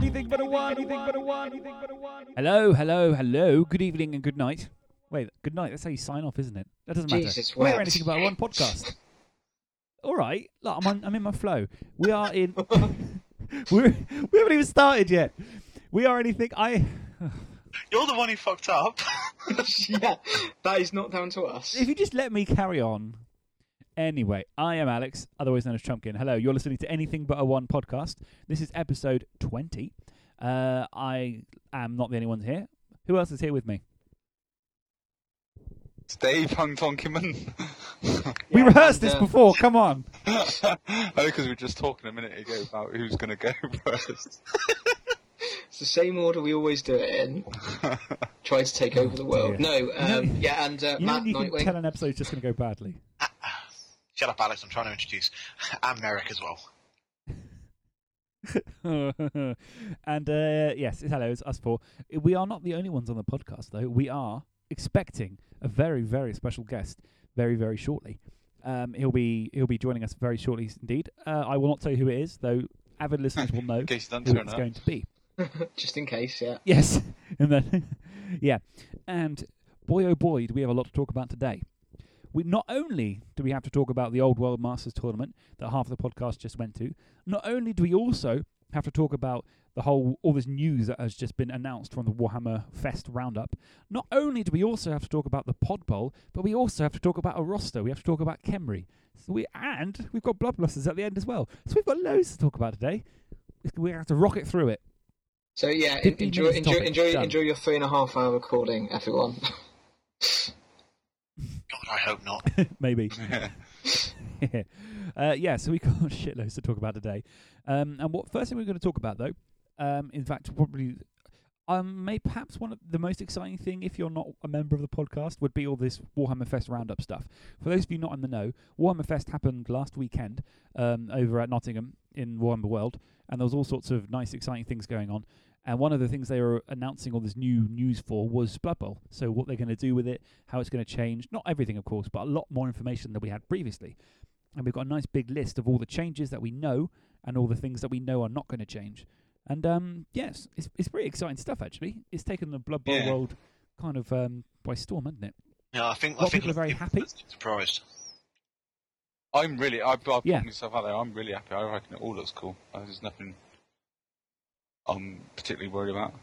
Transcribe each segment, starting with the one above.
Anything but a one. Anything but a one. Anything but a one. Hello, hello, hello. Good evening and good night. Wait, good night. That's how you sign off, isn't it? That doesn't matter. Jesus, We're what? anything but a one podcast. All right. Look, I'm on, I'm in my flow. We are in. we're, we haven't even started yet. We are anything. I. You're the one who fucked up. yeah, that is not down to us. If you just let me carry on. Anyway, I am Alex, otherwise known as Trumpkin. Hello, you're listening to Anything But a One podcast. This is episode 20. Uh, I am not the only one here. Who else is here with me? It's Dave Hung Tonkinman. we rehearsed and, this uh, before, come on. Only because we were just talking a minute ago about who's going to go first. It's the same order we always do it in. Try to take over the world. dear. No, um, yeah, and uh, You know Matt when you can Nightwing. tell an episode's just going to go badly? Shut up, Alex. I'm trying to introduce. I'm Merrick as well. and uh, yes, it's hello, it's us four. We are not the only ones on the podcast, though. We are expecting a very, very special guest very, very shortly. Um, he'll be he'll be joining us very shortly indeed. Uh, I will not tell you who it is, though. Avid listeners will know In case you don't who it's up. going to be. Just in case, yeah. Yes, and then yeah, and boy oh boy, do we have a lot to talk about today. We not only do we have to talk about the Old World Masters tournament that half of the podcast just went to, not only do we also have to talk about the whole all this news that has just been announced from the Warhammer Fest roundup. Not only do we also have to talk about the Pod Bowl, but we also have to talk about a roster. We have to talk about Khemri. So we and we've got Bloodlusters at the end as well. So we've got loads to talk about today. We have to rocket through it. So yeah, enjoy, enjoy, topic, enjoy, done. enjoy your three and a half hour recording, everyone. God, I hope not. Maybe. Yeah. uh, yeah, so we've got shitloads to talk about today. Um, and what first thing we're going to talk about, though, um, in fact, probably, um, may perhaps one of the most exciting thing, if you're not a member of the podcast, would be all this Warhammer Fest roundup stuff. For those of you not in the know, Warhammer Fest happened last weekend um, over at Nottingham in Warhammer World, and there was all sorts of nice, exciting things going on. And one of the things they were announcing all this new news for was Blood Bowl. So what they're going to do with it, how it's going to change. Not everything, of course, but a lot more information than we had previously. And we've got a nice big list of all the changes that we know and all the things that we know are not going to change. And um, yes, it's it's pretty exciting stuff actually. It's taken the Blood Bowl Yeah. world kind of um, by storm, hasn't it? Yeah, I think. A lot I of think people are very happy. Surprised. I'm really, I, I put Yeah. myself out there, I'm really happy. I reckon it all looks cool. There's nothing I'm particularly worried about.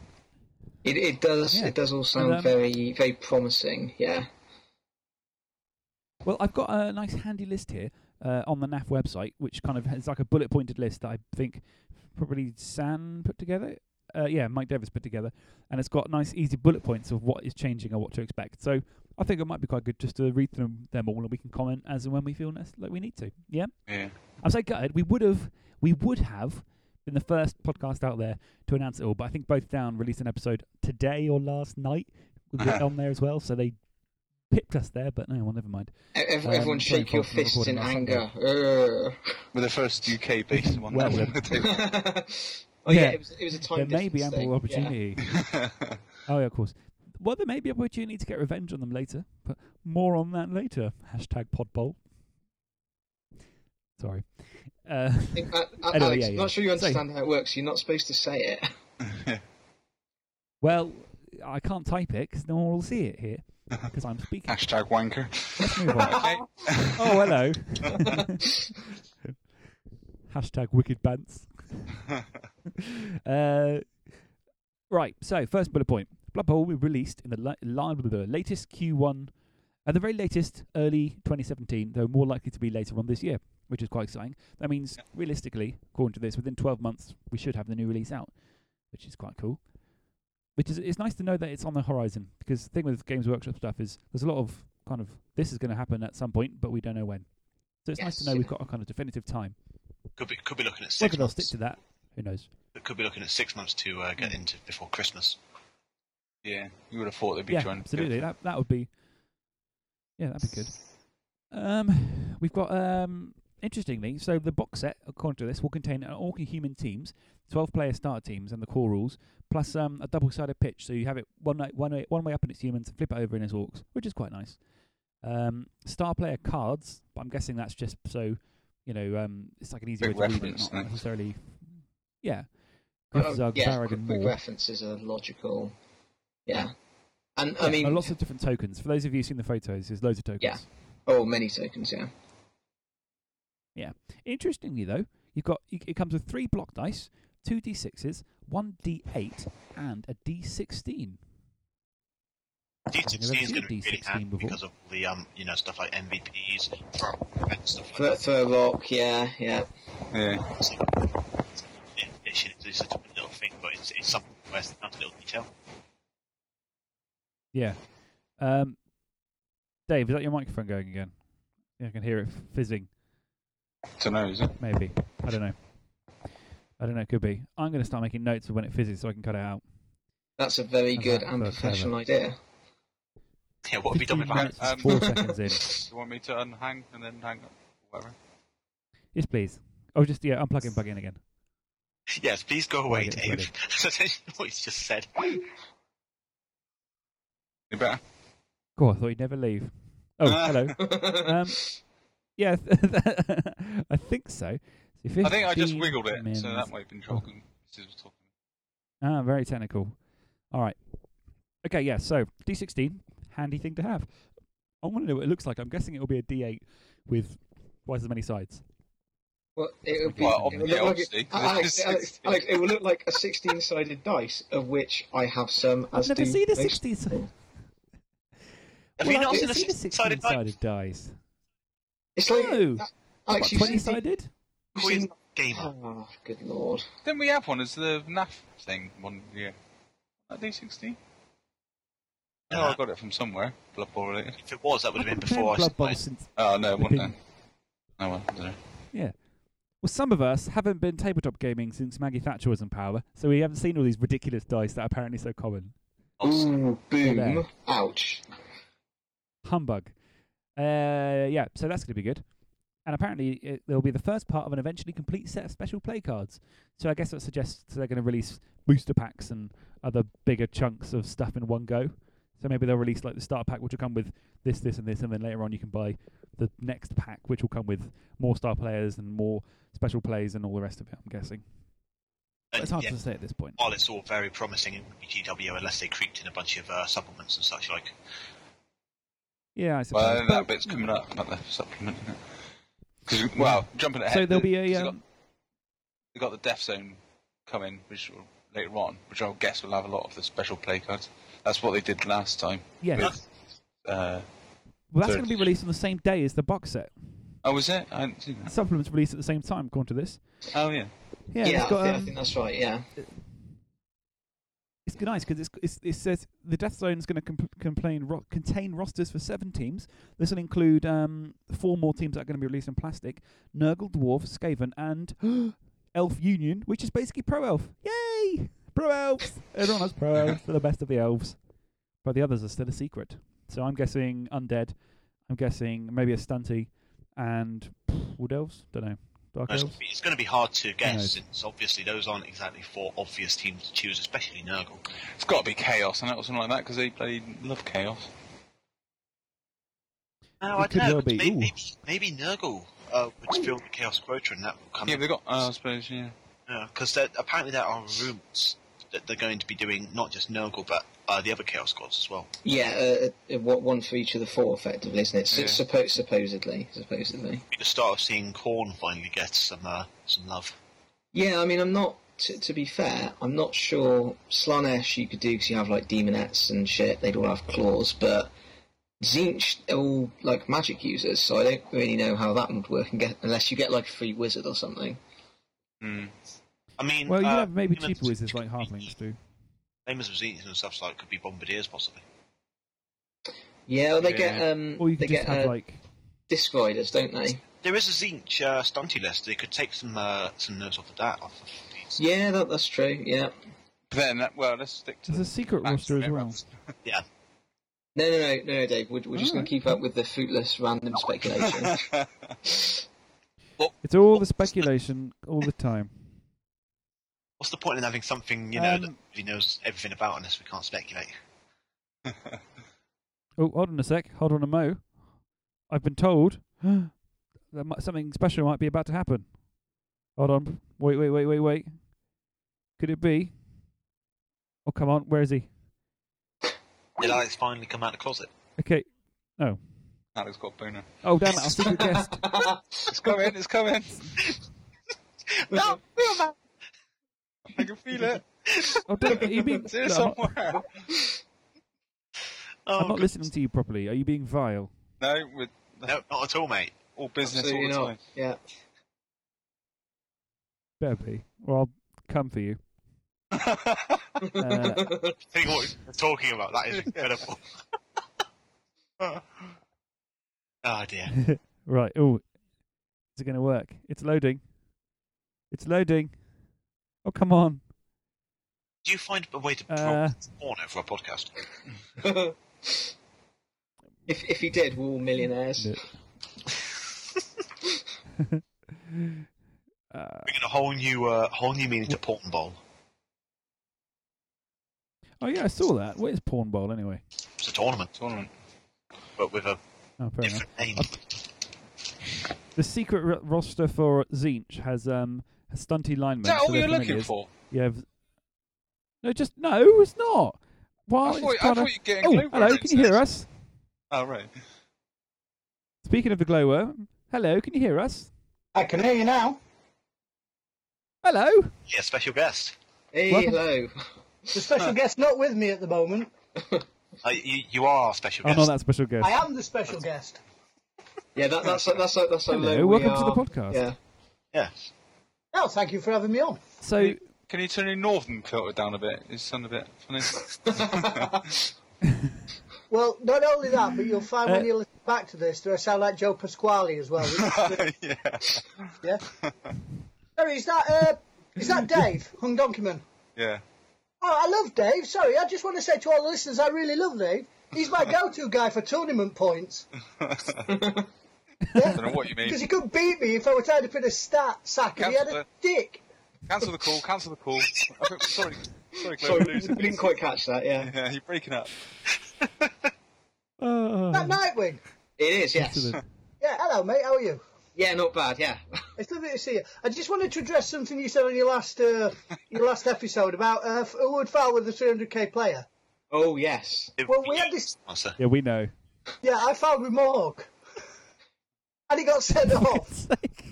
it, it does. Yeah. It does all sound um, very, very promising. Yeah. Well, I've got a nice handy list here uh, on the NAF website, which kind of has like a bullet pointed list that I think probably San put together. Uh, yeah, Mike Davis put together, and it's got nice, easy bullet points of what is changing and what to expect. So I think it might be quite good just to read through them all, and we can comment as and when we feel nec- like we need to. Yeah, Yeah. I'm so gutted. We would have, we would have been the first podcast out there to announce it all, but I think both down released an episode today or last night with it Uh-huh. on there as well, so they pipped us there. But no, well, never mind. E- Um, everyone shake your fists in recording last anger. We're the first UK based one. Well, then. Urgh. oh yeah, Yeah. it was, it was a time there may be ample thing, yeah. opportunity. Oh, yeah, of course. Well, there may be opportunity to get revenge on them later, but more on that later. Hashtag podbowl. Sorry. Uh, I think, uh, uh, Anyway, Alex, yeah, I'm yeah. not sure you So- understand how it works. You're not supposed to say it. well, I can't type it because no one will see it here because I'm speaking. Hashtag wanker. Let's move on. Okay. oh, hello. Hashtag wicked bants. uh, right, so first bullet point. Blood Bowl will be released in the li- li- the latest Q1, at the very latest, early 2017, though more likely to be later on this year, which is quite exciting. That means, realistically, according to this, within 12 months, we should have the new release out, which is quite cool. Which is it's nice to know that it's on the horizon because the thing with Games Workshop stuff is there's a lot of kind of this is going to happen at some point, but we don't know when. So it's nice to know yeah. we've got a kind of definitive time. Could be. Could be looking at six Whether they'll months. stick to that, who knows? It Could be looking at six months to uh, get into before Christmas. yeah, you would have thought they'd be yeah, trying to absolutely. That that would be. Yeah, that'd be good. Um, we've got um, interestingly, so the box set, according to this, will contain all human teams, twelve-player starter teams, and the core rules, plus um, a double-sided pitch. So you have it one way, one way, one way up in its humans, and flip it over in its orcs, which is quite nice. Um, star player cards, but I'm guessing that's just so you know, um, it's like an easy way to read it, not thanks. necessarily. Yeah, Oh, Griffzug, yeah, Varag, quick, and quick references are logical. Yeah, and I mean, and lots of different tokens. For those of you who've seen the photos, there's loads of tokens. Yeah. oh, many tokens. Yeah, Yeah. Interestingly, though, you've got it comes with three block dice, two d6s, one d8, and a d16. D16 is going to be really handy because of the um, you know, stuff like MVPs, throw and stuff like throw, that. throw rock. Yeah, yeah. Yeah. So, yeah, it's, it's such a little thing, but it's, it's something where it's not a little detail. Yeah. Um, Dave, is that your microphone going again? Yeah, I can hear it fizzing. Don't know, is it? Maybe. I don't know. I don't know. It could be. I'm going to start making notes of when it fizzes so I can cut it out. That's a very How's good and professional idea. Yeah, what have you done 15 with that? minutes, Um, four seconds in. Do you want me to unhang and then hang up? Whatever. Yes, please. Oh, just yeah, unplug and plug in again. Yes, please go away, Dave. ready. I don't know what he's just said. You better? Cool. I thought you'd never leave. Oh, Ah. hello. Um, yeah, I think so. So I think I just wiggled it, so mins. that might have been shocking. This was talking. Ah, very technical. All right. Okay, yeah. So D16, handy thing to have. I want to know what it looks like. I'm guessing it will be a D8 with twice as many sides. Well, it would be. Well, it would yeah, look like obviously, Alex, Alex, Alex, it will look like a 16-sided dice, of which I have some. I've never do seen a 16 sided. Have well, you not I've seen a seen a 16 sided dice? sided dice. It's like No. Alex, What, you've 20 seen, sided? you've Quiz seen- gamer. Oh, good lord! Didn't we have one as the NAF thing one year? That D16? No, Nah. I got it from somewhere. Blood Bowl related. If it was, that would have been before I Blood Bowl started. since. Oh, no, it We've wasn't been- then. Oh, well, I don't know. Well, some of us haven't been tabletop gaming since Maggie Thatcher was in power, so we haven't seen all these ridiculous dice that are apparently so common. Ooh, boom! Ouch! Humbug. Uh, yeah, so that's going to be good. And apparently, it, they'll be the first part of an eventually complete set of special play cards. So I guess that suggests they're going to release booster packs and other bigger chunks of stuff in one go. So maybe they'll release like the starter pack, which will come with this, this, and this, and then later on you can buy the next pack, which will come with more star players and more special plays and all the rest of it. I'm guessing. But it's hard yeah, to say at this point. while it's all very promising in GW, unless they creeped in a bunch of uh, supplements and such like. Yeah, I suppose. Well, But, that bit's coming up, not the supplement. isn't it? 'Cause we- well, jumping ahead. So there'll the- be a. they um, got, they got the Death Zone coming, which will, later on, which I'll guess will have a lot of the special play cards. That's what they did last time. yes. with, Uh, Well, that's going to be released on the same day as the box set. oh, was it? I hadn't seen The that. supplements released at the same time, according to this. Oh, yeah. Yeah, Yeah, it's got. I, think, I Um, think that's right. Yeah. It's nice because it's, it's, it says the Death Zone is going to comp- complain, ro- contain rosters for seven teams. This will include um, four more teams that are going to be released in plastic: Nurgle, Dwarf, Skaven, and Elf Union, which is basically Pro Elf. Yay! Pro Elves. Everyone has Pro Elves. They're the best of the elves, but the others are still a secret. So I'm guessing Undead. I'm guessing maybe a Stunty and Wood Elves. Don't know. Dark It's, Elves. it's going to be hard to guess knows? since obviously those aren't exactly four obvious teams to choose, especially Nurgle. It's got to be Chaos and that or something like that, because they bloody love Chaos. No, It I could don't know. well be. Maybe, Ooh. maybe, maybe Nurgle uh, would fill the Chaos Quota and that will come Yeah, in. they got, oh, I suppose, yeah. Because apparently there are rumours that they're going to be doing not just Nurgle but uh, the other Chaos Gods as well. Yeah, uh, uh, what one for each of the four, effectively, isn't it? S- Yeah. suppo- supposedly, supposedly. Be the start of seeing Khorne finally get some uh, some love. Yeah, I mean, I'm not. T- to be fair, I'm not sure. Slaanesh you could do because you have like demonettes and shit. They'd all have claws, but Tzeentch are all like magic users, so I don't really know how that would work. And get unless you get like a free wizard or something. Hmm. I mean, Well, you uh, have maybe demons cheaper wizards like be- halflings do. Flamers of Tzeentch and stuff like could be Bombardiers possibly. Yeah, well, they Yeah. get um, Or you they just get have uh, like disc riders, don't they? There is a Tzeentch uh, stunty list. They could take some uh, some notes off of that. Off of these. Yeah, that, that's true. Yeah. Then, well, let's stick to there's a the secret facts, roster as yeah, well. that's- No, no, no, no, no, Dave. We're, we're just going to keep up with the fruitless random speculation. It's all the speculation all the time. What's the point in having something you know Um, that he knows everything about unless we can't speculate? Oh, hold on a sec. Hold on a mo. I've been told that mi- something special might be about to happen. Hold on. Wait, wait, wait, wait, wait. Could it be? Oh, come on. Where is he? Did Alex finally come out of the closet? Okay. Oh. Alex got a boner. Oh, damn it. I'll secret guest. It's coming, it's coming. no, feel man. I can feel it. Oh, damn it. Are you being... It's here No, I'm, not, somewhere. Oh, I'm not God. listening to you properly. Are you being vile? No, with No, not at all, mate. all business Absolutely all the not. Yeah. Better be. Or I'll come for you. time. Uh, Think what you're talking about. That is incredible. oh dear. right. Oh. Is it going to work? It's loading. It's loading. Oh, come on. Do you find a way to Uh, porno for a podcast? if if he did, we're all millionaires. uh, Bringing a whole new, uh, whole new meaning to porn bowl. oh, yeah, I saw that. What is Porn Bowl anyway? It's a tournament, Tournament. but with a Oh, fair enough. different name. The secret r- roster for Tzeentch has um has stunty linemen. Is that all they're you're looking familiars. for? You have no, just no, it's not. Well, I it's thought, I kinda- thought you're getting Oh, glue hello, can you hear us? Oh, right. Speaking of the glowworm, hello, can you hear us? I can hear you now. Hello. Yeah, special guest. Hey, Welcome. hello. The special guest not with me at the moment. Uh, you, you are our special I'm not that special guest. I am the special guest. Yeah, that, that's that's that's that's how Hello, low we welcome to the podcast. Yeah. Yes. Oh, thank you for having me on. So, Can you turn your northern filter down a bit? It sounds a bit funny. Well, not only that, but you'll find Uh, when you listen back to this, do I sound like Joe Pasquale as well? yeah. yeah. Sorry, is that uh, is that Dave Hung Donkeyman? Yeah. Oh, I love Dave. Sorry, I just want to say to all the listeners, I really love Dave. He's my go-to guy for tournament points. Don't know what you mean. Because he could beat me if I were trying to put a stat sack and he had a dick. Cancel the call. Cancel the call. Sorry. Sorry, Chloe. Sorry, we're we losing. didn't quite catch that. Yeah, Yeah, you're breaking up. uh, That Nightwing. it is. Yes. excellent. Yeah, hello, mate. How are you? Yeah, not bad. Yeah. It's lovely to see you. I just wanted to address something you said on your last uh, your last episode about uh, who would foul with the 300k player. Oh yes. Well, we had this. Answer. Yeah, we know. Yeah, I fouled with Morg, and he got sent off. Sake.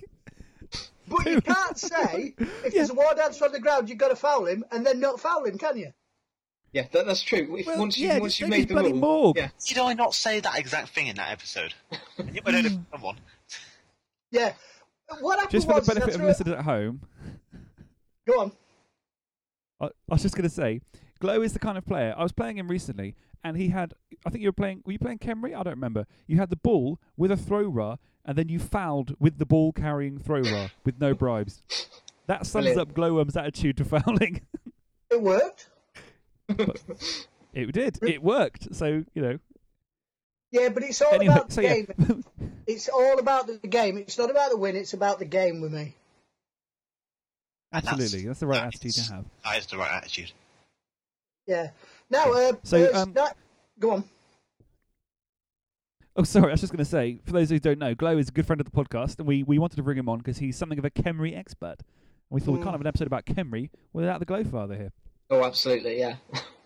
But you can't say if there's a war dance on the ground, you've got to foul him, and then not foul him, can you? Yeah, that, that's true. If, Well, once you yeah, once you made the bloody rule, Morg. yeah, Did I not say that exact thing in that episode? you might have mm. someone. Yeah. What happened Just for the benefit of where- listeners at home, Go on. I, I was just going to say, Glow is the kind of player. I was playing him recently, and he had. I think you were playing. Were you playing Khemri? I don't remember. You had the ball with a Thro-Ra, and then you fouled with the ball carrying thrower with no bribes. That sums Brilliant. up Glowworm's attitude to fouling. It worked. it did. It worked. So you know. Yeah, but it's all Anyway, about the so yeah. game. It's all about the game. It's not about the win. It's about the game with me. And that's- Absolutely, that's the right that attitude is- to have. That is the right attitude. Yeah. Now, uh, So, um, that- go on. Oh, sorry. I was just going to say, for those who don't know, Glow is a good friend of the podcast, and we, we wanted to bring him on because he's something of a Khemri expert. And we thought we Mm. can't have an episode about Khemri without the Glow father here. oh, absolutely. Yeah.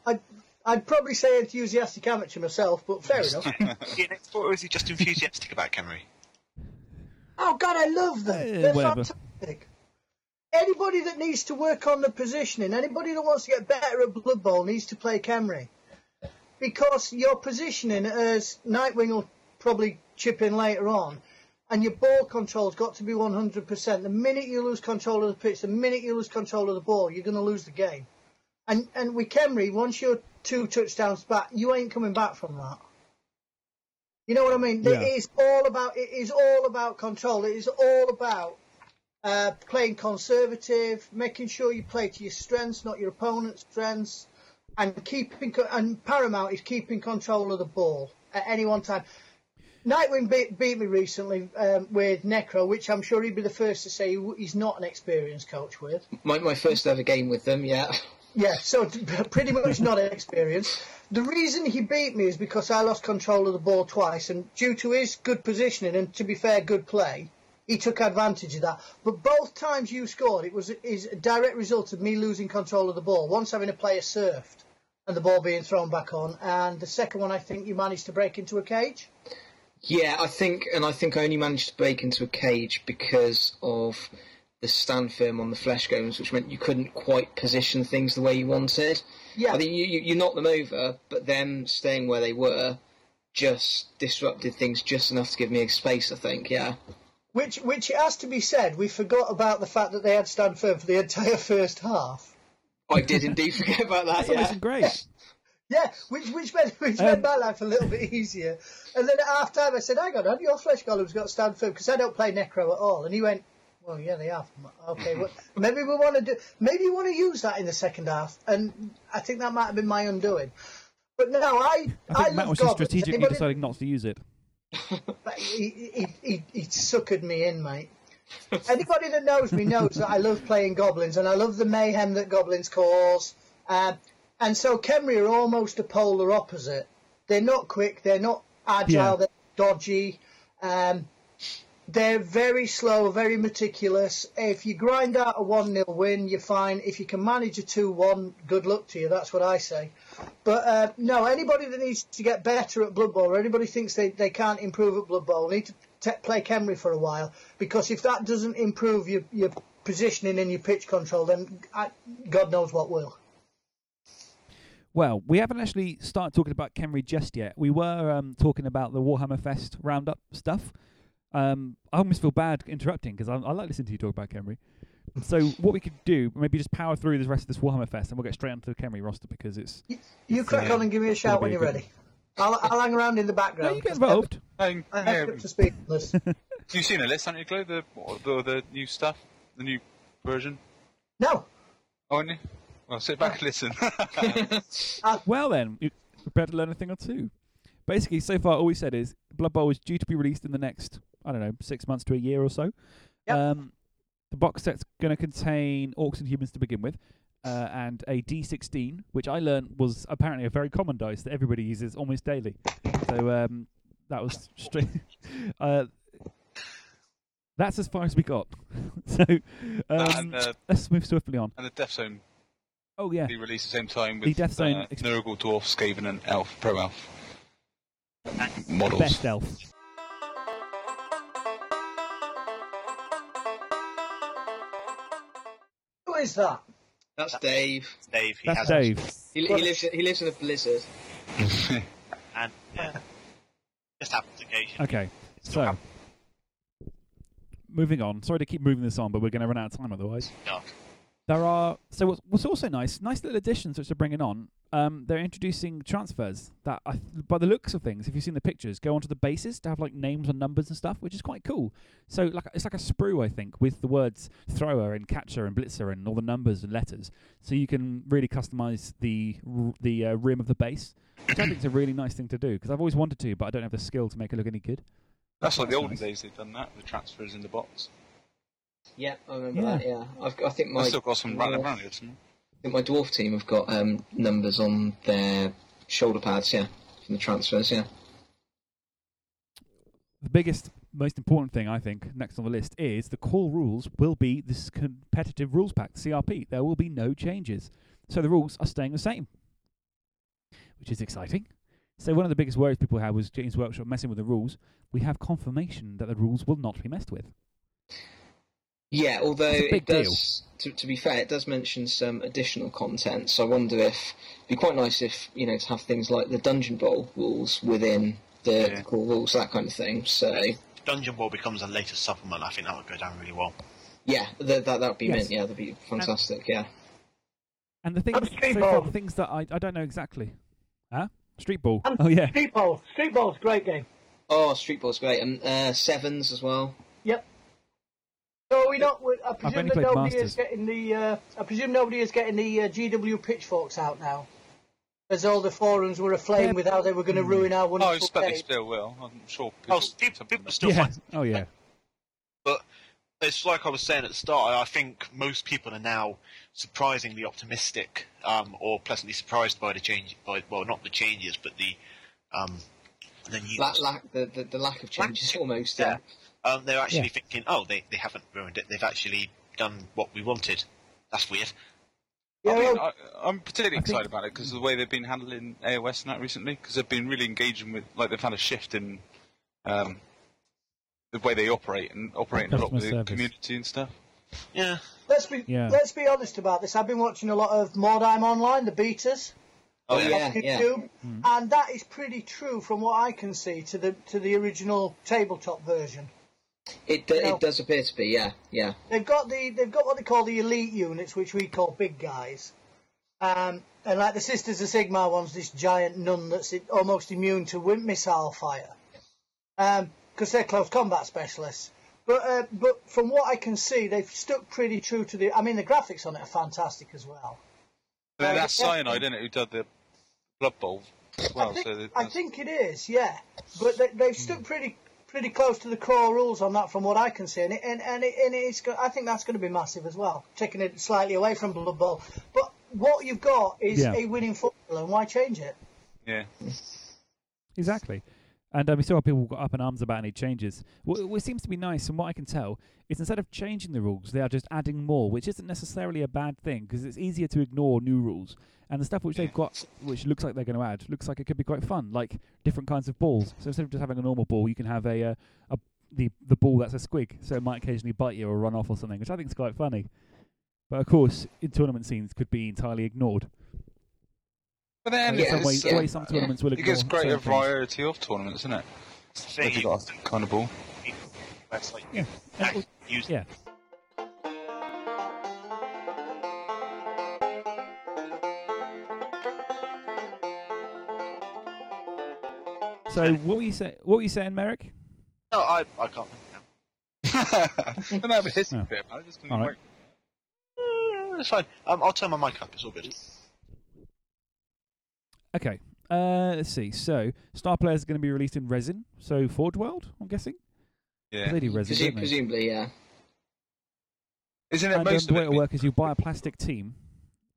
I'd probably say enthusiastic amateur myself, but fair enough. Is he an expert or is he just enthusiastic about Khemri? oh God, I love them. Eh, They're whatever. fantastic. Anybody that needs to work on the positioning, anybody that wants to get better at Blood Bowl needs to play Khemri. Because your positioning, as Nightwing will probably chip in later on, and your ball control's got to be 100%. The minute you lose control of the pitch, the minute you lose control of the ball, you're going to lose the game. And and with Khemri, once you're two touchdowns back, you ain't coming back from that. You know what I mean? Yeah. It is all about it is all about control. It is all about uh, playing conservative, making sure you play to your strengths, not your opponent's strengths, and keeping and paramount is keeping control of the ball at any one time. Nightwing beat, beat me recently um, with Necro, which I'm sure he'd be the first to say he's not an experienced coach with. My my first ever game with them. Yeah. Yeah, so t- pretty much not an experienced. The reason he beat me is because I lost control of the ball twice, and due to his good positioning and, to be fair, good play, he took advantage of that. But both times you scored, it was is a direct result of me losing control of the ball. Once having a player surfed and the ball being thrown back on, and the second one I think you managed to break into a cage. Yeah, I think, and I think I only managed to break into a cage because of the stand firm on the flesh golems, which meant you couldn't quite position things the way you wanted. Yeah. I think you, you, you knocked them over, but them staying where they were just disrupted things just enough to give me a space, I think, yeah. Which, which it has to be said, we forgot about the fact that they had stand firm for the entire first half. I did indeed forget about that, That's yeah. amazing, great. Yeah, which which made which Um, made my life a little bit easier. And then at half time, I said, "Hang on, your flesh golems got stand firm?" Because I don't play necro at all. And he went, "Well, yeah, they have." Okay, well, maybe we want to do. Maybe you want to use that in the second half. And I think that might have been my undoing. But no, I I I, think Matt love was strategically Anybody- deciding not to use it. but he, he, he, he suckered me in, mate. Anybody that knows me knows that I love playing goblins and I love the mayhem that goblins cause. Um, and so Khemri are almost a polar opposite. They're not quick, they're not agile, Yeah. they're dodgy. Um, they're very slow, very meticulous. If you grind out a 1 0 win, you're fine. If you can manage a 2 1, good luck to you. That's what I say. But uh, no, anybody that needs to get better at Blood Bowl, or anybody thinks they, they can't improve at Blood Bowl, need to t- play Khemri for a while. Because if that doesn't improve your, your positioning and your pitch control, then I, God knows what will. Well, we haven't actually started talking about Khemri just yet. We were um, talking about the Warhammer Fest roundup stuff. Um, I almost feel bad interrupting because I, I like listening to you talk about Khemri. So what we could do, maybe just power through the rest of this Warhammer Fest, and we'll get straight onto the Khemri roster because it's. You crack uh, on and give me a shout when a you're ready. I'll, I'll hang around in the background. No, you get 'cause involved. I yeah, have to up to speed on you've seen the list, haven't you, Chloe? The, the the new stuff, the new version. No, Oh, haven't you? Well, sit back and listen. Well, then, you prepare to learn a thing or two. Basically, so far, all we said is Blood Bowl is due to be released in the next, I don't know, six months to a year or so. Yep. Um, the box set's going to contain orcs and humans to begin with, uh, and a D16, which I learned was apparently a very common dice that everybody uses almost daily. So um, that was straight. uh, that's as far as we got. so um, and, uh, let's move swiftly on. and the Death Zone Oh yeah, be released at the same time with The with Death Zone uh, exp- Nurgle, Dwarf, Skaven, and Elf, Pro Elf models. best elf. who is that? That's Dave. Dave, he That's has Dave. He, he lives he lives in a blizzard. and yeah, just happens occasionally. Okay, so moving on. Sorry to keep moving this on, but we're going to run out of time otherwise. Yeah. There are so what's, what's also nice, nice little additions which they're bringing on. Um, they're introducing transfers that, I, by the looks of things, if you've seen the pictures, go onto the bases to have like names and numbers and stuff, which is quite cool. So like it's like a sprue, I think, with the words thrower and catcher and blitzer and all the numbers and letters, so you can really customize the r- the uh, rim of the base, which I think is a really nice thing to do because I've always wanted to, but I don't have the skill to make it look any good. That's like the olden days they've done that, the transfers in the box. Yeah, I remember Yeah. that. Yeah, I've got, I think my I've still got some rattling dwarf- around here. I think my dwarf team have got um, numbers on their shoulder pads. Yeah, from the transfers. Yeah. The biggest, most important thing I think next on the list is the core rules will be this competitive rules pack, CRP. There will be no changes, so the rules are staying the same, which is exciting. So one of the biggest worries people had was Games Workshop messing with the rules. We have confirmation that the rules will not be messed with. Yeah, although It's a big it does, to, to be fair, it does mention some additional content. So I wonder if it'd be quite nice if you know to have things like the dungeon bowl rules within the, Yeah. the core rules, that kind of thing. So Dungeon Bowl becomes a later supplement. I think that would go down really well. yeah, that that would be Yes. mint. Yeah, that'd be fantastic. Yeah. And the things, And Street so far, Ball. the things that I, I don't know exactly. Huh? Street ball. And oh yeah. Street Ball. Street Ball's a great game. Oh, Street Ball's great, and uh, sevens as well. Yep. So we not. we- I I've presume only that played nobody Masters. is getting the. Uh, I presume nobody is getting the uh, GW pitchforks out now, as all the forums were aflame Yeah. with how they were going to ruin our Oh, I wonderful expect they game. still will. I'm sure Oh, people, people, people still Yeah. find Oh yeah. But it's like I was saying at the start. I think most people are now surprisingly optimistic, um, or pleasantly surprised by the change. By well, not the changes, but the um, the new. La- lack the, the the lack of changes almost. Yeah. Yeah. Um, they're actually Yeah. thinking, oh, they, they haven't ruined it. They've actually done what we wanted. That's weird. Yeah, I mean, well, I, I'm particularly I think- excited about it because of the way they've been handling AOS and that recently. Because they've been really engaging with, like, they've had a shift in um, the way they operate and operating a lot with Customer the service. community and stuff. Yeah. let's be Yeah. let's be honest about this. I've been watching a lot of Mordheim Online, the betas. Oh, yeah. yeah. off YouTube, and that is pretty true from what I can see to the to the original tabletop version. It do, No. it does appear to be, yeah, yeah. They've got the they've got what they call the elite units, which we call big guys. Um, and like the Sisters of Sigmar one's this giant nun that's almost immune to wind missile fire, because they're close combat specialists. But uh, but from what I can see, they've stuck pretty true to the. I mean, the graphics on it are fantastic as well. But then Uh, that's. Cyanide, isn't it, who did the Blood Bowl as well. I think, so I think it is, yeah. But they, they've stuck pretty pretty close to the core rules on that, from what I can see, and it, and, and, it, and it's I think that's going to be massive as well, taking it slightly away from Blood Bowl. But what you've got is Yeah. a winning formula, and why change it? yeah. Exactly. And um, we saw how people got up in arms about any changes. What, what seems to be nice, from what I can tell, is instead of changing the rules, they are just adding more, which isn't necessarily a bad thing because it's easier to ignore new rules. And the stuff which they've got, which looks like they're going to add, looks like it could be quite fun, like different kinds of balls. So instead of just having a normal ball, you can have a, uh, a the the ball that's a squig, so it might occasionally bite you or run off or something, which I think is quite funny. But of course, in tournament scenes, could be entirely ignored. But then Yeah, some way, it's- the way yeah, some yeah. tournaments will it ignore gives greater variety of tournaments, isn't it? That's the thing. If you a kind of ball. That's like, Yeah. actually Yeah. So what were you say? What were you saying, Merrick? No, I, I can't think now. no, no, but it's Oh. bit. I just All right. like, Uh, It's fine. Um, I'll turn my mic up. It's all good. Okay. Uh, let's see. So Star Player is going to be released in resin. So Forge World, I'm guessing. yeah. They do resin, Presu- don't they? presumably, yeah. Isn't it And um, most the way it? it'll work is you buy a plastic team.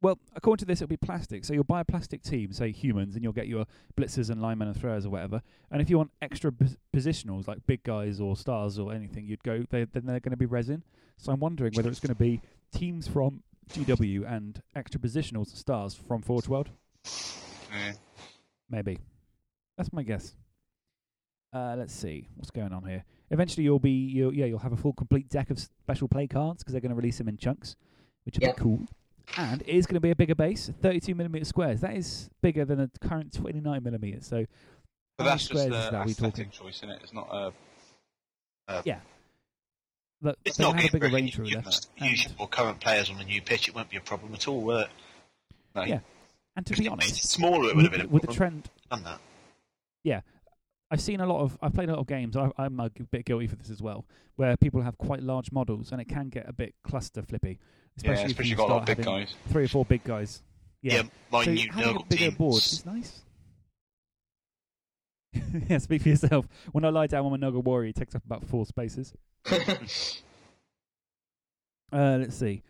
Well, according to this, it'll be plastic. So you'll buy a plastic team, say humans, and you'll get your blitzers and linemen and throwers or whatever. And if you want extra pos- positionals like big guys or stars or anything, you'd go. They, then they're going to be resin. So I'm wondering whether it's going to be teams from GW and extra positionals and stars from Forge World. Yeah. Maybe. That's my guess. Uh, let's see what's going on here. Eventually, you'll be you'll, yeah you'll have a full complete deck of special play cards because they're going to release them in chunks, which will Yep. be cool. And it is going to be a bigger base, 32 millimeter squares. That is bigger than the current 29 millimeters. So But that's just the that aesthetic choice, isn't it? It's not a. look, It's not a bigger range ruler. use, And, use your current players on the new pitch. It won't be a problem at all. Will it? No, Yeah. And to be they made it honest, smaller, it would have been a with, the trend Done that. Yeah, I've seen a lot of. I've played a lot of games. I, I'm a bit guilty for this as well, where people have quite large models, and it can get a bit cluster flippy, yeah, especially if especially you got a lot of big guys. three or four big guys. Yeah, Yeah, my so new having a Nurgle bigger team. board is nice. yeah, speak for yourself. When I lie down on my Nurgle Warrior, it takes up about four spaces. Uh, let's see.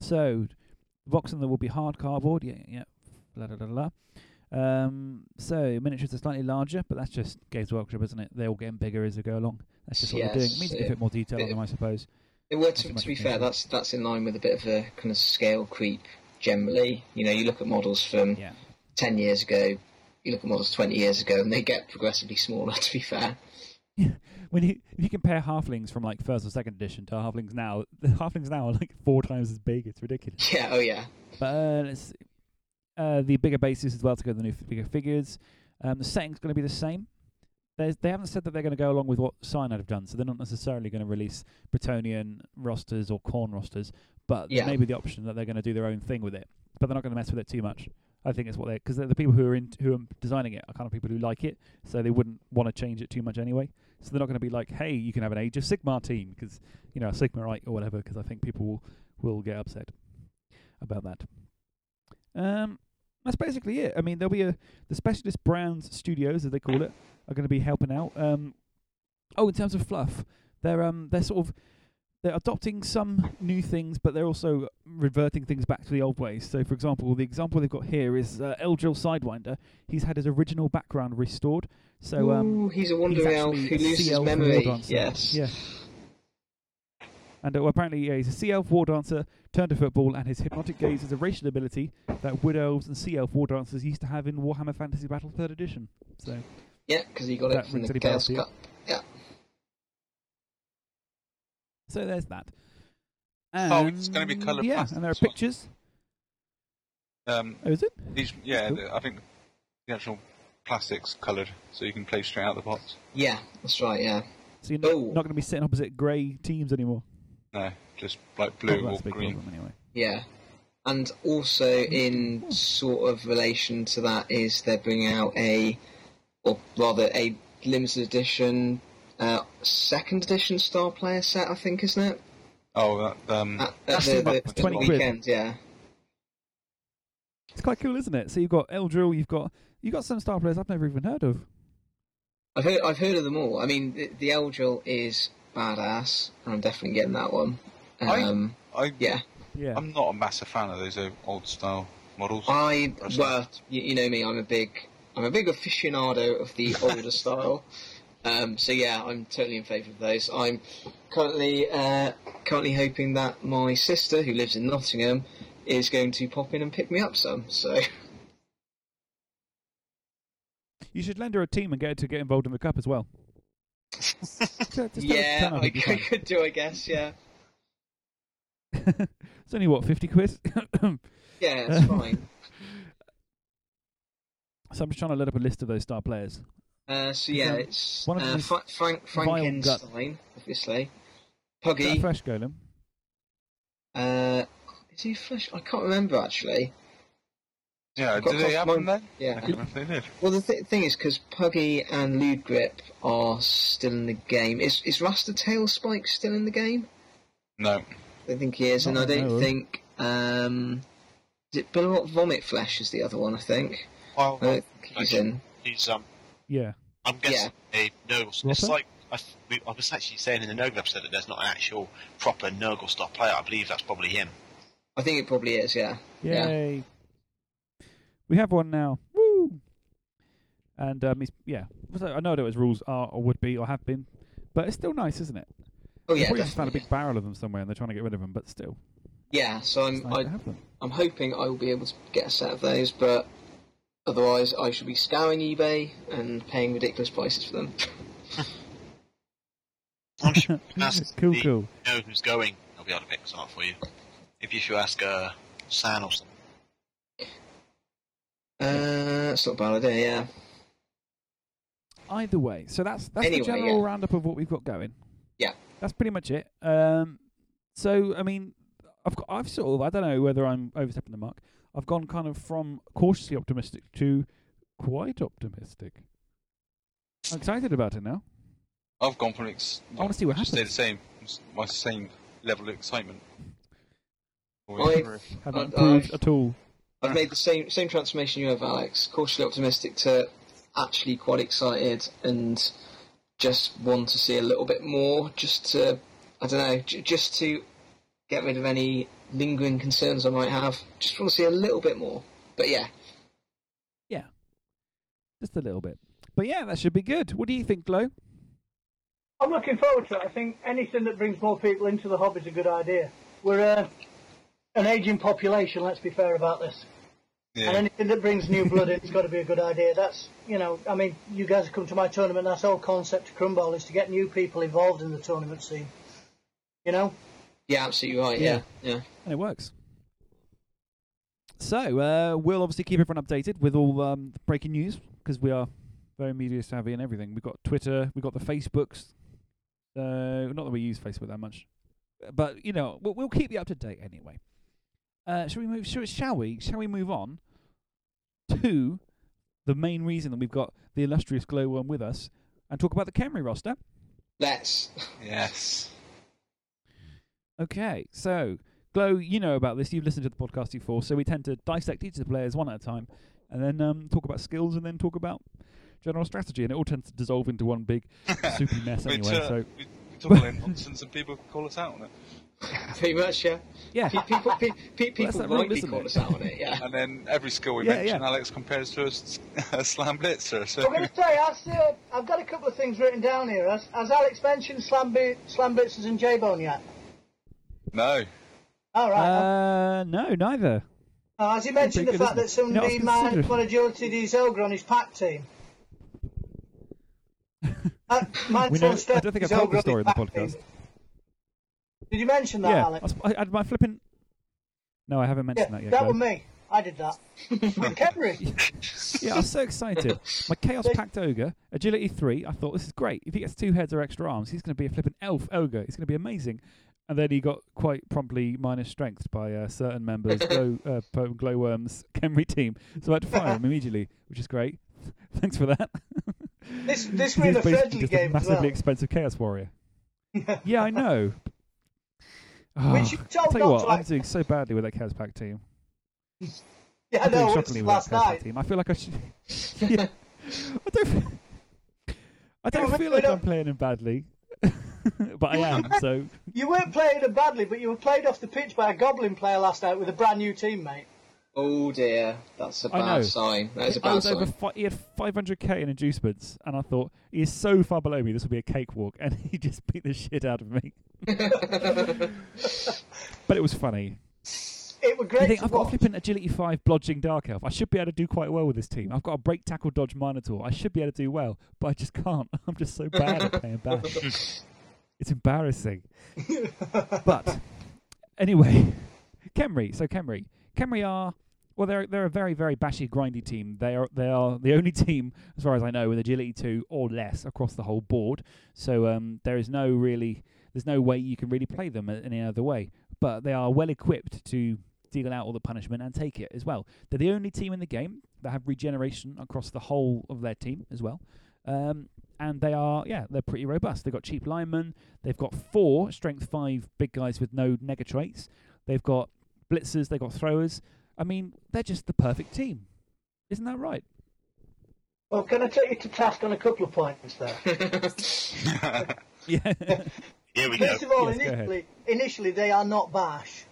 So, Vox and there will be hard cardboard. Yeah, yeah. Blah, blah, blah, blah. Um, so miniatures are slightly larger, but that's just Games Workshop, isn't it? They're all getting bigger as they go along. That's just what they're doing. It means a bit more detail on them, I suppose. It so to, to be fair, that's that's in line with a bit of a kind of scale creep generally. You know, you look at models from Yeah. 10 years ago, you look at models 20 years ago, and they get progressively smaller, to be fair. When you if you compare halflings from like first or second edition to halflings now, the halflings now are like four times as big. It's ridiculous. Yeah, oh yeah. But uh, let's. Uh, the bigger bases as well to go with the new f- bigger figures. Um, the setting's going to be the same. There's, they haven't said that they're going to go along with what Cyanide have done, so they're not necessarily going to release Bretonnian rosters or Khorne rosters. But there Yeah. may be the option that they're going to do their own thing with it. But they're not going to mess with it too much. I think it's what they because the people who are in who are designing it are kind of people who like it, so they wouldn't want to change it too much anyway. So they're not going to be like, "Hey, you can have an Age of Sigmar team," because you know Sigmarite or whatever. Because I think people will, will get upset about that. Um, that's basically it. I mean, there'll be a the specialist brands Studios, as they call it, are going to be helping out. Um, oh, in terms of fluff, they're um they're sort of they're adopting some new things, but they're also reverting things back to the old ways. So, for example, the example they've got here is uh, Eldril Sidewinder. He's had his original background restored. So, um, Ooh, he's a he's wandering elf who a loses his elf memory. Yes. Yeah. And uh, well, apparently, yeah, he's a sea elf war dancer turned to football, and his hypnotic gaze is a racial ability that wood elves and sea elf war dancers used to have in Warhammer Fantasy Battle Third Edition. So, Yeah, because he got it from the any Chaos? Cup. Yeah. so there's that. Oh, it's gonna be And, coloured Yeah, and there are as well. pictures. Um, Oh, is it? these, yeah, Cool. the- I think the actual plastic's coloured, so you can play straight out of the box. Yeah, that's right. Yeah. So you're not, not going to be sitting opposite grey teams anymore. No, just like Oh, blue that's a or big green. problem anyway. Yeah. And also, in sort of relation to that, is they're bringing out a, or rather, a limited edition, uh, second edition Star Player set, I think, isn't it? Oh, that, um, At, at That's the, about the, the 20 quid. weekend, yeah. It's quite cool, isn't it? So you've got Eldril, you've got you've got some star players I've never even heard of. I've heard, I've heard of them all. I mean, the, the Eldril is badass, and I'm definitely getting that one. I- Um, I, yeah. Yeah. I'm not a massive fan of those uh, old style models. I well, you, you know me. I'm a big, I'm a big aficionado of the older style. Um, so yeah, I'm totally in favour of those. I'm currently, uh, currently hoping that my sister, who lives in Nottingham, is going to pop in and pick me up some. So You should lend her a team and get her to get involved in the cup as well. Just- just tell her yeah, I, I could do, I guess. Yeah, it's only what fifty quid. yeah, it's fine. So I'm just trying to load up a list of those star players. Uh, so yeah, Um, it's one of uh, Fra- Frank Vile Gut. Frankenstein, obviously. Is Puggy. flesh golem. Uh, is he fresh? I can't remember actually. yeah, I've got do they have Cosmo- them then? I Yeah. can't remember if they did. Well, the th- thing is, because Puggy and Lude Grip are still in the game. Is is Rasta Tailspike still in the game? No. I think he is, and Not I that I know don't of. think. Um, is it Bilerot Vomitflesh is the other one? I think. Well, I think he's in. he's um, Yeah. I'm guessing a Nurgle. It's like I, I was actually saying in the Nurgle episode that there's not an actual proper Nurgle style player. I believe that's probably him. I think it probably is. Yeah. Yeah. Yay. We have one now. Woo! And um, yeah, I know that his rules are or would be or have been, but it's still nice, isn't it? Oh yeah, probably just found a big barrel of them somewhere and they're trying to get rid of them, but still, Yeah. So I'm I, to have them. I'm hoping I will be able to get a set of those, but otherwise I should be scouring eBay and paying ridiculous prices for them. I'm sure ask cool, the- cool. know who's going, I'll be able to pick some up for you. If you should ask uh, San or something. Uh, that's not a bad idea. Yeah. Either way, so that's that's Anyway, the general yeah. roundup of what we've got going. Yeah. That's pretty much it. Um, so I mean, I've got, I've sort of I don't know whether I'm overstepping the mark. I've gone kind of from cautiously optimistic to quite optimistic. I'm excited about it now. I've gone from ex- I wanna see what just Stay the same, my same level of excitement. I've- Haven't improved I've- at all. I've made the same same transformation you have, Alex. Cautiously optimistic to actually quite excited and just want to see a little bit more. Just to, I don't know, j- just to get rid of any lingering concerns I might have. Just want to see a little bit more. But yeah, Yeah. Just a little bit. But yeah, that should be good. What do you think, Glow? I'm looking forward to it. I think anything that brings more people into the hobby is a good idea. We're uh, an aging population, let's be fair about this. And anything that brings new blood in has got to be a good idea. That's, you know, I mean, you guys have come to my tournament, that's the whole concept of Crumball is to get new people involved in the tournament scene. You know? yeah, absolutely right. Yeah, yeah. And it works. So, uh, we'll obviously keep everyone updated with all um, the breaking news because we are very media savvy and everything. We've got Twitter, we've got the Facebooks. Uh, not that we use Facebook that much, but you know, we'll, we'll keep you up to date anyway. Uh, shall we move? Shall, shall we? Shall we move on to the main reason that we've got the illustrious Glow One with us and talk about the Khemri roster? Let's. Yes. Okay, so Glow, you know about this. You've listened to the podcast before, so we tend to dissect each of the players one at a time, and then um, talk about skills, and then talk about general strategy, and it all tends to dissolve into one big soupy mess Which, anyway. uh, so talk all in nonsense and people can call us out on it. Pretty much, yeah. Yeah. Pe- People, pe- pe- Well, that's people that rule, rightly isn't call us out on it, yeah. And then every skill we Yeah, mention, yeah. Alex compares to a, s- a slam blitzer. So I'm going to say, has, uh, I've got a couple of things written down here. Has, has Alex mentioned Slam, Bi- Slam Blitzers and J-Bone yet? no, All right. Uh, no, neither. Uh, has he mentioned the fact that isn't it? somebody You know, I might considering- put agility his ogre on his pack team? Uh, mine's We know- I don't think I his told the story his in the podcast. team. Did you mention that, yeah, I, Alex? I had my flipping. No, I haven't Yeah, mentioned that yet. that was me. I did that. Yeah, I was so excited. My Chaos Pact Ogre, Agility 3, I thought this is great. If he gets two heads or extra arms, he's going to be a flipping elf ogre. He's going to be amazing. And then he got quite promptly minus strength by uh, certain members, glow, uh, glowworms, Khemri team. So I had to fire him immediately, which is great. Thanks for that. This this was a friendly game as massively well. expensive Chaos Warrior. yeah, I know. Which ah, you Oh, told tell you what, to I'm doing so badly with that Chaos Pact team. Yeah, I I'm doing know. It's shockingly with last that Chaos Pact night. team. I feel like I should. yeah. I don't. I don't yeah, feel like I'm playing him badly, but I am. So You weren't playing it badly, but you were played off the pitch by a Goblin player last night with a brand new teammate. Oh dear, that's a bad sign. That is a I bad sign. Fi- he had 500k in inducements, and I thought he is so far below me. This will be a cakewalk, and he just beat the shit out of me. but it was funny. It was I great think I've got a watch. flipping agility five blodging dark elf. I should be able to do quite well with this team. I've got a break tackle dodge minotaur. I should be able to do well, but I just can't. I'm just so bad at playing bash. it's embarrassing. but anyway, Khemri. So Khemri, Khemri are well, they're they're a very very bashy grindy team. They are they are the only team, as far as I know, with agility two or less across the whole board. So um, there is no really there's no way you can really play them any other way. But they are well equipped to deal out all the punishment and take it as well. They're the only team in the game that have regeneration across the whole of their team as well. Um, and they are, yeah, they're pretty robust. They've got cheap linemen. They've got four strength five big guys with no nega traits. They've got blitzers. They've got throwers. I mean, they're just the perfect team. Isn't that right? Well, can I take you to task on a couple of points there? Yeah. Here we go. First of all, Yes, go initially, initially they are not bash.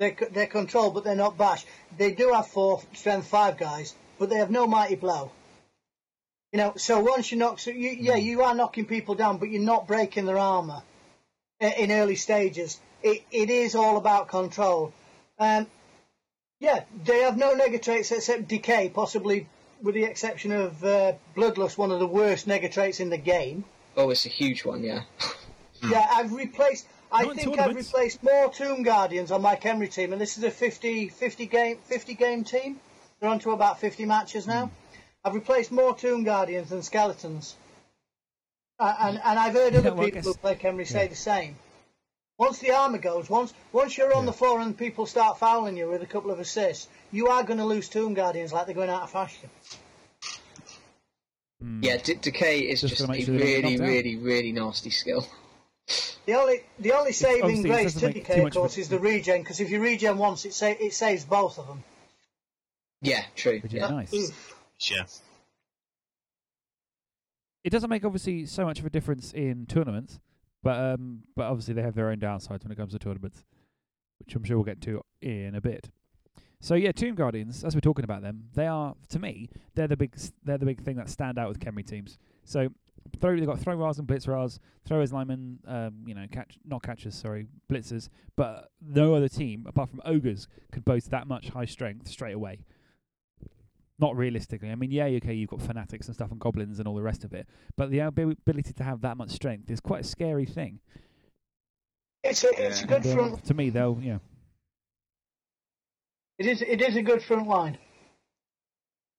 They're, they're controlled, but they're not bash. They do have four strength five guys, but they have no mighty blow. You know, so once you knock, so you, yeah, Hmm. you are knocking people down, but you're not breaking their armor in early stages. It, it is all about control. Um, yeah, they have no nega traits except decay, possibly with the exception of uh, bloodlust, one of the worst nega traits in the game. Oh, it's a huge one, yeah. Yeah, I've replaced. I Not think I've replaced more Tomb Guardians on my Khemri team, and this is a 50, 50 game 50 game team. They're on to about 50 matches now. Hmm. I've replaced more Tomb Guardians than skeletons, uh, and and I've heard Yeah, other well, I people who guess- play Khemri say the same. Once the armor goes, once once you're on Yeah. the floor and people start fouling you with a couple of assists, you are going to lose Tomb Guardians like they're going out of fashion. Mm. Yeah, D- Decay is Just just, a sure they don't get really, really, really nasty skill. The only the only saving obviously grace to decay, of much of a- course, is the regen. Because if you regen once, it sa- it saves both of them. Yeah, true. Which Yeah. nice. Yeah. It doesn't make obviously so much of a difference in tournaments, but um, but obviously they have their own downsides when it comes to tournaments, which I'm sure we'll get to in a bit. So yeah, Tomb Guardians, as we're talking about them, they are to me they're the big they're the big thing that stand out with Khemri teams. So throw they've got Thro-Ras and Blitz-Ras, throwers, linemen, um, you know, catch not catchers, sorry, blitzers, but no other team apart from ogres could boast that much high strength straight away. Not realistically. I mean, yeah, okay, you've got fanatics and stuff and goblins and all the rest of it, but the abi- ability to have that much strength is quite a scary thing. It's a it's a good And, um, front. to me, they'll yeah. It is it is a good front line.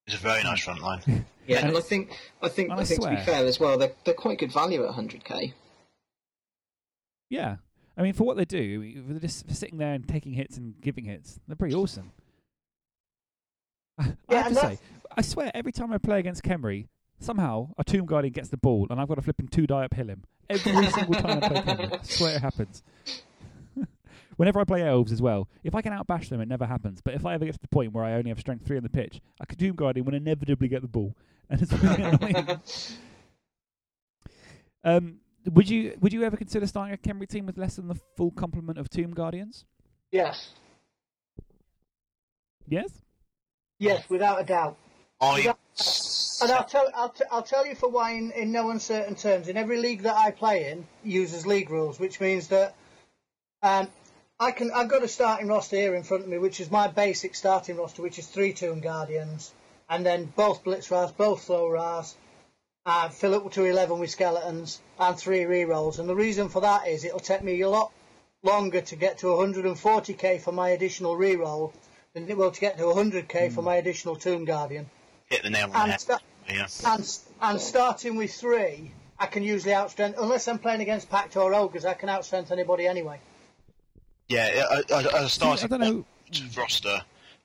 It's a very nice front line. Yeah, And and I think, I think, I I think to be fair as well, they're they're quite good value at 100k. Yeah. I mean, for what they do, for just for sitting there and taking hits and giving hits, they're pretty awesome. I Yeah, have to say, I swear, every time I play against Khemri, somehow a Tomb Guardian gets the ball and I've got to flip and two die uphill him. Every single time I play Khemri. I swear it happens. Whenever I play elves as well, if I can outbash them, it never happens. But if I ever get to the point where I only have strength three on the pitch, a Tomb Guardian will inevitably get the ball, and it's really annoying. Um, would you would you ever consider starting a Khemri team with less than the full complement of Tomb Guardians? Yes. Yes. Yes, without a doubt. I Yeah. And I'll tell I'll, t- I'll tell you for why in, in no uncertain terms. In every league that I play in, uses league rules, which means that um, I can I've got a starting roster here in front of me, which is my basic starting roster, which is three Tomb Guardians, and then both Blitz-Ras, both Thro-Ras, uh, fill up to eleven with skeletons and three rerolls. And the reason for that is it'll take me a lot longer to get to 140k for my additional reroll than it will to get to 100k for my additional Tomb Guardian. hit the nail on the And head. sta- Yeah. and, and starting with three, I can usually outstrength, unless I'm playing against Pact or Ogres, I can outstrength anybody anyway. Yeah, I, I, I started I don't know. roster.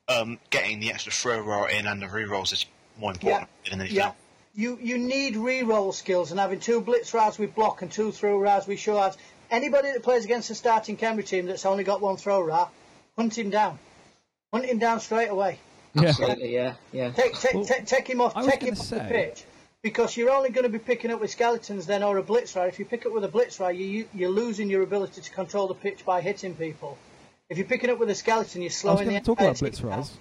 Um, getting the extra Thro-Ra in and the rerolls is more important than anything Yeah. else. You you need re-roll skills, and having two Blitz-Ras with block and two Thro-Ras with show rods. Anybody that plays against a starting Khemri team that's only got one Thro-Ra, hunt him down. Hunt him down straight away. Yeah. Absolutely, yeah, yeah. Take take, Well, take, take him off. Take him gonna off the pitch. Because you're only going to be picking up with skeletons then, or a Blitz-Ra. If you pick up with a Blitz-Ra, you, you, you're losing your ability to control the pitch by hitting people. If you're picking up with a skeleton, you're I was slowing going the to talk about entire Blitz team down. Blitz-Ra's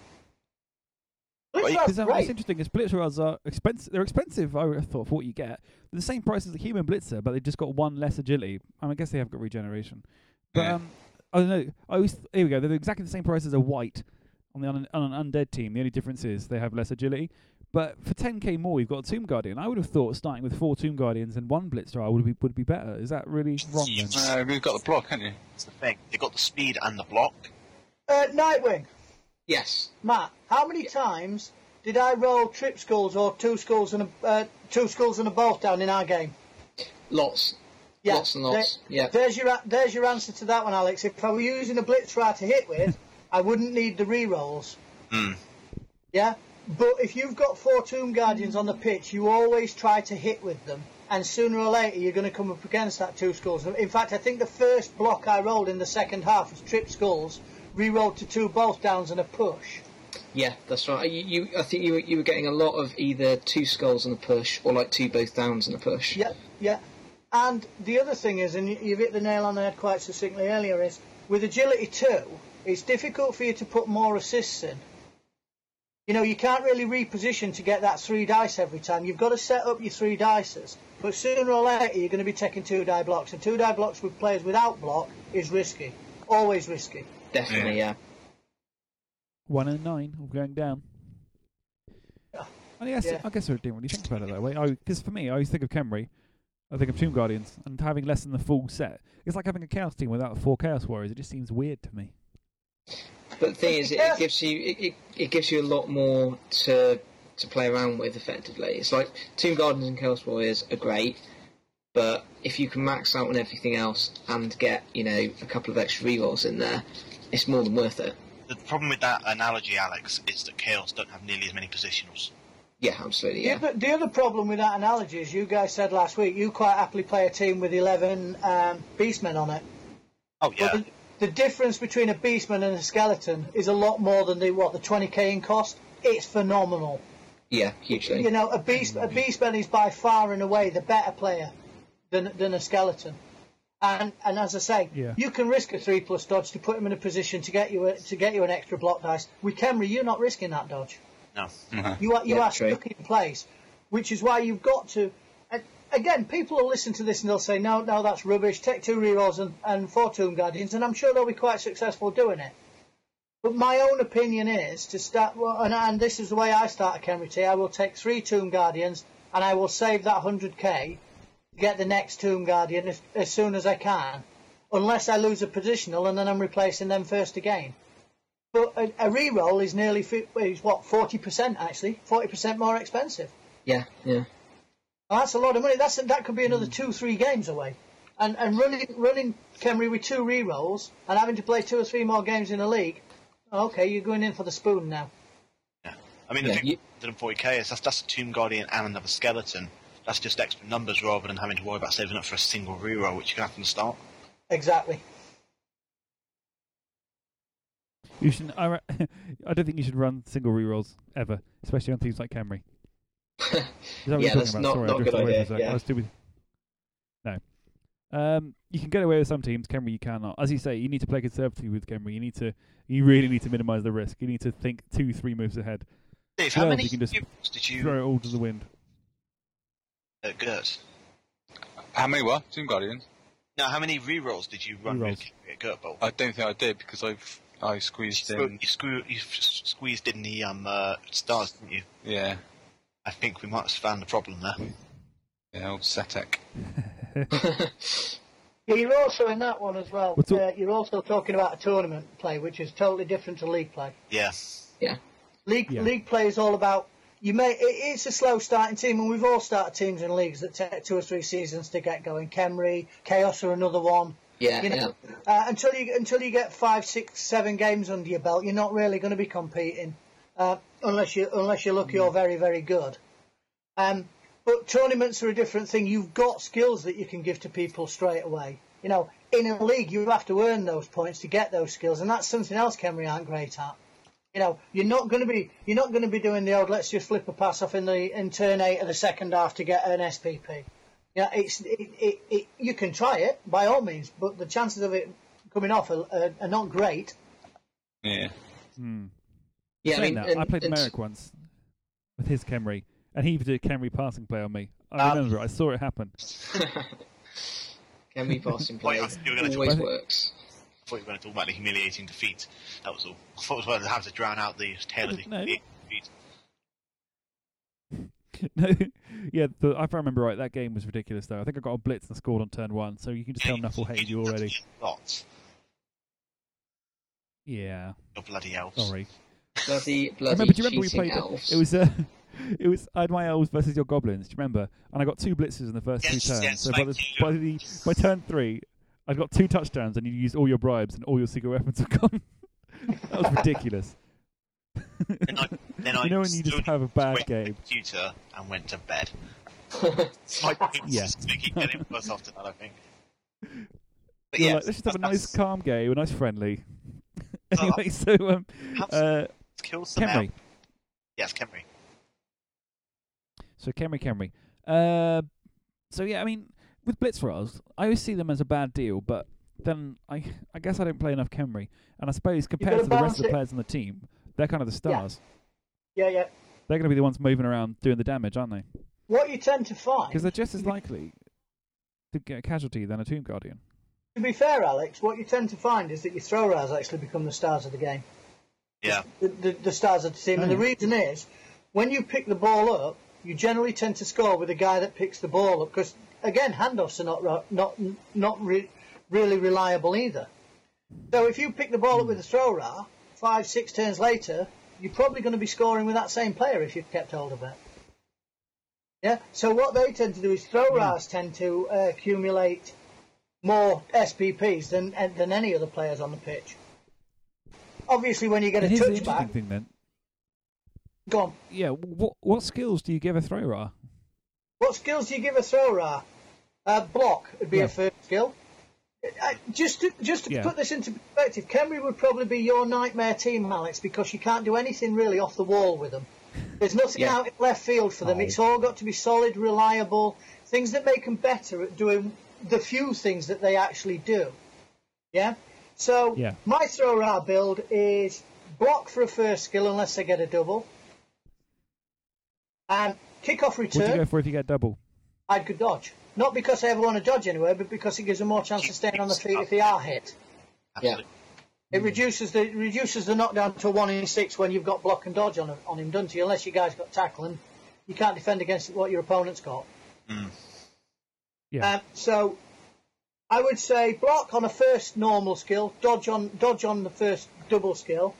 because um, what's interesting is Blitz-Ras are expensive. They're expensive. I would have thought for what you get. They're the same price as a human Blitzer, but they've just got one less agility. I, mean, I guess they have got regeneration. But Yeah. um, I don't know. I always here we go. They're exactly the same price as a white on the un, on an undead team. The only difference is they have less agility. But for 10k more, you've got a Tomb Guardian. I would have thought starting with four Tomb Guardians and one Blitzer would be would be better. Is that really wrong then? Uh, we've got the block, haven't you? That's the thing. They got the speed and the block. Uh, Nightwing, Yes. Matt, how many times did I roll trip skulls or two skulls and a uh, two skulls and a both down in our game? Lots. Yeah, Lots and lots. there- Yeah. There's your there's your answer to that one, Alex. If I were using a Blitz-Ra to hit with, I wouldn't need the re-rolls. Hmm. Yeah, but if you've got four Tomb Guardians on the pitch, you always try to hit with them, and sooner or later you're going to come up against that two skulls. In fact, I think the first block I rolled in the second half was trip skulls, re-rolled to two both downs and a push. Yeah, that's right. You, you, I think you were, you were getting a lot of either two skulls and a push, or like two both downs and a push. Yeah, yeah. And the other thing is, and you- you've hit the nail on the head quite succinctly earlier, is with agility two, it's difficult for you to put more assists in. You know, you can't really reposition to get that three dice every time. You've got to set up your three dices. But sooner or later, you're going to be taking two die blocks. And two die blocks with players without block is risky. Always risky. Definitely, yeah. One and nine, all going down. I guess Yeah. I guess I didn't really think about it that way. Because for me, I always think of Khemri, I think of Tomb Guardians, and having less than the full set. It's like having a Chaos team without four Chaos Warriors. It just seems weird to me. But the thing is, it, it gives you it, it, it gives you a lot more to to play around with effectively. It's like Tomb Guardians and Chaos Warriors are great, but if you can max out on everything else and get you know a couple of extra rerolls in there, it's more than worth it. The problem with that analogy, Alex, is that Chaos don't have nearly as many positionals. Yeah, absolutely. The, Yeah, other, the other problem with that analogy is you guys said last week you quite happily play a team with 11 um, beastmen on it. Oh yeah, But the, the difference between a beastman and a skeleton is a lot more than the what the 20k in cost. It's phenomenal. yeah, hugely. You know, a beast a beastman is by far and away the better player than than a skeleton. And and as I say, Yeah. you can risk a three plus dodge to put him in a position to get you a, to get you an extra block dice. With Khemri, you're not risking that dodge. no. Uh-huh. You are you Yeah, are true. stuck in place, which is why you've got to. Again, people will listen to this and they'll say, "No, no, that's rubbish. Take two rerolls and, and four Tomb Guardians," and I'm sure they'll be quite successful doing it. But my own opinion is to start, well, and, and this is the way I start a Khemri T. I will take three Tomb Guardians and I will save that 100k to get the next Tomb Guardian as, soon as I can, unless I lose a positional and then I'm replacing them first again. But a, a reroll is nearly is what forty percent actually, forty percent more expensive. Yeah, yeah. Well, that's a lot of money. That's that could be another hmm. two, three games away. And and running running Khemri with two re rolls and having to play two or three more games in a league. Oh, okay, you're going in for the spoon now. Yeah. I mean, the Yeah, thing you- with 140k is that's, that's a Tomb Guardian and another skeleton. That's just extra numbers rather than having to worry about saving up for a single reroll, which you can have from the start. Exactly. You should. I, I don't think you should run single rerolls ever, especially on things like Khemri. Is that what Yeah, you're that's talking not- about? Sorry, not I a drifted good away idea, for a yeah. I was too busy- No. Um, you can get away with some teams. Khemri, you cannot. As you say, you need to play conservatively with Khemri. You need to. You really need to minimise the risk. You need to think two, three moves ahead. Dave, how many you can just did you Throw it all to the wind. uh, Gert? How many were Tomb Guardians? No, how many rerolls did you run with Rerolls. at Gert Bowl? I don't think I did because I've I squeezed You, in. you, screw, you s- squeezed in the um, uh, stars, didn't you? Yeah, I think we might have found the problem there. yeah, old Setekh. Yeah, you're also in that one as well. What's? Uh, you're also talking about a tournament play, which is totally different to league play. Yes. Yeah. League Yeah. league play is all about you may it's a slow starting team, and we've all started teams in leagues that take two or three seasons to get going. Khemri, Chaos are another one. Yeah, You yeah. know, uh, until you until you get five, six, seven games under your belt, you're not really going to be competing uh, unless you unless you're lucky or very very good. Um, but tournaments are a different thing. You've got skills that you can give to people straight away. You know, in a league, you have to earn those points to get those skills, and that's something else Khemri aren't great at. You know, you're not going to be you're not going to be doing the old let's just flip a pass off in the in turn eight of the second half to get an SPP. Yeah, it's it, it, it, you can try it by all means, but the chances of it coming off are, are, are not great. Yeah, Hmm. Yeah, I mean, that, and- I played and- Merrick once with his Khemri, and he did a Khemri passing play on me. I Um, remember. I saw it happen. Can we passing play? I you were gonna Always talk- works. I thought you were going to talk about the humiliating defeat. That was all. I thought it was going to have to drown out the tale of the No. defeat. no, yeah, the, if I remember right, that game was ridiculous though. I think I got a blitz and scored on turn one, so you can just tell Nuffle hated you already. Lots. Yeah, Your bloody elves. sorry. Bloody, I bloody remember. Do you remember we played? it- elves. It was uh, it was I had my elves versus your goblins. Do you remember? And I got two blitzes in the first Yes, two turns. yes, so by the by the by turn three, I got two touchdowns, and you used all your bribes, and all your secret weapons were gone. that was ridiculous. Then I, then I you know when you just have a bad went the game. computer and went to bed. I Yeah. just getting worse after that, I think. But You're yeah, like, let's just have a nice, calm game, a nice friendly. Anyway, so um, uh, kill some Khemri. elves. Yes, Khemri. So Khemri, Khemri. Uh, so yeah, I mean, with Blitz-Ras, I always see them as a bad deal, but then I, I guess I don't play enough Khemri, and I suppose compared gotta the rest balance of the players on the team, they're kind of the stars. Yeah, yeah. They're going to be the ones moving around doing the damage, aren't they? What you tend to find, Because they're just as likely to get a casualty than a Tomb Guardian. to be fair, Alex, what you tend to find is that your throwers actually become the stars of the game. Yeah. the, the, the stars of the team. And the reason is, when you pick the ball up, you generally tend to score with the guy that picks the ball up. Because again, handoffs are not not not re- really reliable either. So if you pick the ball up with a thrower, five six turns later, you're probably going to be scoring with that same player if you've kept hold of it. Yeah. So what they tend to do is throwers tend to uh, accumulate more SPPs than than any other players on the pitch. Obviously, when you get a here's the touchback, thing then. go on. Yeah, what what skills do you give a thrower? What skills do you give a thrower? Uh, block would be Yeah. a first skill. Uh, just to, just to Yeah. put this into perspective, Khemri would probably be your nightmare team, Alex, because you can't do anything really off the wall with them. There's nothing Yeah. out in left field for them. Oh. It's all got to be solid, reliable, things that make them better at doing the few things that they actually do. Yeah? So, Yeah. my thrower build is block for a first skill unless they get a double. And kick off What do you go for if you get double? I'd go dodge. Not because I ever want to dodge anywhere, but because it gives them more chance of staying on the feet if they are hit. Absolutely. It reduces the reduces the knockdown to one in six when you've got block and dodge on on him, doesn't you, Unless you guys got tackle and you can't defend against what your opponent's got. Yeah. Um, so I would say block on a first normal skill, dodge on dodge on the first double skill.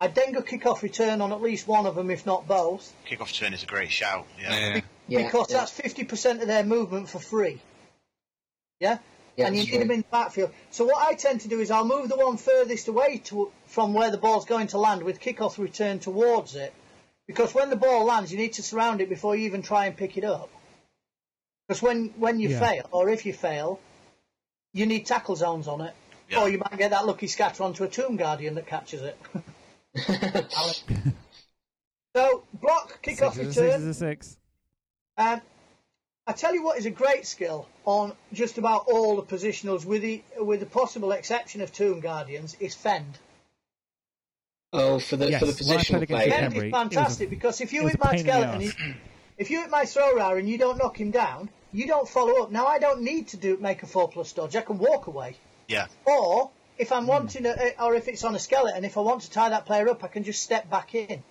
I'd then go kick off return on at least one of them, if not both, Kickoff turn is a great shout. Yeah. Yeah. yeah, because yeah. that's fifty percent of their movement for free. Yeah. Yeah, and you that's need them in the backfield. So what I tend to do is I'll move the one furthest away to, from where the ball's going to land with kickoff return towards it, because when the ball lands, you need to surround it before you even try and pick it up. Because when when you Yeah. fail, or if you fail, you need tackle zones on it, Yeah. or you might get that lucky scatter onto a tomb guardian that catches it. so block, Six kickoff is a six return. is a six. Um, I tell you what is a great skill on just about all the positionals, with the with the possible exception of Tomb Guardians, is fend. Oh, for the Yes, for the when positional play. Fend Henry, is it was a- fantastic because if you hit my pain skeleton, if you hit my Thro-Ra and you don't knock him down, you don't follow up. Now I don't need to do make a four plus dodge. I can walk away. Yeah. Or if. I'm wanting, a, or if it's on a skeleton, if I want to tie that player up, I can just step back in.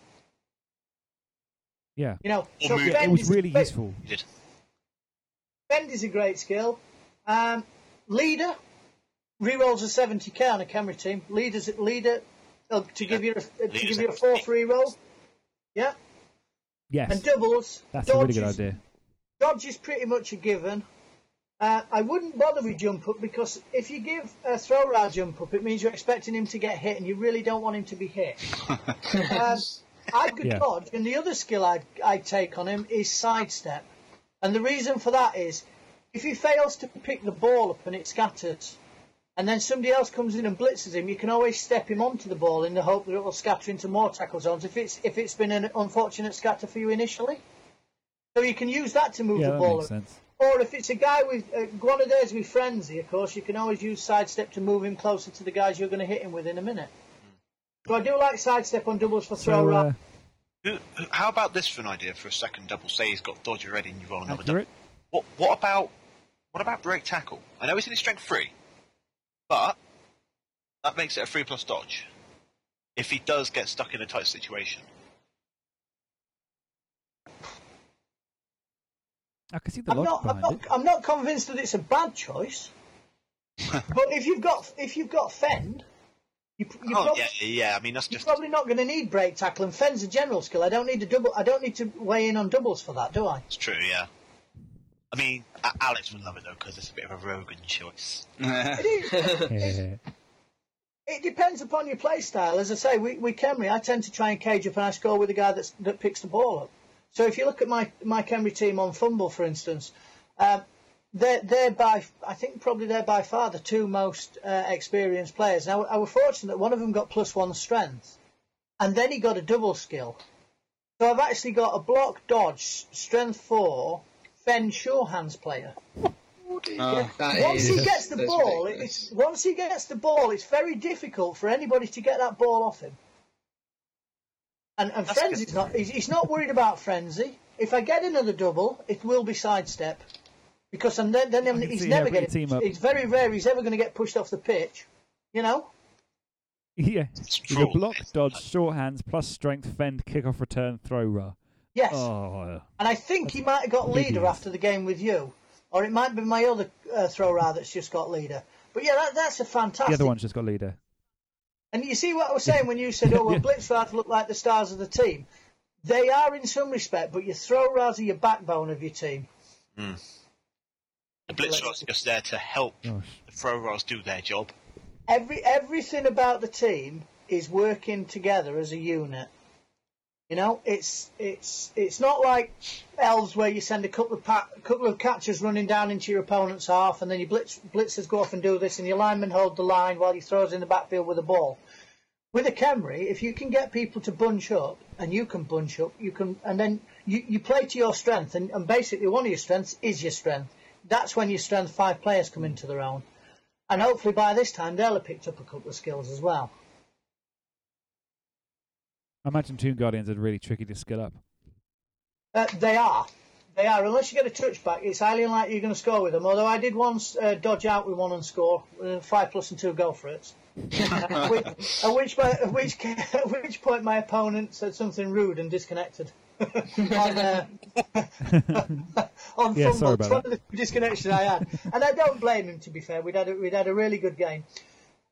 Yeah. You know, so. Yeah, fend it was really but useful. You did. Is a great skill. Um, leader rerolls a 70k on a Khemri team. Leaders leader uh, to give you a, to Leader's give you a a- fourth reroll. Yeah, Yes. and doubles. That's a really good idea. Dodge is pretty much a given. Uh, I wouldn't bother with jump up because if you give a Thro-Ra jump up, it means you're expecting him to get hit, and you really don't want him to be hit. um, I'd go Yeah. dodge, and the other skill I'd, I'd take on him is sidestep. And the reason for that is if he fails to pick the ball up and it scatters, and then somebody else comes in and blitzes him, you can always step him onto the ball in the hope that it will scatter into more tackle zones if it's if it's been an unfortunate scatter for you initially. So you can use that to move Yeah, the ball. makes sense. Or if it's a guy with uh, one with frenzy, of course, you can always use sidestep to move him closer to the guys you're going to hit him with in a minute. So I do like sidestep on doubles for throw So, round. uh, Who- who- How about this for an idea for a second double? Say he's got dodge already and you roll another double. accurate. What what about what about break tackle? I know he's in his strength three, but that makes it a three plus dodge. If he does get stuck in a tight situation, I can see the I'm logic not, I'm behind not, it. I'm not convinced that it's a bad choice. but if you've got if you've got fend, you, you oh probably, yeah, yeah. I mean that's you're just probably not going to need break tackle, and fend's a general skill. I don't need to double. I don't need to weigh in on doubles for that, do I? it's true. Yeah. I mean, Alex would love it though because it's a bit of a Rogan choice. It is. It depends upon your play style. As I say, we, with Khemri, I tend to try and cage up and I score with the guy that's, that picks the ball up. So if you look at my, my Khemri team on FUMBBL, for instance, um, they're, they're by, I think probably they're by far the two most uh, experienced players. Now, I was fortunate that one of them got plus one strength, and then he got a double skill. So I've actually got a block dodge, strength four, fend sure hands player. Uh, Once is- he gets the ball, ridiculous. it's, once he gets the ball, it's very difficult for anybody to get that ball off him. And, and That's Frenzy's good. not, he's, he's not worried about Frenzy. If I get another double, it will be sidestep. Because and then, then can he's see never how we getting, team up. it's very rare he's ever going to get pushed off the pitch. You know? Yeah. It's true. block, dodge, sure hands, plus strength, fend, kick off, return, throw, ra. Yes. Oh, And I think he might have got Maybe leader yes. after the game with you. Or it might be my other uh, thrower that's just got leader. But yeah, that, that's a fantastic the other one's just got leader. And you see what I was saying when you said, "Oh, well, Yeah. Blitz-Ras look like the stars of the team." They are in some respect, but your Thro-Ras are your backbone of your team. Hmm. The Blitz-Ras are just there to help oh, Gosh. the Thro-Ras do their job. Every everything about the team is working together as a unit. You know, it's it's it's not like elves where you send a couple of pa- couple of catchers running down into your opponent's half, and then your blitz blitzers go off and do this, and your linemen hold the line while he throws in the backfield with the ball. With a Khemri, if you can get people to bunch up, and you can bunch up, you can, and then you, you play to your strength, and, and basically one of your strengths is your strength. That's when your strength five players come into their own, and hopefully by this time they'll have picked up a couple of skills as well. I imagine Tomb Guardians are really tricky to skill up. Uh, they are. They are. Unless you get a touchback, it's highly unlikely you're going to score with them. Although I did once uh, dodge out with one and score. Uh, five plus and two go for it. at, which, at, which, at, which, at which point my opponent said something rude and disconnected. on uh, on Yeah, sorry It's about one of the disconnections I had. And I don't blame him, to be fair. We'd had a, we'd had a really good game.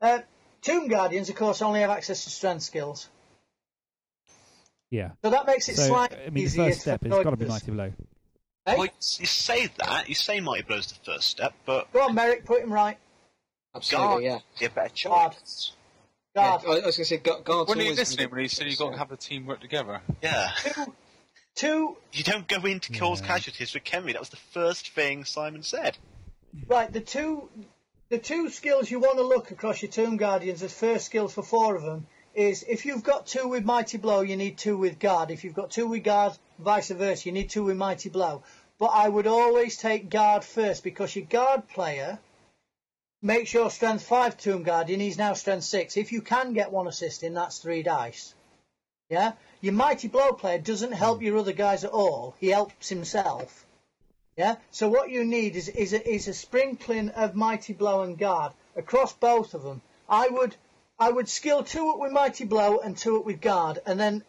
Uh, Tomb Guardians, of course, only have access to strength skills. Yeah. So that makes it So, slightly I mean, the easier first step to has got to be avoid this. mighty blow. Eh? Well, you say that, you say Mighty Blow's the first step, but Go on, Merrick, put him right. Absolutely, Guard yeah. be a better Guard. choice. yeah. I I was going to say, gu- guards When you always listening, when he said you've got to have the team work together. Yeah. Two, You don't go in to cause Yeah. casualties with Khemri. That was the first thing Simon said. right, the two, the two skills you want to look across your Tomb Guardians as first skills for four of them is if you've got two with Mighty Blow, you need two with Guard. If you've got two with Guard, vice versa, you need two with Mighty Blow. but I would always take guard first because your guard player makes your strength five tomb guardian. He's now strength six. If you can get one assist in, that's three dice. Yeah, your mighty blow player doesn't help hmm. your other guys at all. He helps himself. Yeah. So what you need is is a, is a sprinkling of mighty blow and guard across both of them. I would I would skill two up with mighty blow and two up with guard, and then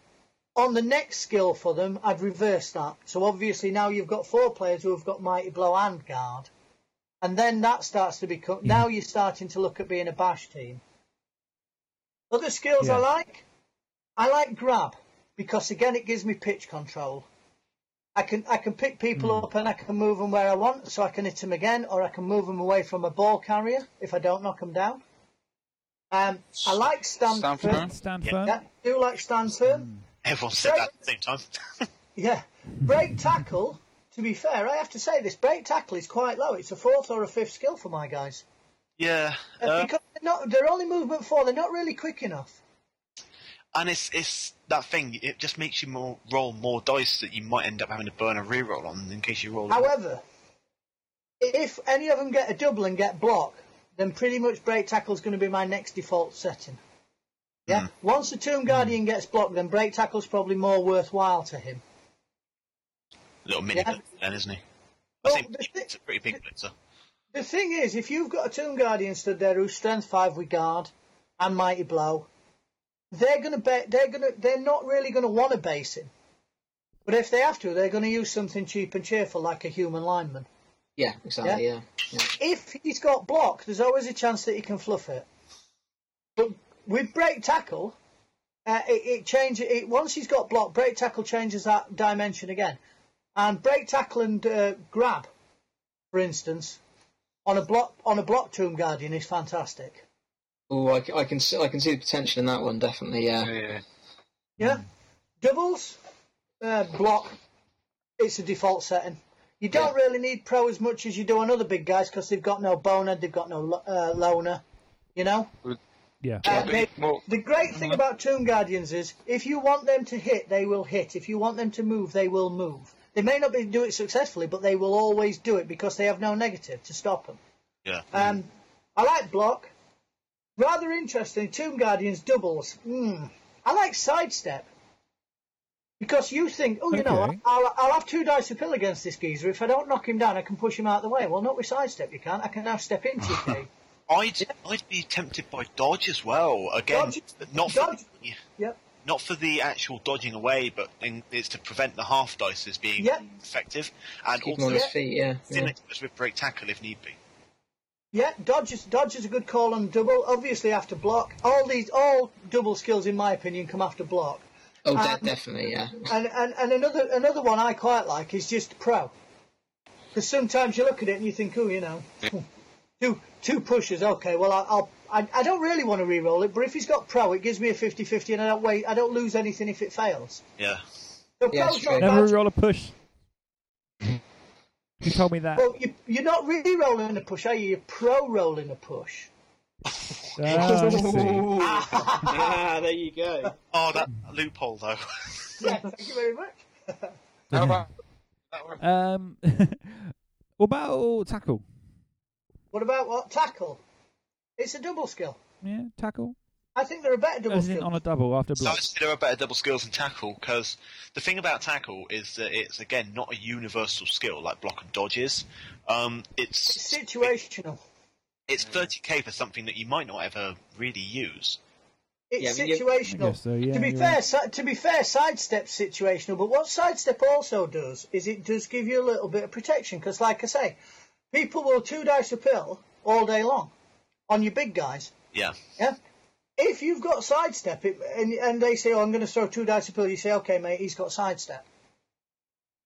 on the next skill for them, I'd reverse that. So obviously now you've got four players who have got mighty blow and guard, and then that starts to become. Now you're starting to look at being a bash team. Other skills I like, I like grab because again it gives me pitch control. I can I can pick people Hmm. up and I can move them where I want, so I can hit them again, or I can move them away from a ball carrier if I don't knock them down. Um, I like stand, Stand firm. firm. Stand Yeah. firm. Yeah, do like stand firm. Everyone said that at the same time. Yeah, break tackle. To be fair, I have to say this: break tackle is quite low. It's a fourth or a fifth skill for my guys. yeah. Uh, uh, because they're, not, they're only movement four. They're not really quick enough. and it's it's that thing. It just makes you more roll more dice that you might end up having to burn a reroll on in case you roll. a- However, if any of them get a double and get block, then pretty much break tackle is going to be my next default setting. Hmm. Yeah. Once the Tomb Guardian gets blocked, then break tackle's probably more worthwhile to him. little mini Yeah. then, isn't he? I Well, think the thi- it's a pretty big blitzer. The thing is, if you've got a Tomb Guardian stood there who's strength five with guard and mighty blow, they're gonna be, they're gonna they're not really gonna want to base him. But if they have to, they're gonna use something cheap and cheerful like a human lineman. Yeah, exactly. Yeah. yeah. If he's got block, there's always a chance that he can fluff it. But with break tackle, uh, it, it changes. It, once he's got block, break tackle changes that dimension again. And break tackle and uh, grab, for instance, on a block on a block tomb guardian is fantastic. Oh, I, c- I can see, I can see the potential in that one. Definitely. Yeah. Yeah, yeah. Yeah, doubles, uh, block. It's a default setting. You don't really need pro as much as you do on other big guys because they've got no boner, they've got no uh, loner. You know. Yeah. Uh, Well, they- well- the great thing about Tomb Guardians is if you want them to hit, they will hit. If you want them to move, they will move. They may not be do it successfully, but they will always do it because they have no negative to stop them. Yeah. Um, I like block. Rather interesting. Tomb Guardians doubles. Hmm. I like sidestep. Because you think, oh, you know, I'll, I'll have two dice to pill against this geezer. If I don't knock him down, I can push him out of the way. Well, not with sidestep, you can't. I can now step into your cave. I'd I'd be tempted by dodge as well. Again, Dodge- not for dodge- the, Yep. not for the actual dodging away, but in, it's to prevent the half dices being Yep. effective, and Keep also his feet. Yeah. still yeah. exposed with break tackle if need be. Yeah, dodge is, dodge is a good call on double. Obviously, after block, all these all double skills, in my opinion, come after block. Oh, de- Um, definitely. Yeah. And and, and another another one I quite like is just pro, because sometimes you look at it and you think, oh, you know, two two pushes. Okay, well I, I'll I, I don't really want to re-roll it, but if he's got pro, it gives me a 50-50 and I don't wait. I don't lose anything if it fails. Yeah. So Yeah, pro's not. Never bad. roll a push. You told me that. Well, you, you're not really rolling a push, are you? You're pro rolling a push. Ah, I see. ah, there you go. Oh, that loophole though. Yeah, thank you very much. How about that one? Um, what about tackle? What about what tackle? It's a double skill. Yeah, tackle. I think they're better double As in on a double after block. I'd there are better double skills than tackle because the thing about tackle is that it's again not a universal skill like block and dodge is. Um, it's It's situational. It's 30k for something that you might not ever really use. It's Yeah, but you- I situational. so, yeah, to be fair, right. si- to be fair, sidestep's situational. But what sidestep also does is it does give you a little bit of protection because, like I say, people will two dice a pill all day long on your big guys. Yeah. Yeah. If you've got sidestep it, and, and they say, "Oh, I'm going to throw two dice a pill," you say, "Okay, mate, he's got sidestep."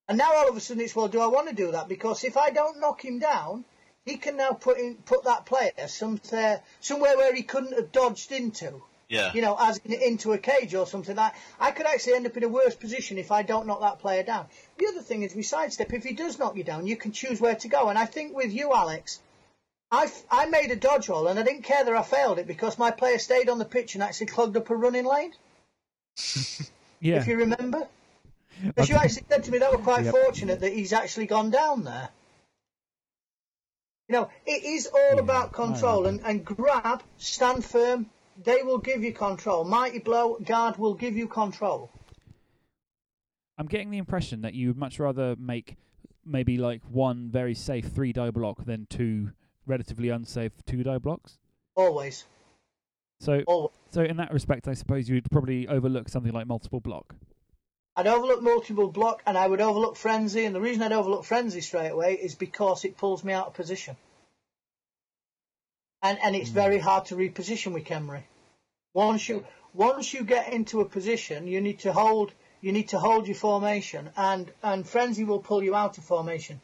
And now all of a sudden it's, "Well, do I want to do that?" Because if I don't knock him down, he can now put in put that player somewhere somewhere where he couldn't have dodged into Yeah. you know, as in, into a cage or something like I could actually end up in a worse position if I don't knock that player down. The other thing is, we sidestep, if he does knock you down, you can choose where to go. And I think with you, Alex, I, f- I made a dodge roll and I didn't care that I failed it because my player stayed on the pitch and actually clogged up a running lane, Yeah. if you remember. Because you actually said to me that we're quite Yep. fortunate that he's actually gone down there. You know, it is all Yeah, about control oh, and, and grab, stand firm. They will give you control. Mighty blow, guard will give you control. I'm getting the impression that you would much rather make maybe like one very safe three die block than two relatively unsafe two die blocks. Always, So, always. so in that respect, I suppose you'd probably overlook something like multiple block. I'd overlook multiple block and I would overlook frenzy. And the reason I'd overlook frenzy straight away is because it pulls me out of position. And and it's hmm. very hard to reposition with Khemri. Once you once you get into a position, you need to hold you need to hold your formation, and and frenzy will pull you out of formation.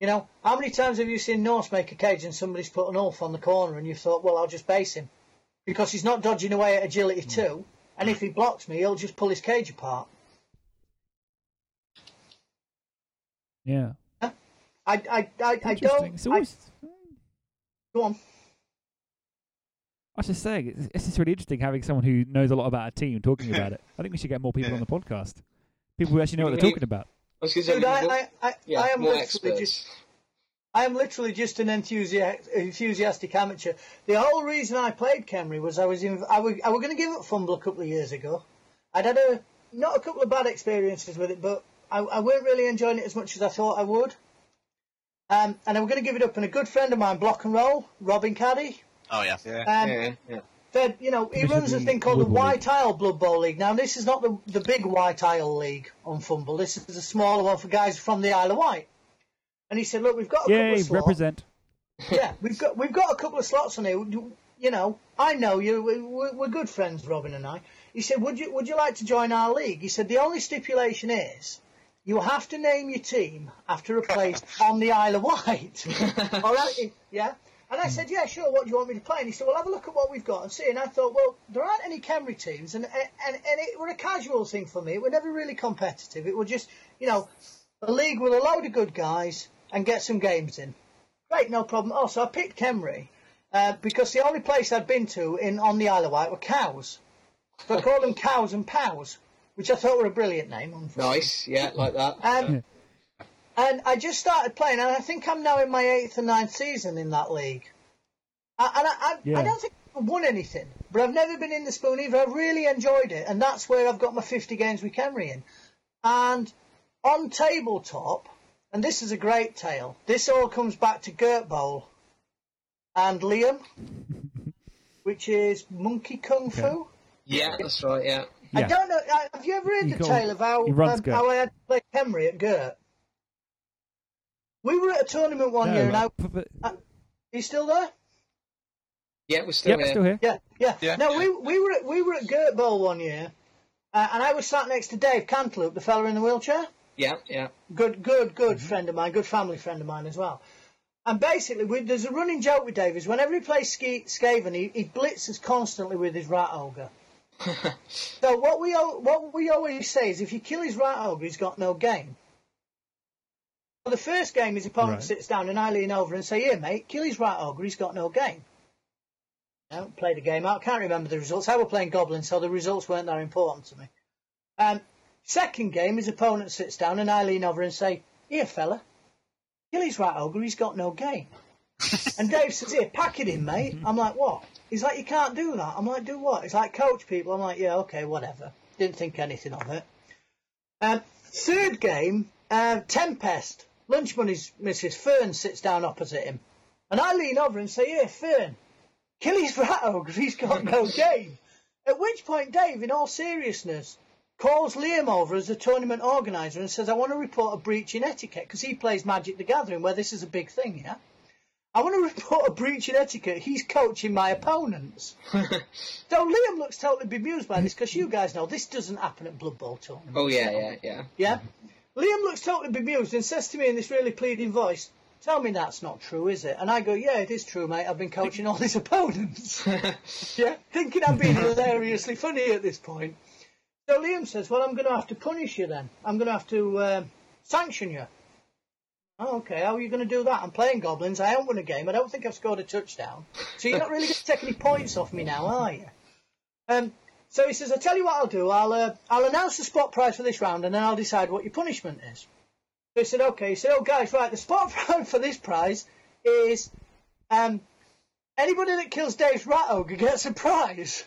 You know, how many times have you seen Norse make a cage and somebody's put an Ulf on the corner and you thought, well, I'll just base him because he's not dodging away at agility hmm. two, and if he blocks me, he'll just pull his cage apart. Yeah. I I I, I don't. It's I, always, go on. I was just saying, it's, it's just really interesting having someone who knows a lot about a team talking about it. I think we should get more people on the podcast. People who actually know what they're talking about. I was going to say, Dude, I, I, I, yeah, I am literally experts. just I am literally just an enthusiastic, enthusiastic amateur. The whole reason I played Khemri was I was in, I was, I was going to give up FUMBBL a couple of years ago. I'd had a not a couple of bad experiences with it, but I, I weren't really enjoying it as much as I thought I would. Um, and I was going to give it up. And a good friend of mine, Block and Roll, Robin Caddy, Oh yeah. Yeah. um, yeah, yeah. said, you know, he Commission runs a thing called the Woodward White Isle Blood Bowl League. Now, this is not the, the big White Isle League on FUMBBL. This is a smaller one for guys from the Isle of Wight. And he said, look, we've got a couple of slots. represent. yeah, we've got we've got a couple of slots on here. You you know, I know you. We're, we're good friends, Robin and I. He said, would you would you like to join our league? He said the only stipulation is you have to name your team after a place on the Isle of Wight. All right, yeah. And I said, yeah, sure. What do you want me to play? And he said, well, have a look at what we've got and see. And I thought, well, there aren't any Khemri teams, and and and it were a casual thing for me. It were never really competitive. It was just, you know, a league with a load of good guys and get some games in. Great, no problem. Oh, so I picked Khemri uh, because the only place I'd been to in on the Isle of Wight were Cowes. So I called them Cowes and pows, which I thought were a brilliant name. unfortunately. Nice, yeah, like that. Um, and I just started playing, and I think I'm now in my eighth and ninth season in that league. I, and I, I, Yeah. I don't think I've won anything, but I've never been in the spoon either. I've really enjoyed it, and that's where I've got my 50 games with Khemri in. And on tabletop, and this is a great tale, this all comes back to Gert Bowl and Liam, which is Monkey Kung Fu. Yeah, that's right, yeah. I don't know. uh, Have you ever heard He the goes- tale of how, um, how I had to play Khemri at Gert? We were at a tournament one No, year, and I, but- but- are you still there? Yeah, we're still yep, here. still here. Yeah, yeah. Yeah. No, we we were at, we were at Gert Bowl one year, uh, and I was sat next to Dave Cantaloupe, the fella in the wheelchair. Yeah, yeah. Good, good, good friend of mine, good family friend of mine as well. And basically, we, there's a running joke with Dave is whenever he plays Ski, Skaven, he, he blitzes constantly with his rat ogre. so what we what we always say is if you kill his rat ogre, he's got no game. So the first game, his opponent Right. sits down and I lean over and say, "Here, mate, kill his right ogre. He's got no game." I don't play the game out. Can't remember the results. I were playing Goblin, so the results weren't that important to me. Um, second game, his opponent sits down and I lean over and say, "Here, fella, kill his right ogre. He's got no game." and Dave says, "Here, pack it in, mate." I'm like, "What?" He's like, "You can't do that." I'm like, "Do what?" He's like, "Coach people." I'm like, "Yeah, okay, whatever." Didn't think anything of it. Um, third game, uh, Tempest. Lunch Money's Mrs. Fern sits down opposite him, and I lean over and say, "Here, Fern, kill his rat ogre. He's got no game." At which point, Dave, in all seriousness, calls Liam over as the tournament organizer and says, I want to report a breach in etiquette because he plays Magic the Gathering where this is a big thing, yeah? I want to report a breach in etiquette. He's coaching my opponents. so Liam looks totally bemused by this because you guys know this doesn't happen at Blood Bowl tournaments. Oh, yeah, yeah, yeah. Yeah? Liam looks totally bemused and says to me in this really pleading voice, Tell me that's not true, is it? And I go, Yeah, it is true, mate. I've been coaching all his opponents. yeah? Thinking I'm being hilariously funny at this point. So Liam says, Well, I'm going to have to punish you then. I'm going to have to um, sanction you. Oh, okay, how are you going to do that? I'm playing Goblins. I haven't won a game. I don't think I've scored a touchdown. So you're not really going to take any points off me now, are you? Um, So he says, "I tell you what I'll do. I'll uh, I'll announce the spot prize for this round, and then I'll decide what your punishment is." So he said, "Okay." He said, "Oh guys, right. The spot for this prize is um, anybody that kills Dave's rat ogre gets a prize."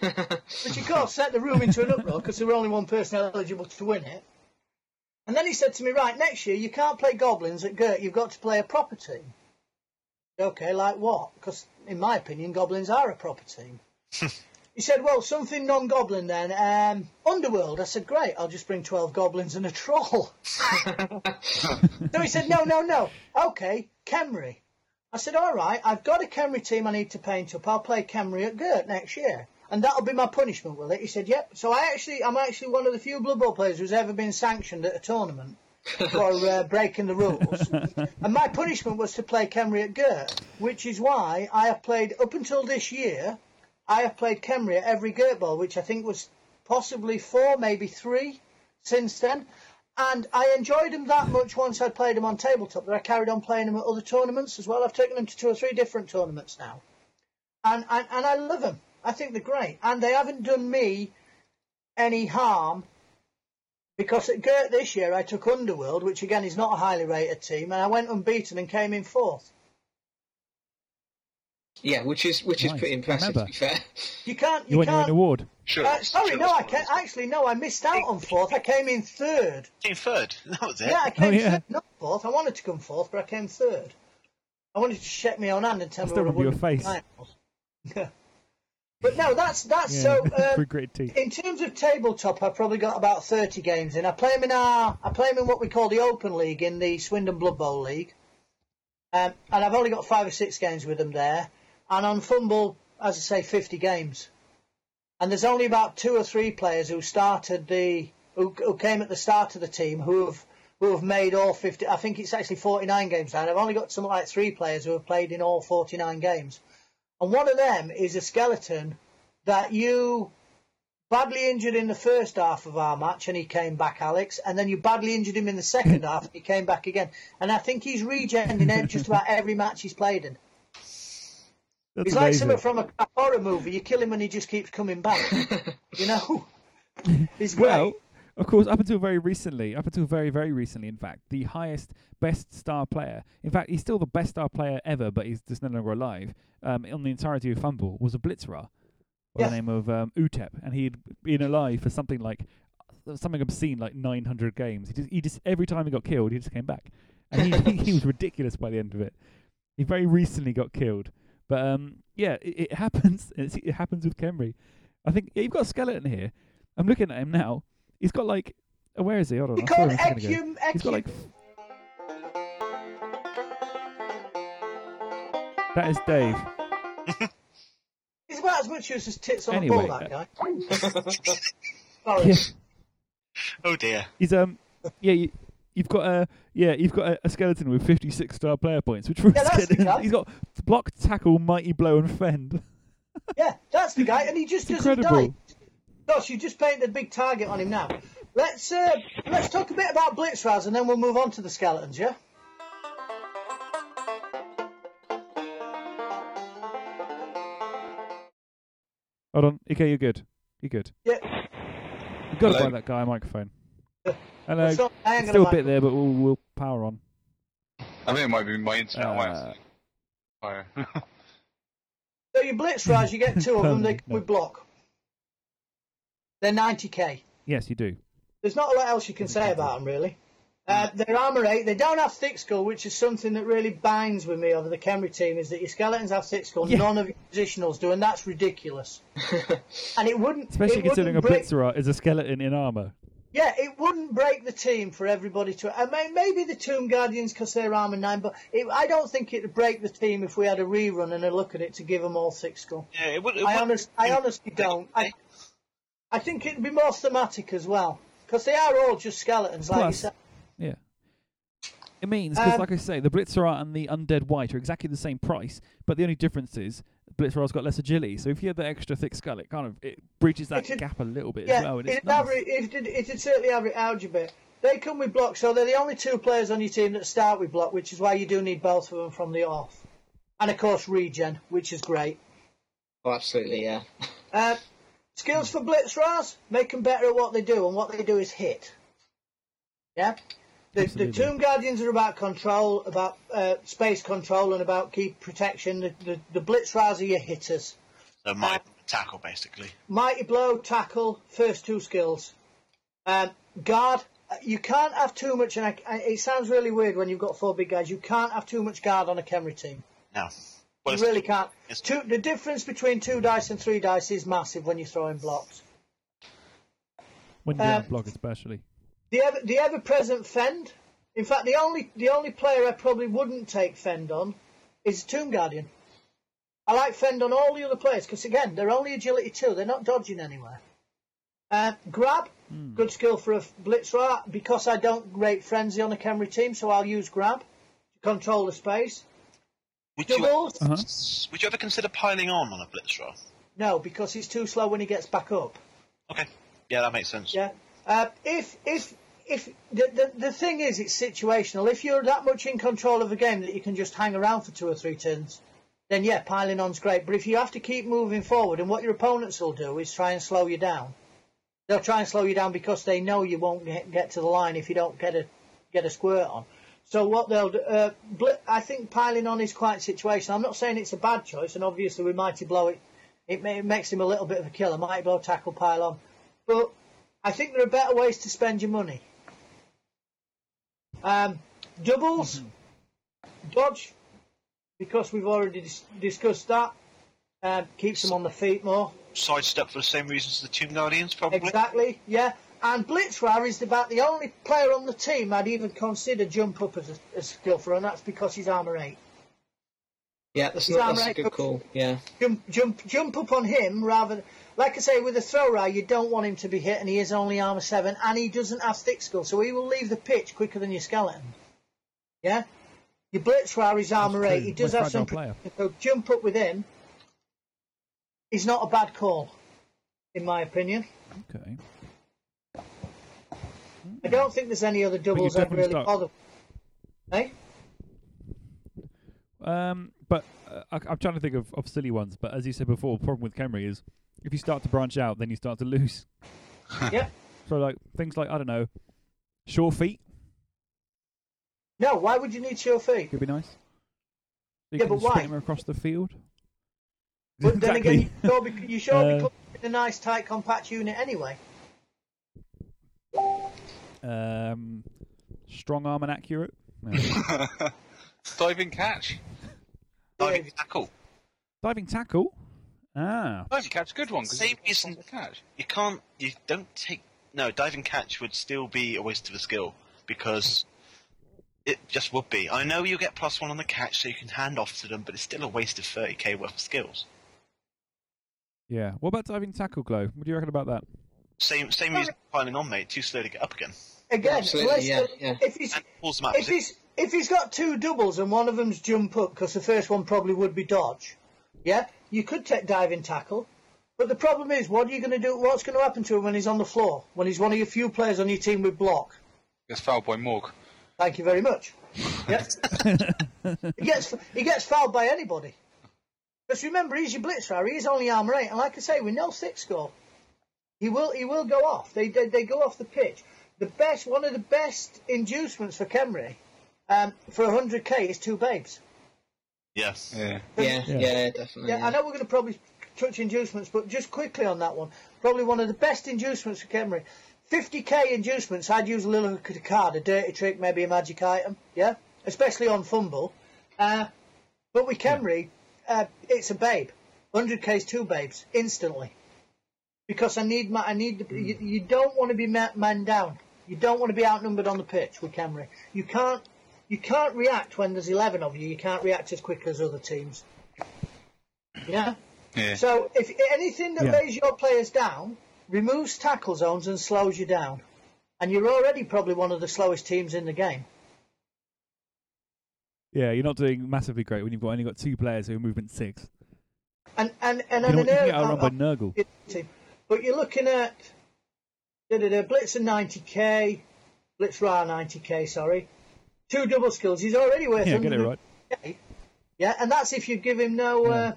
Which of course set the room into an uproar because there were only one person eligible to win it. And then he said to me, "Right, next year you can't play goblins at Gert. You've got to play a proper team." Okay, like what? Because in my opinion, goblins are a proper team. He said, well, something non-goblin then. Um, Underworld. I said, great, I'll just bring 12 goblins and a troll. so he said, no, no, no. Okay, Khemri. I said, all right, I've got a Khemri team I need to paint up. I'll play Khemri at Gert next year. And that'll be my punishment, will it? He said, yep. So I actually, I'm actually one of the few Blood Bowl players who's ever been sanctioned at a tournament for uh, breaking the rules. and my punishment was to play Khemri at Gert, which is why I have played up until this year I have played Khemri at every Gert Ball, which I think was possibly four, maybe three since then. And I enjoyed them that much once I'd played them on tabletop that I carried on playing them at other tournaments as well. I've taken them to two or three different tournaments now. And, and, and I love them. I think they're great. And they haven't done me any harm because at Gert this year I took Underworld, which again is not a highly rated team, and I went unbeaten and came in fourth. Yeah, which is which is pretty impressive to be fair. You can't. You You won your own can't. award. Sure. Uh, sorry, sure no, I can't, actually no. I missed out on fourth. I came in third. Came third. That was it. Yeah, I came Oh, yeah. third, not fourth. I wanted to come fourth, but I came third. I wanted to check me on hand and tell I me still what I remember your won. face. but no, that's that's Yeah, so. Um, great team. in terms of tabletop, I've probably got about thirty games in. I play them in our, I play them in what we call the Open League in the Swindon Blood Bowl League, um, and I've only got five or six games with them there. And on FUMBBL, as I say, fifty games. And there's only about two or three players who started the, who, who came at the start of the team who have who have made all fifty. I think it's actually forty nine games now. And I've only got something like three players who have played in all forty nine games. And one of them is a skeleton that you badly injured in the first half of our match and he came back, Alex, and then you badly injured him in the second half and he came back again. And I think he's regenerating in just about every match he's played in. That's He's like someone from a, a horror movie. You kill him and he just keeps coming back. you know? He's great. Well, of course, up until very recently, up until very, very recently, in fact, the highest, best star player, in fact, he's still the best star player ever, but he's just no longer alive, um, on the entirety of FUMBBL, was a Blitzerer by Yeah. the name of um, Utep, and he'd been alive for something like, something obscene, like 900 games. He just, he just every time he got killed, he just came back. And he, he was ridiculous by the end of it. He very recently got killed. But um, yeah, it, it happens. It's, it happens with Khemri. I think yeah, you've got a skeleton here. I'm looking at him now. He's got like, oh, where is he? Hold on. He I saw called him a second ago. Ecum, He's got like, that is Dave. He's about as much use as tits on Anyway, a ball, that uh, guy. Sorry. Yeah. Oh dear. He's um, yeah. You, you've got a yeah. You've got a, a skeleton with 56 star player points, which was Yeah, that's the guy. He's got block, tackle, mighty blow, and fend. Yeah, that's the guy, and he just It's doesn't incredible. die. Gosh, you just painted a big target on him now. Let's uh, let's talk a bit about Blitz-Ras, and then we'll move on to the skeletons. Yeah. Hold on. Okay, you're good. You're good. Yeah. You've got to Hello. buy that guy a microphone. Yeah. Hello. It's not- I ain't It's still a bit there, but we'll, we'll power on. I think it might be my internet. I might Uh, to fire. So your Blitz-Ras, you get two of them. They Permanent, no. with block. They're 90k. yes, you do. There's not a lot else you can say about them, really. Uh, they're armor eight. They don't have thick skull, which is something that really binds with me over the Khemri team. Is that your skeletons have thick skull, Yeah. none of your positionals do, and that's ridiculous. and it wouldn't, Especially it considering a wouldn't break, Blitzerer is a skeleton in armor. Yeah, it wouldn't break the team for everybody to. I mean, maybe the Tomb Guardians because they're armor nine, but it, I don't think it'd break the team if we had a rerun and a look at it to give them all thick skull. Yeah, it would. It I, would honest, I honestly don't. I, I think it'd be more thematic as well because they are all just skeletons, like you Plus- said. Yeah. It means, because Um, like I say, the Blitzerer and the Undead Wight are exactly the same price, but the only difference is Blitzerer's got less agility. So if you had the extra thick skull, it kind of it breaches that It'd- gap a little bit Yeah, as well. And it's it'd, nice. average, it'd, it'd certainly average out a bit. They come with block, so they're the only two players on your team that start with block, which is why you do need both of them from the off. And of course, regen, which is great. Oh, absolutely, yeah. Uh, Skills for Blitz Blitz-Ras, make them better at what they do, and what they do is hit. Yeah? The, the Tomb Guardians are about control, about uh, space control, and about keep protection. The, the, the Blitz-Ras are your hitters. So my tackle, basically. Mighty Blow, Tackle, first two skills. Um, guard, uh, you can't have too much, and I, I, it sounds really weird when you've got four big guys, you can't have too much guard on a Khemri team. No. Well, You really can't. it's- Two, the difference between two dice and three dice is massive when you're throwing blocks. When you Um, don't block, especially. The ever, the ever present Fend. In fact, the only the only player I probably wouldn't take Fend on is Tomb Guardian. I like Fend on all the other players because again they're only agility two. They're not dodging anywhere. Uh, grab, good skill for a Blitz-Ra because I don't rate Frenzy on a Khemri team, so I'll use grab to control the space. Would, you, Uh-huh. would you ever consider piling on on a Blitz-Ra? no, because he's too slow when he gets back up. Okay. Yeah, that makes sense. Yeah. Uh, if if if the, the the thing is, it's situational. If you're that much in control of the game that you can just hang around for two or three turns, then yeah, piling on's great. But if you have to keep moving forward, and what your opponents will do is try and slow you down. They'll try and slow you down because they know you won't get, get to the line if you don't get a get a squirt on. So what they'll do, uh, I think piling on is quite situational. I'm not saying it's a bad choice, and obviously with Mighty Blow it, it, ma- it makes him a little bit of a killer. Mighty Blow, tackle, pile on. But I think there are better ways to spend your money. Um, doubles, dodge, because we've already dis- discussed that. Um, keeps them on the feet more. Sidestep for the same reasons as the Tomb Guardians, probably. Exactly, yeah. And Blitz-Ra is about the only player on the team I'd even consider jump up as a, a skill for, and that's because he's armor eight. Yeah, that's, Sound not, that's a right, good Coach? call. Yeah. Jump, jump, jump up on him rather. Like I say, with a thrower, you don't want him to be hit, and he is only armor seven, and he doesn't have thick skull, so he will leave the pitch quicker than your skeleton. Yeah. Your Blitz-Ra is armor true. eight. He does have some. fragile So jump up with him. Is not a bad call, in my opinion. Okay. I don't think there's any other doubles I'd really start- bother. Hey? Um, but uh, I, I'm trying to think of, of silly ones. But as you said before, the problem with Khemri is if you start to branch out, then you start to lose. Yep. So like things like I don't know, sure feet No, why would you need sure feet? could be nice. You Yeah, but why? across the field. But then again, you Exactly. sure, bec- you sure Uh, become a nice, tight, compact unit anyway. Um, strong arm and accurate. No. Diving catch. Diving tackle. Diving tackle. Ah, Diving catch, good one. 'cause Same it's reason- a catch. You can't. You don't take. No, diving catch would still be a waste of a skill because it just would be. I know you get plus one on the catch, so you can hand off to them, but it's still a waste of 30k worth of skills. yeah. What about diving tackle, Glow? What do you reckon about that? Same same reason piling on, mate. Too slow to get up again. Again, Absolutely, let's- yeah, yeah. if he's pulls them if he's if he's got two doubles and one of them's jump up because the first one probably would be dodge, yeah, you could take diving tackle. But the problem is, what are you going to do? What's going to happen to him when he's on the floor? When he's one of your few players on your team with block? Gets fouled by Morg. Thank you very much. Yeah. he gets he gets fouled by anybody. Because remember, he's your blitzer. He's only armor eight, and like I say, with no thick skull, he will he will go off. They they, they go off the pitch. The best one of the best inducements for Khemri um, for 100k is two babes. Yes. Yeah. Yeah, Yeah. yeah, definitely. Yeah, Yeah, I know we're going to probably touch inducements, but just quickly on that one, probably one of the best inducements for Khemri. 50k inducements, I'd use a little card, a dirty trick, maybe a magic item, yeah, especially on FUMBBL. Uh, but with Khemri, uh, it's a babe. 100k is two babes instantly, because I need my, I need the, you, you don't want to be ma- man down. You don't want to be outnumbered on the pitch with Khemri. You can't. You can't react when there's 11 of you. You can't react as quick as other teams. Yeah. Yeah. So if anything that Yeah. lays your players down removes tackle zones and slows you down, and you're already probably one of the slowest teams in the game. Yeah, you're not doing massively great when you've got only got two players who are movement six. And and and You, an know, you can get area- outrun by Nurgle. team. But you're looking at da, da, da, Blitzer 90k, Blitz-Ra 90k, sorry. Two double skills. He's already worth Yeah, get it 100K. right. Yeah, and that's if you give him no Yeah. uh,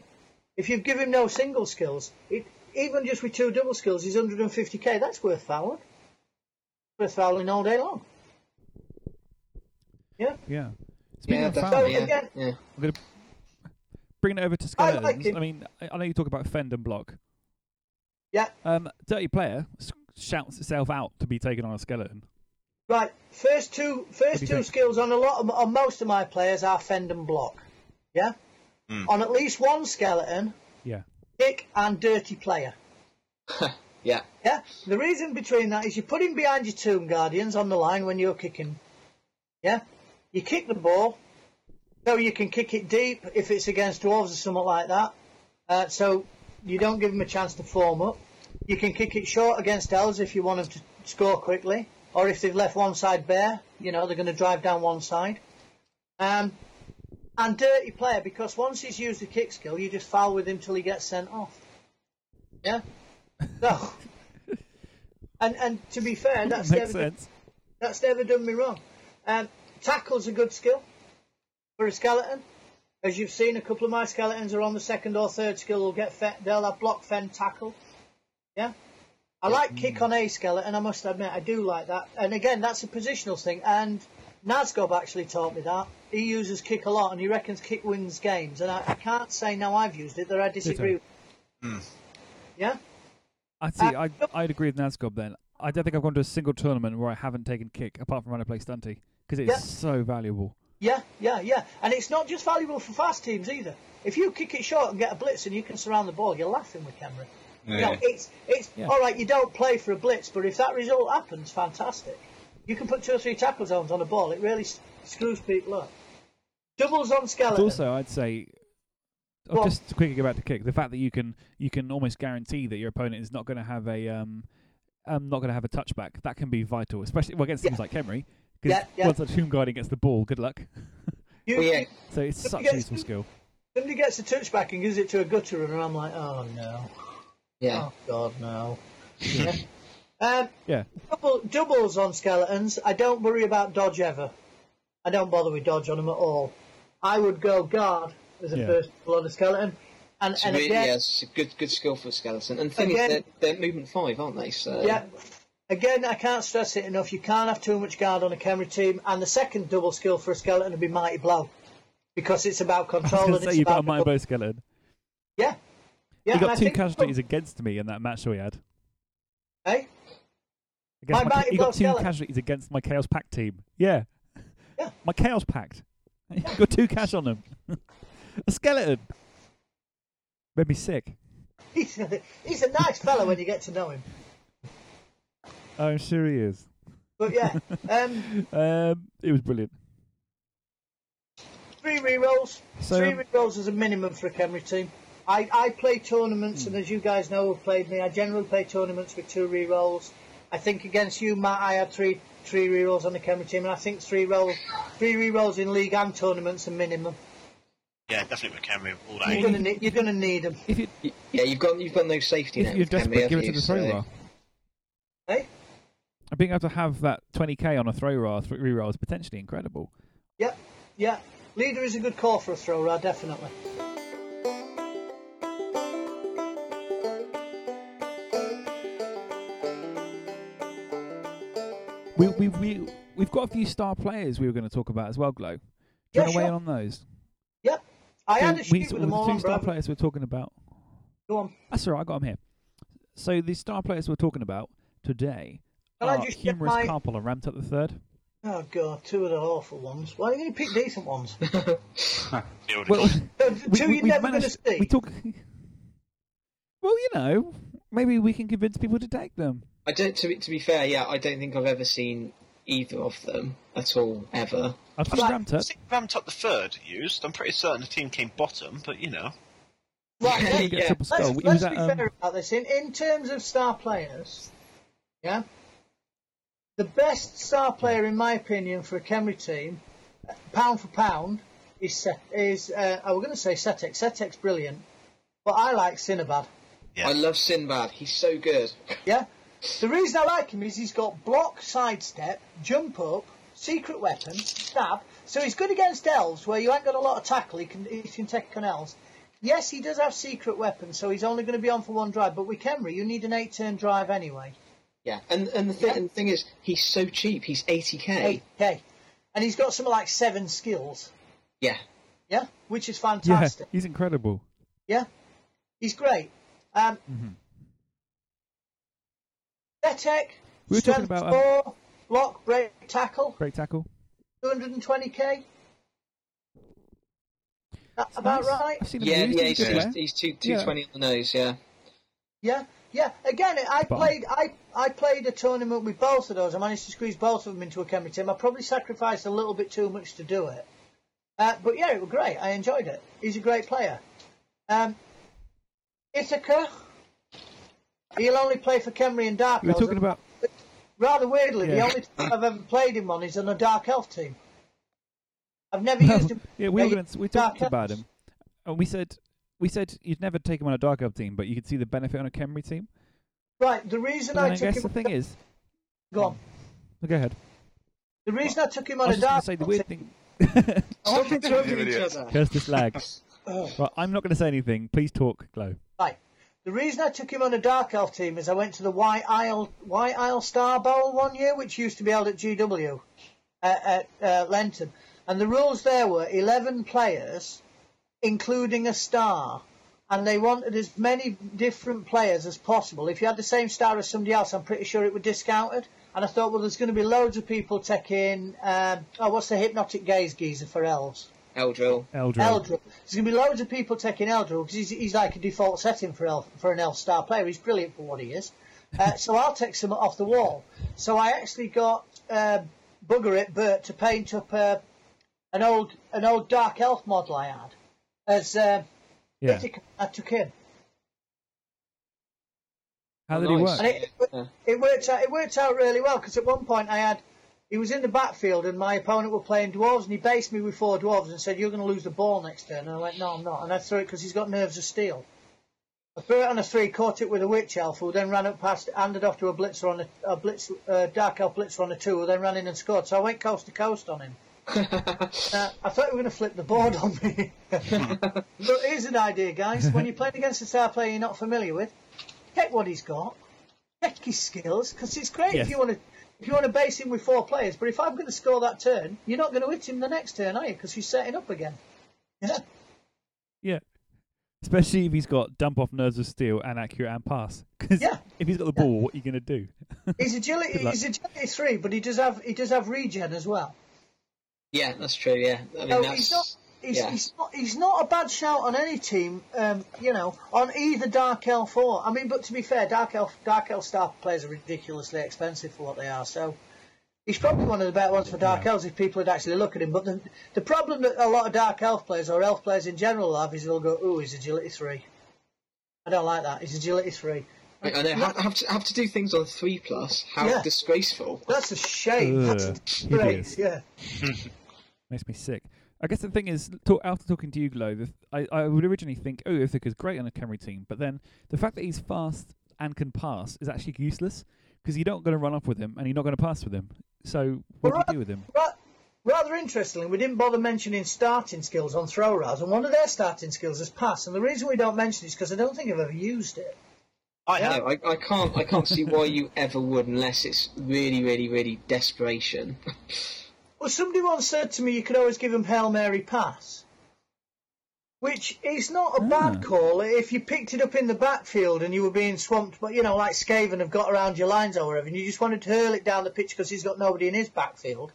if you give him no single skills. It, even just with two double skills, he's 150k. That's worth fouling. Worth fouling all day long. Yeah. Yeah. Speaking Yeah, of definitely. fouling, Yeah, again- yeah. I'm going to bring it over to I like. I mean, I I know you talk about fend and block. Yeah. Um, dirty player shouts itself out to be taken on a skeleton. Right. First two, first two think? skills on a lot of, on most of my players are fend and block. Yeah. Hmm. On at least one skeleton, Yeah. kick and dirty player. Yeah. Yeah. The reason between that is you put him behind your tomb guardians on the line when you're kicking. Yeah. You kick the ball, so you can kick it deep if it's against dwarves or something like that. Uh, so you don't give them a chance to form up. You can kick it short against elves if you want them to score quickly, or if they've left one side bare, you know they're going to drive down one side. Um, and dirty player because once he's used the kick skill, you just foul with him till he gets sent off. Yeah. So. And and to be fair, that's never sense. that's never done me wrong. Um, tackle's a good skill for a skeleton. As you've seen, a couple of my skeletons are on the second or third skill. They'll get fe- they'll have block, fend, tackle. Yeah. I like kick on a skeleton. And I must admit, I do like that. And again, that's a positional thing. And Nazgob actually taught me that. He uses kick a lot, and he reckons kick wins games. And I, I can't say now I've used it that I disagree. with Yeah. I see. Uh, I I'd agree with Nazgob then. I don't think I've gone to a single tournament where I haven't taken kick apart from when I play Stunty because it's Yeah. so valuable. Yeah, yeah, yeah. And it's not just valuable for fast teams either. If you kick it short and get a blitz and you can surround the ball, you're laughing with Khemri. You know, it's it's Yeah. all right. You don't play for a blitz, but if that result happens, fantastic. You can put two or three tackle zones on a ball. It really screws people up. Doubles on But skeleton. also, I'd say, oh, Go on. just to quickly go back to kick, the fact that you can you can almost guarantee that your opponent is not going to have a um, um not going to have a touchback. That can be vital, especially well, against Yeah. teams like Khemri. Because Yeah, yeah. once a tomb guardian gets the ball, good luck. You- yeah. So it's But such you a get- useful skill. Somebody gets a touchback and gives it to a gutter runner. I'm like, oh no, Yeah. oh god, no. yeah. Um, Yeah. double, doubles on skeletons. I don't worry about dodge ever. I don't bother with dodge on them at all. I would go guard as a Yeah. first double on a skeleton, and It's and really, again, yeah, it's a good good skill for a skeleton. And the thing Again- is, they're, they're movement five, aren't they? So yeah. Again, I can't stress it enough. You can't have too much guard on a Khemri team, and the second double skill for a skeleton would be mighty blow, because it's about I was control going and to it's say you've got a about mighty bow skeleton. yeah, yeah. you got two casualties against me in that match that we had. Hey, Against My my, you got two casualties against my Chaos Pact team. Yeah. Yeah. My Chaos Pact. You got two cash on them. a skeleton. Made me sick. he's a, he's a nice fellow when you get to know him. I'm sure he is. But yeah, um, Um, it was brilliant. three rerolls. So, three um, rerolls is a minimum for a Khemri team. I, I play tournaments, hmm. and as you guys know, have played me. I generally play tournaments with two re-rolls. I think against you, Matt, I had three three re-rolls on the Khemri team, and I think three roll three rerolls in league and tournaments are minimum. Yeah, definitely with Khemri all You're day. gonna need you're gonna need them. if you yeah, you've got you've got no safety if net. you're with Khemri, desperate, have give it you? to the throw So- roll. Hey, Being able to have that 20k on a throw roll, th- reroll is potentially incredible. yeah, yeah. Leader is a good call for a throw thrower, definitely. We we we we've got a few star players we were going to talk about as well, Glow. Do you Yeah, want to weigh in on those? Yep. I So had a we, shoot so with them the all two star bro. players we're talking about. Go on. That's all right, I got them here. So the star players we're talking about today Can I just get Humerus my- Carpal and Ramtut the third. Oh god, two of the awful ones. Why don't you pick decent ones? Well, guys. The two you're never going to managed- see. We talk. Well, you know, maybe we can convince people to take them. I don't. To be, to be fair, yeah, I don't think I've ever seen either of them at all ever. I've seen Right. I think Ramtut the third used. I'm pretty certain the team came bottom, but you know. Right, Yeah, let's- yeah. Let's, skull. Let's was at, be um, fair about this. In, in terms of star players, yeah, the best star player, in my opinion, for a Khemri team, uh, pound for pound, is Set, is uh, I was going to say Setekh. Setekh brilliant, but I like Sinnedbad. Yeah. I love Sinbad. He's so good. Yeah, the reason I like him is he's got block, sidestep, jump up, secret weapon, stab. So he's good against elves where you ain't got a lot of tackle. He can he can take on elves. yes, he does have secret weapons, so he's only going to be on for one drive. But with Khemri, you need an eight-turn drive anyway. Yeah, and and the thing, Yeah. and the thing is, he's so cheap. He's 80k. Okay, and he's got something like seven skills. Yeah, Yeah, which is fantastic. Yeah, fantastic. he's incredible. Yeah, he's great. Um, Mhm. Setekh, We were talking strength about, um, block, break, tackle, Break tackle. 220k. That about Nice. right? I've seen him yeah, yeah. He's He's, he's, two two twenty on the nose. Yeah, Yeah, yeah. Again, I Spot played. I I played a tournament with both of those. I managed to squeeze both of them into a Khemri team. I probably sacrificed a little bit too much to do it, uh, but yeah, it was great. I enjoyed it. He's a great player. Um, Ithaca, he'll only play for Khemri and Dark We're Elves. talking about. Rather weirdly, the only time I've ever played him on is on a Dark Elf team. I've never used him. yeah, we were gonna, we Dark talked about him, and we said we said you'd never take him on a dark elf team, but you could see the benefit on a Khemri team. Right, the reason But I then I took guess him. the thing is, Go on. go ahead. The reason I took him on I on was a just going Dark to say the Elf weird team. thing. stop interrupting You each other. Curse this lag. Ugh. Right, oh. I'm not going to say anything. Please talk, Glow. Right. The reason I took him on a Dark Elf team is I went to the White Isle White Isle Star Bowl one year, which used to be held at GW uh, at uh, Lenton, and the rules there were 11 players, including a star, and they wanted as many different players as possible. If you had the same star as somebody else, I'm pretty sure it would be discounted. And I thought, well, there's going to be loads of people taking. Um, oh, what's the hypnotic gaze geezer for elves? Eldril. Eldril. Eldril. There's going to be loads of people taking Eldril because he's, he's like a default setting for elf, for an elf star player. He's brilliant for what he is. Uh, so I'll take some off the wall. So I actually got uh, Bugger It Bert to paint up uh, an old an old dark elf model I had as uh, Yeah. I took in. How Oh, did he work? And it, Yeah. it worked out. It worked out really well because at one point I had, he was in the backfield and my opponent were playing dwarves and he based me with four dwarves and said you're going to lose the ball next turn and I went no I'm not and I threw it because he's got nerves of steel. I threw it on a three, caught it with a witch elf who then ran up past, handed off to a blitzer on a, a blitz, uh, dark elf blitzer on a two who then ran in and scored. So I went coast to coast on him. Uh, I thought you were going to flip the board on me. but here's an idea, guys. When you're playing against a star player you're not familiar with, check what he's got, check his skills, because it's great Yes. if you want to if you want to base him with four players. But if I'm going to score that turn, you're not going to hit him the next turn, are you? Because he's setting up again. Yeah. Yeah. Especially if he's got dump off nerves of steel and accurate and pass. Because Yeah. if he's got the ball, what are you going to do? He's agility. Good. He's agility three, but he does have he does have regen as well. yeah, that's true. Yeah, I mean So that's he's not. He's, yeah. he's not. He's not a bad shout on any team. Um, you know, on either Dark Elf or. I mean, but to be fair, Dark Elf, Dark Elf star players are ridiculously expensive for what they are. So he's probably one of the better ones for Dark Yeah. Elves if people would actually look at him. But the the problem that a lot of Dark Elf players or Elf players in general have is they'll go, "Ooh, he's agility three. I don't like that. He's agility three. I I know have, have to have to do things on three plus. How Yeah. disgraceful. That's a shame. That's a Ugh, disgrace. Yeah. Makes me sick. I guess the thing is, talk, after talking to you, Glow, the, I, I would originally think, oh, Ithaca's great on a Khemri team, but then the fact that he's fast and can pass is actually useless because you're not going to run off with him and you're not going to pass with him. So what do Well, you do with him? Ra- Rather interestingly, we didn't bother mentioning starting skills on Thro-Ras, and one of their starting skills is pass. And the reason we don't mention it is because I don't think I've ever used it. I have. No, I, I can't I can't see why you ever would unless it's really really really desperation. Well, somebody once said to me you could always give them Hail Mary pass, which is not a Ah. bad call if you picked it up in the backfield and you were being swamped, but you know, like Skaven have got around your lines or whatever, and you just wanted to hurl it down the pitch because he's got nobody in his backfield,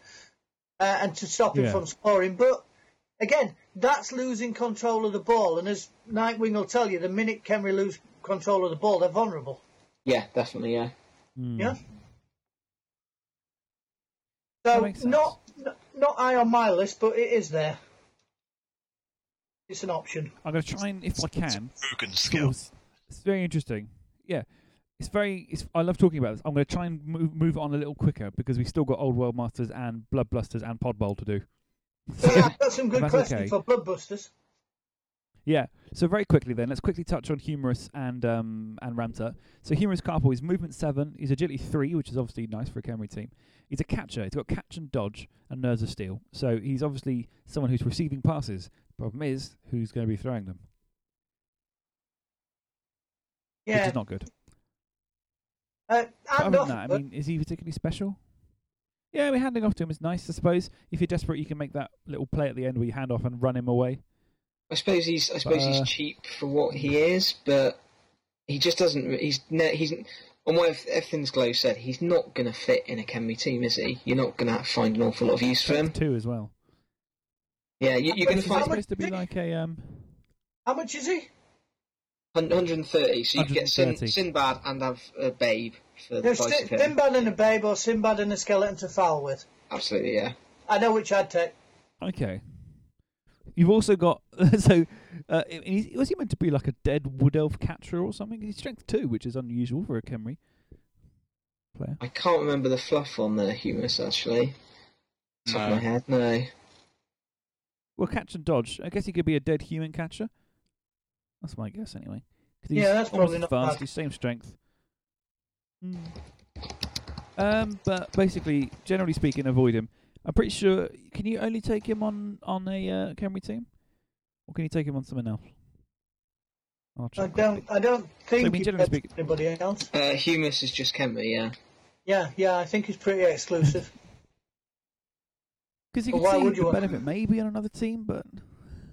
uh, and to stop him Yeah. from scoring. But again, that's losing control of the ball, and as Nightwing will tell you, the minute Khemri lose control of the ball, they're vulnerable. yeah, definitely. Yeah. Hmm. Yeah. So not n- not high on my list, but it is there. It's an option. I'm going to try and, if I can, Broken sort skill. it's very interesting. Yeah. It's very. It's, I love talking about this. I'm going to try and move, move on a little quicker because we've still got Old World Masters and Blood Blusters and Pod Bowl to do. So yeah, I've got some good questions okay. for Bloodbusters. Yeah. So very quickly then, let's quickly touch on Humerus and um and Ramtut. So Humerus Carpal is movement seven. He's agility three, which is obviously nice for a Camry team. He's a catcher. He's got catch and dodge and nerves of steel. So he's obviously someone who's receiving passes. Problem is, who's going to be throwing them? Yeah. which is not good. Uh, other than that, I mean, is he particularly special? Yeah, mean, handing off to him is nice, I suppose. If you're desperate, you can make that little play at the end where you hand off and run him away. I suppose he's I suppose uh, he's cheap for what he is, but he just doesn't. He's ne- he's on what ev- everything's Glow said. He's not going to fit in a Khemri team, is he? You're not going to find an awful lot of use for him. Two as well. Yeah, you, you're going to find supposed to be like a um? how much is he? 130, so you can get Sin, Sinbad and have a Babe for the There's price Sin- of him. Sinbad and a babe or Sinbad and a skeleton to foul with. Absolutely, yeah. I know which I'd take. Okay. You've also got so. Uh, i- is- was he meant to be like a dead wood elf catcher or something? He's strength two, which is unusual for a Kemri player. I can't remember the fluff on the Humus actually. Top of my head, no. Well, catch and dodge. I guess he could be a dead human catcher. That's my guess, anyway. 'Cause Yeah, that's probably as not fast. bad. He's same strength. Hmm. Um, but basically, generally speaking, avoid him. I'm pretty sure. Can you only take him on on a uh, Khemri team, or can you take him on something else? I'll I check don't. quickly. I don't think I mean, he generally plays speaking- anybody else. Uh, Humus is just Khemri, yeah. Yeah, yeah. I think he's pretty exclusive. Because you But could why see would the you want- benefit maybe on another team, but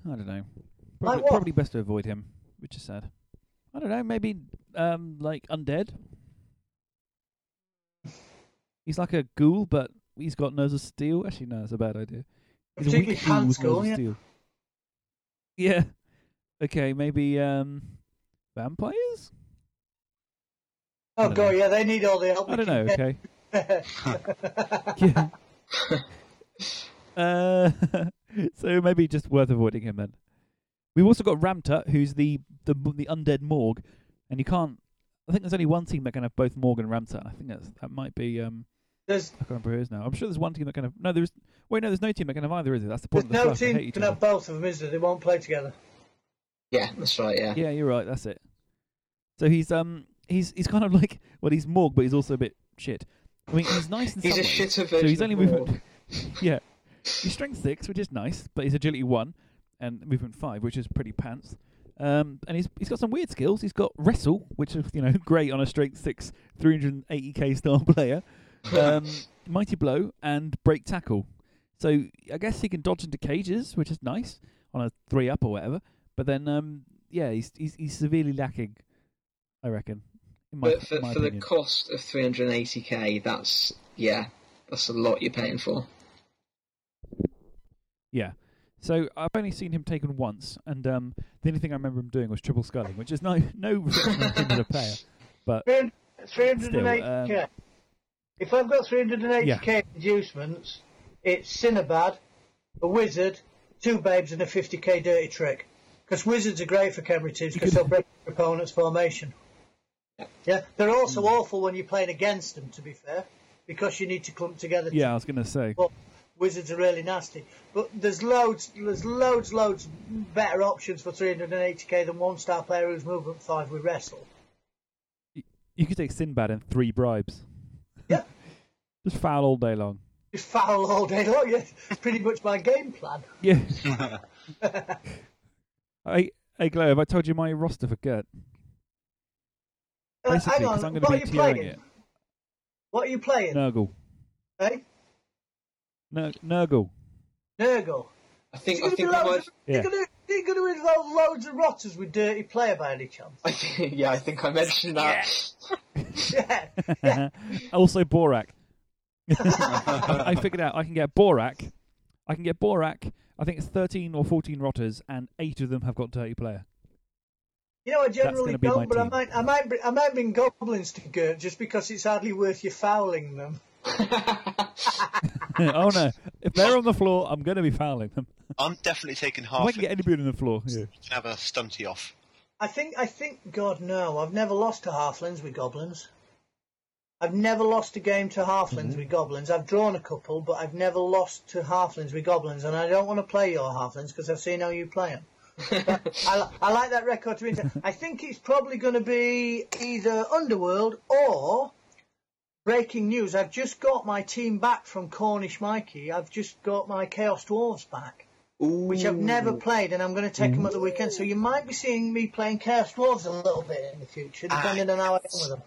I don't know. Probably, what? probably best to avoid him, which is sad. I don't know. Maybe um like undead. He's like a ghoul, but he's got nose of steel. Actually, no, that's a bad idea. He's a weak ghoul with nose of yeah. steel. Yeah. Okay, maybe um vampires. Oh god, know. yeah. They need all the help. I don't know. Okay. Yeah. Uh, so maybe just worth avoiding him then. We've also got Ramtut, who's the the the undead Morg, and you can't. I think there's only one team that can have both Morg and Ramtut. I think that's that might be. Um, There's I can't remember who it is now. I'm sure there's one team that can have. No, there's. Wait, no, there's no team that can have either, is it? That's the there's point. of the no fluff. They team hate can have both of them, is there? They won't play together. Yeah, that's right, yeah. Yeah, you're right. That's it. So he's um he's he's kind of like well he's Morg, but he's also a bit shit. I mean, he's nice in He's some a ways. shitter So he's only of movement. Yeah, he's strength six, which is nice, but he's agility one and movement five, which is pretty pants. Um, and he's he's got some weird skills. He's got wrestle, which is you know great on a strength six, 380k star player. Um, mighty blow and break tackle. So I guess he can dodge into cages, which is nice on a three up or whatever. But then um, yeah, he's he's, he's severely lacking. I reckon. In my, But for, my for the cost of 380k, that's, yeah, that's a lot you're paying for. Yeah. So I've only seen him taken once, and um, the only thing I remember him doing was triple skulling, which is no no reflection on him as a player. But 380k. um, if I've got 380k inducements, it's Sinnedbad, a wizard, two babes, and a 50k dirty trick. Because wizards are great for Khemri teams because they'll break your opponent's formation. Yeah, they're also Hmm. awful when you're playing against them. To be fair, because you need to clump together. yeah, I was gonna say. But wizards are really nasty. But there's loads, there's loads, loads better options for 380k than one star player who's movement five with wrestle. You could take Sinbad and three bribes. Yeah. Just foul all day long. Just foul all day long. Yeah, it's pretty much my game plan. Yeah. hey, hey, Glow, have I told you my roster for Gert? Uh, Basically, hang because on, I'm going what to are be you playing? it. What are you playing? Nurgle. Eh? Nur- Nurgle. Nurgle. I think, I think we gonna might, Yeah. you're gonna, you're gonna be lo- loads of rotters with dirty player by any chance? I think, yeah, I think I mentioned that. yeah. also Borak. I, I figured out I can get Borak. I can get Borak. I think it's 13 or 14 rotters, and eight of them have got dirty player. You know, I generally gonna be my don't, but I might, I might, bring, I might bring goblins to Gert just because it's hardly worth you fouling them. oh no! If they're on the floor, I'm going to be fouling them. I'm definitely taking If half. I can get anybody on the floor, yeah. You can have a stunty off. I think, I think, God no, I've never lost to halflings with goblins. I've never lost a game to halflings Mm-hmm. with goblins. I've drawn a couple, but I've never lost to halflings with goblins, and I don't want to play your halflings because I've seen how you play them. I, I like that record to be. I think it's probably going to be either Underworld or breaking news. I've just got my team back from Cornish Mikey. I've just got my Chaos Dwarves back. which I've never played, and I'm going to take them at the weekend. So mm. you might be seeing me playing Chaos Dwarves a little bit in the future, depending ah, on how I am with them.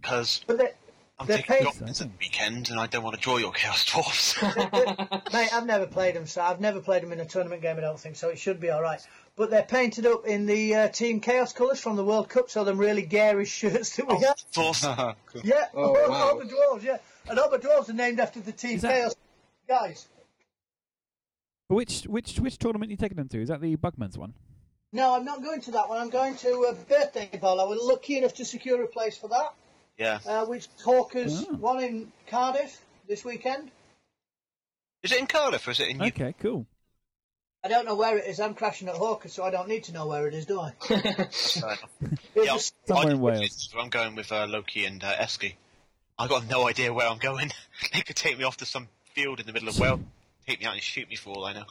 Because But I'm They're taking paid- options at the weekend, and I don't want to draw your Chaos Dwarfs. Mate, I've never played them, so I've never played them in a tournament game. I don't think so. It should be all right. But they're painted up in the uh, Team Chaos colours from the World Cup, so them really garish shirts that we oh, have. awesome. Yeah, Oh, all, wow. all the dwarves. Yeah, and all the dwarves are named after the Team that- Chaos guys. Which which which tournament are you taking them to? Is that the Bugman's one? No, I'm not going to that one. I'm going to a birthday ball. I was lucky enough to secure a place for that, Yeah. uh, which Hawkers Oh. one in Cardiff this weekend. Is it in Cardiff or is it in UK? Okay, cool. I don't know where it is. I'm crashing at Hawkers, so I don't need to know where it is, do I? That's fair enough. It's Yeah, just- Somewhere I in did Wales. Wales. I'm going with uh, Loki and uh, Esky. I got no idea where I'm going. they could take me off to some field in the middle of Wales, take me out and shoot me for all I know.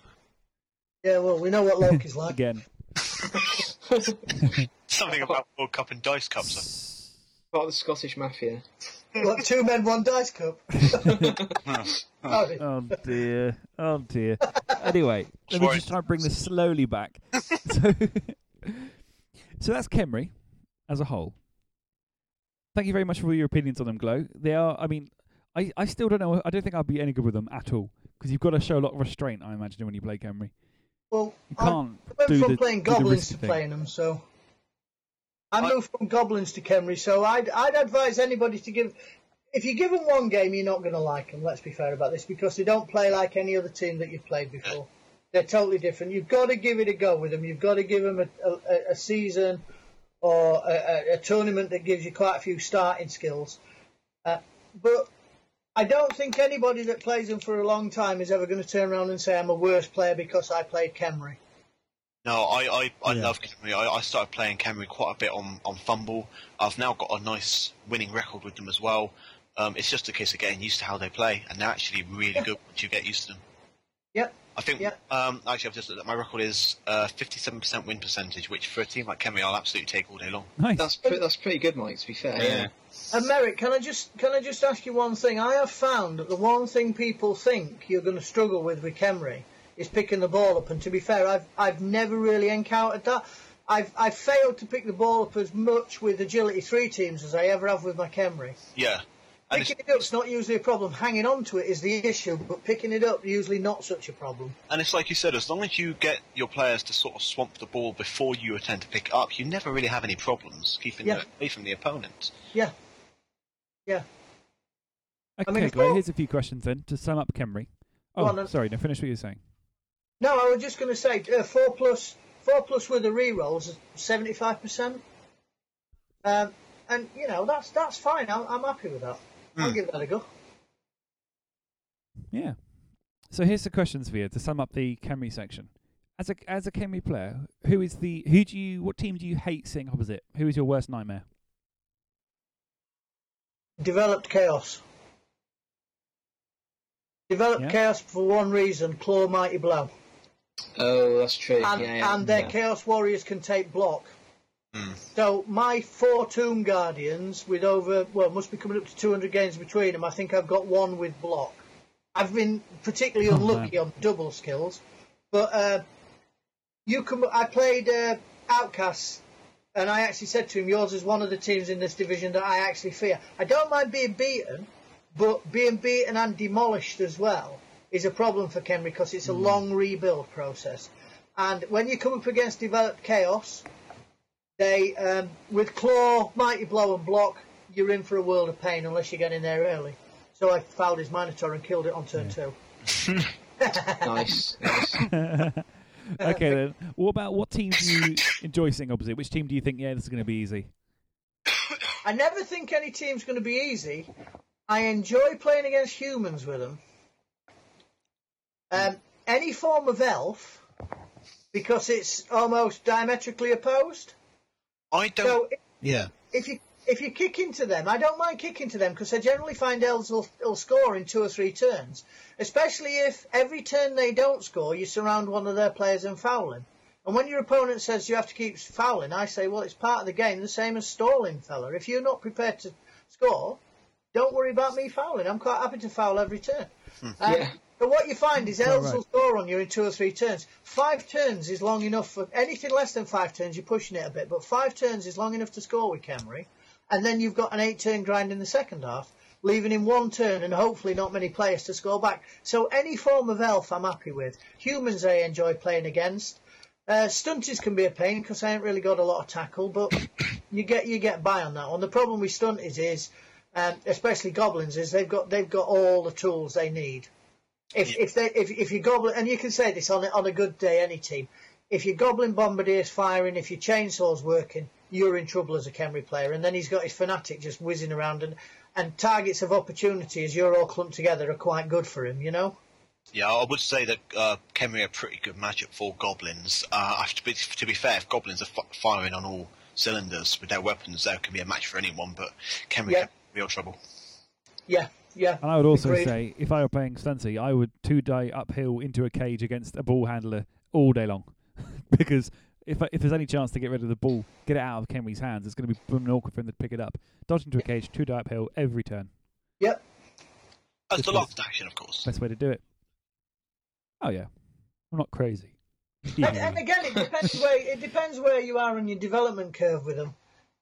yeah, well, we know what Loki's like. Again. Something about World Cup and Dice Cups. Part of the Scottish Mafia. Like two men, one dice cup? Oh dear. Oh dear. Anyway, let me just try and bring this slowly back. so, so that's Khemri as a whole. Thank you very much for all your opinions on them, Glow. They are. I mean, I, I still don't know. I don't think I'll be any good with them at all because you've got to show a lot of restraint. I imagine when you play Khemri, Well, you can't went do from the, playing goblins to thing. playing them, so I I- moved from goblins to Khemri. So I'd I'd advise anybody to give. If you give them one game, you're not going to like them. Let's be fair about this because they don't play like any other team that you've played before. They're totally different. You've got to give it a go with them. You've got to give them a, a, a season or a, a, a tournament that gives you quite a few starting skills. Uh, but I don't think anybody that plays them for a long time is ever going to turn around and say I'm a worse player because I played Khemri. No, I, I, I Yeah. love Khemri. I, I started playing Khemri quite a bit on, on FUMBBL. I've now got a nice winning record with them as well. Um, it's just a case of getting used to how they play, and they're actually really good once you get used to them. Yep. I think, Yep. um, actually, I've just looked at my record is uh, 57% win percentage, which for a team like Khemri, I'll absolutely take all day long. Nice. That's pre- that's pretty good, Mike. To be fair. Yeah. And Merrick, can I just can I just ask you one thing? I have found that the one thing people think you're going to struggle with with Khemri is picking the ball up. And to be fair, I've I've never really encountered that. I've I've failed to pick the ball up as much with agility three teams as I ever have with my Khemri. Yeah. And it's, Picking it up's not usually a problem. Hanging on to it is the issue, but picking it up usually not such a problem. and it's like you said, as long as you get your players to sort of swamp the ball before you attempt to pick it up, you never really have any problems keeping Yeah. it away from the opponent. Yeah. Yeah. Okay, mean, Glow. for- Here's a few questions then to sum up Khemri. Oh, on sorry. No, finish what you're saying. No, I was just going to say uh, four plus four plus with the re-rolls is seventy five percent. Um, and you know that's that's fine. I'm, I'm happy with that. I'll Hmm. give that a go. Yeah. So here's the questions for you to sum up the Khemri section. As a as a Khemri player, who is the who do you what team do you hate seeing opposite? Who is your worst nightmare? Developed chaos. Developed Yeah. chaos for one reason: claw mighty blow, Oh, that's true. and, yeah, yeah. and their yeah. chaos warriors can take block. Hmm. So my four tomb guardians with over well must be coming up to 200 games between them. I think I've got one with block. I've been particularly Oh, unlucky on double skills, but uh, you can. I played uh, Outcasts, and I actually said to him, "Yours is one of the teams in this division that I actually fear. I don't mind being beaten, but being beaten and demolished as well is a problem for Khemri because it's a long rebuild process. And when you come up against developed chaos, they um, with claw, mighty blow, and block, you're in for a world of pain unless you get in there early. So I fouled his Minotaur and killed it on turn two. nice. nice. okay then. What about what team do you enjoy seeing opposite? Which team do you think yeah this is going to be easy? I never think any team's going to be easy. I enjoy playing against humans with them. Um, any form of elf, because it's almost diametrically opposed. I don't. So yeah. if you if you kick into them, I don't mind kicking to them because I generally find elves will, will score in two or three turns. Especially if every turn they don't score, you surround one of their players and foul him. And when your opponent says you have to keep fouling, I say, well, it's part of the game, the same as stalling, fella. If you're not prepared to score, don't worry about me fouling. I'm quite happy to foul every turn. Um, Yeah. But what you find is Quite elves right. will score on you in two or three turns. Five turns is long enough for anything less than five turns. You're pushing it a bit, but five turns is long enough to score with Khemri. And then you've got an eight-turn grind in the second half, leaving in one turn and hopefully not many players to score back. So any form of elf, I'm happy with. Humans, I enjoy playing against. Uh, stunties can be a pain because I ain't really got a lot of tackle, but you get you get by on that one. The problem with stunties is, um, especially goblins, is they've got they've got all the tools they need. If if they if if you goblin and you can say this on a, on a good day, any team, if your goblin bombardier's firing, if your chainsaw's working, you're in trouble as a Khemri player. And then he's got his fanatic just whizzing around and and targets of opportunity as you're all clumped together are quite good for him, you know. Yeah, I would say that uh, Khemri are a pretty good matchup for goblins. Uh, to, be, to be fair, if goblins are f- firing on all cylinders with their weapons, that can be a match for anyone. But Khemri Yeah. can be real trouble. Yeah, yeah. And I would also Agreed. say, if I were playing Stunty, I would two die uphill into a cage against a ball handler all day long, because if I, if there's any chance to get rid of the ball, get it out of Khemri's hands, it's going to be blooming awkward for him to pick it up. Dodge into a cage, two die uphill every turn. Yep. That's the Because- last action, of course. Best way to do it. Oh yeah, I'm not crazy. And, and again, it depends where it depends where you are on your development curve with them.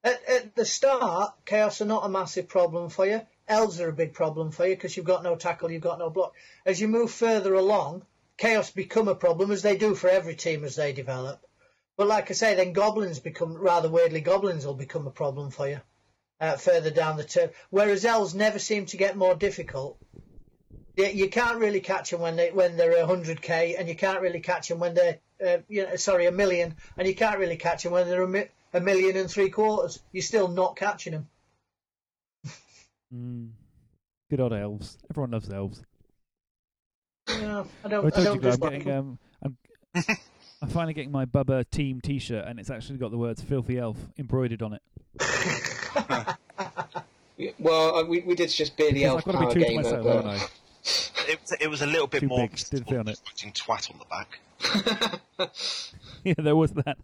At, at the start, chaos are not a massive problem for you. Elves are a big problem for you because you've got no tackle, you've got no block. As you move further along, chaos become a problem as they do for every team as they develop. But like I say, then goblins become rather weirdly goblins will become a problem for you uh, further down the turn. Whereas elves never seem to get more difficult. You, can't really catch them when they when they're hundred k, and you can't really catch them when they're uh, you know sorry a million, and you can't really catch them when they're a, mi- a million and three quarters. You're still not catching them. Mm. Good old elves. Everyone loves elves. Yeah, I I don't. I told you, don't guys, I'm getting um, I'm, I'm finally getting my Bubba team T-shirt, and it's actually got the words "filthy elf" embroidered on it. Well, uh, we, we did just beer the Because elf I've got to power be true to myself, but haven't I? It, was- it was a little bit Too more big, didn't fit on it. twat on the back. yeah, there was that.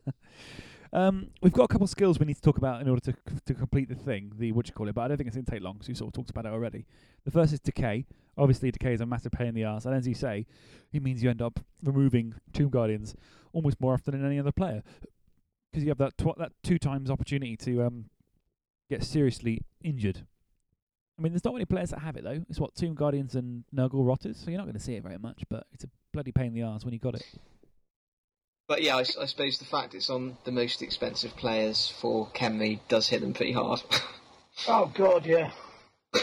Um, we've got a couple of skills we need to talk about in order to to complete the thing, the what you call it, but I don't think it's going to take long because you sort of talked about it already. The first is decay. Obviously, decay is a massive pain in the ass, and as you say, it means you end up removing Tomb Guardians almost more often than any other player because you have that tw- that two times opportunity to um get seriously injured. I mean, there's not many players that have it though. It's what Tomb Guardians and Nurgle Rotters, so you're not going to see it very much, but it's a bloody pain in the ass when you got it. But yeah, I suppose the fact it's on the most expensive players for Khemri does hit them pretty hard. Oh God, yeah.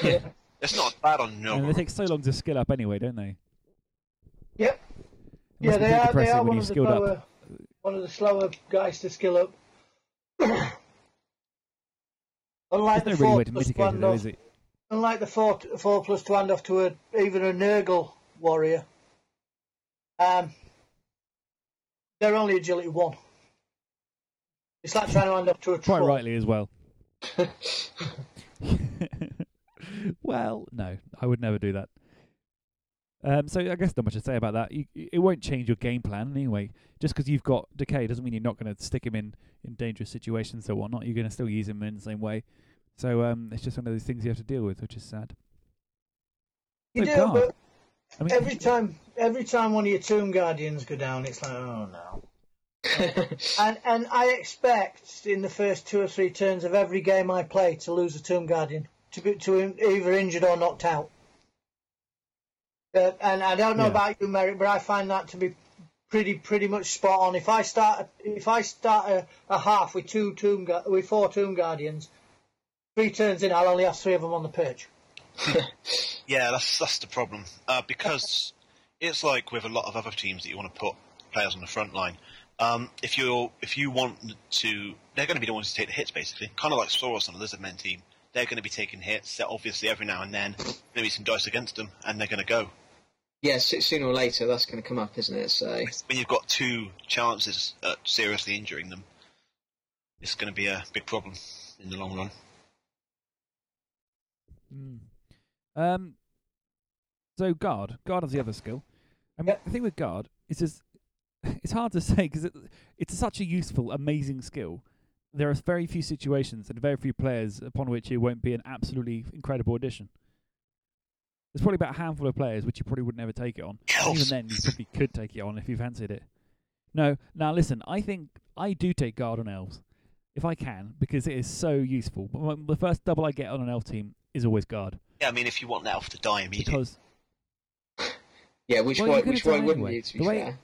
yeah. It's not bad on And no. they take so long to skill up anyway, don't they? Yep. Yeah, must be they are. They are one of the slower, up. one of the slower guys to skill up. unlike There's the no really four way to plus mitigate it, one though, off, is it? unlike the four four plus to hand off to a even a Nurgle warrior. Um, they're only agility one. It's like trying to hand up to a Quite troll. rightly as well. well, no, I would never do that. Um, so I guess not much to say about that. You, it won't change your game plan anyway. Just because you've got decay doesn't mean you're not going to stick him in, in dangerous situations or whatnot. You're going to still use him in the same way. So um, it's just one of those things you have to deal with, which is sad. You do, guard. but I mean, every time, every time one of your Tomb Guardians go down, it's like, oh no. And and I expect in the first two or three turns of every game I play to lose a Tomb Guardian to be to either injured or knocked out. Uh, and I don't know Yeah. about you, Merrick, but I find that to be pretty pretty much spot on. If I start if I start a, a half with two Tomb with four Tomb Guardians, three turns in, I'll only have three of them on the pitch. Yeah, that's that's the problem. Uh, because it's like with a lot of other teams that you want to put players on the front line. Um, if you if you want to, they're going to be the ones to take the hits, basically. Kind of like Saurus on the Lizard Men team. They're going to be taking hits. That obviously every now and then maybe some dice against them, and they're going to go. yeah, sooner or later that's going to come up, isn't it? So When you've got two chances at seriously injuring them, it's going to be a big problem in the long run. Mm. Um, so guard, guard is the other skill. I mean, Yep. the thing with guard is just it's hard to say because it, it's such a useful, amazing skill. There are very few situations and very few players upon which it won't be an absolutely incredible addition. There's probably about a handful of players which you probably would never take it on. Even then, you probably could take it on if you fancied it. No, now listen, I think I do take guard on elves if I can because it is so useful. But the first double I get on an elf team is always guard Yeah, I mean, if you want that elf to die immediately. because Yeah, which Well, way, you're which way die wouldn't anyway. you, to be The way- fair?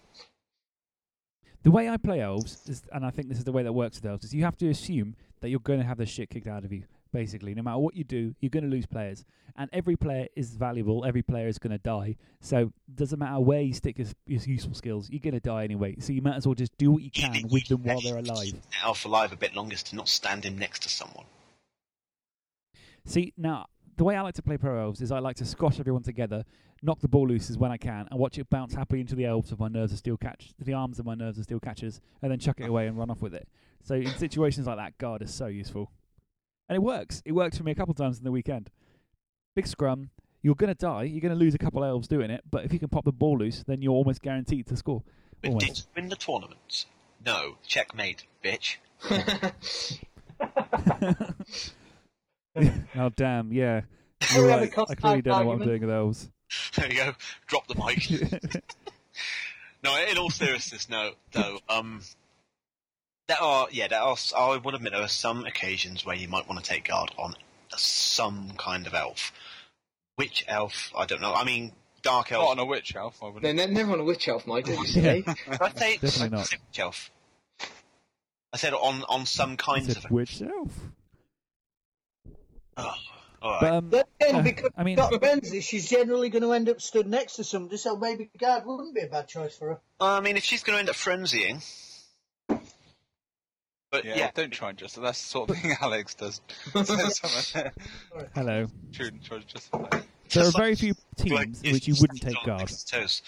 the way I play elves is, and I think this is the way that works with elves, is you have to assume that you're going to have the shit kicked out of you. Basically, no matter what you do, you're going to lose players, and every player is valuable. Every player is going to die, so doesn't matter where you stick your, your useful skills, you're going to die anyway. So you might as well just do what you You can think with you them while they're alive. Elf alive a bit longer is to not stand him next to someone. See, now the way I like to play pro elves is I like to squash everyone together, knock the ball loose as when I can, and watch it bounce happily into the elves of my nerves of steel catch, the arms of my nerves of steel catchers, and then chuck it away and run off with it. So in situations like that, guard is so useful, and it works. It worked for me a couple times in the weekend. Big scrum, you're gonna die. You're gonna lose a couple elves doing it, but if you can pop the ball loose, then you're almost guaranteed to score. But Almost. did you win the tournament? No. Checkmate, bitch. oh damn, yeah. You're we have a right. I clearly don't know what I'm doing with elves. There you go. Drop the mic. no, in all seriousness, no, though. Um, there are, yeah, there are. s- I would admit there are some occasions where you might want to take guard on some kind of elf. Which elf? I don't know. I mean, dark Not elf. on a witch elf, I No, wouldn't. ne- never on a witch elf, Mike, don't you say? I say Definitely did I not. say witch elf? I said on on some kinds said, of. which elf? Oh, all right. But um, Then uh, because I mean, she's got Frenzy, she's generally going to end up stood next to somebody, so maybe guard wouldn't be a bad choice for her. I mean, if she's going to end up frenzying. But Yeah, yeah, don't try and justify. That's the sort of thing Alex does. Says something there. hello. True, and to justify. it. There are Just very few teams it's which you wouldn't take guard. Alex's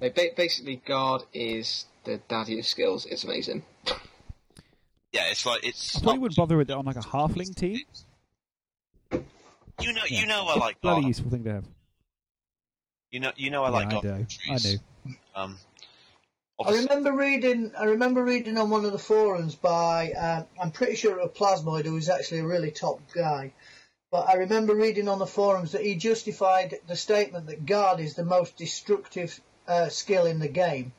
No, basically, guard is the daddy of skills. It's amazing. Yeah, it's like it's. I probably not- wouldn't bother with it on like a halfling team. You know, Yeah. you know, I like Bloody guard. useful thing to have. You know, you know, I like yeah, I guard. do. I do. Um, I remember reading. I remember reading on one of the forums by. Um, I'm pretty sure a Plasmoid who was actually a really top guy. But I remember reading on the forums that he justified the statement that guard is the most destructive uh, skill in the game.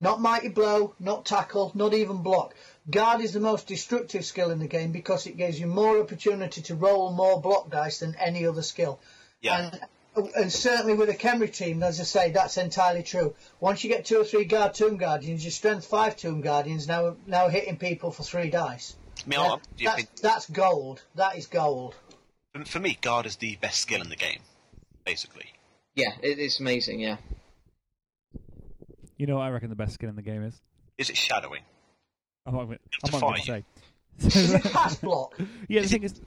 Not mighty blow, not tackle, not even block. Guard is the most destructive skill in the game because it gives you more opportunity to roll more block dice than any other skill. yeah, And, and certainly with a Khemri team, as I say, that's entirely true. Once you get two or three guard tomb guardians, your strength five tomb guardians now now hitting people for three dice. I mean, That- I'm- do you that's, think- that's gold. That is gold. for- for me, guard is the best skill in the game, basically. Yeah, it, it's amazing. Yeah. You know what I reckon the best skill in the game is? Is it shadowing? I'm not going To not going say. Is it pass block? yeah, the thing is,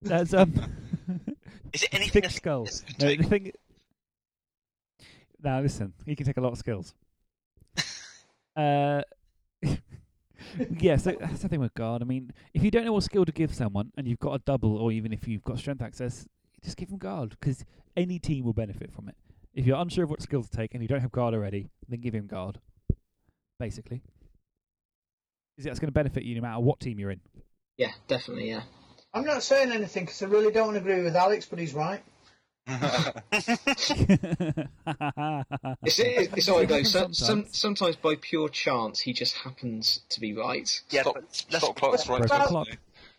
there's um, Is it anything? thick that's- skull. No, take? the thing. Now listen, he can take a lot of skills. uh, yeah, so that's the thing with guard. I mean, if you don't know what skill to give someone, and you've got a double, or even if you've got strength access, just give them guard because any team will benefit from it. If you're unsure of what skill to take and you don't have guard already, then give him guard. Basically, because that's going to benefit you no matter what team you're in. Yeah, definitely. Yeah. I'm not saying anything because I really don't agree with Alex, but he's right. It's, it's, it's alright though. Some, some, Sometimes. sometimes by pure chance, he just happens to be right. Yeah, Stop, but let's stop clock's right. Broken Well-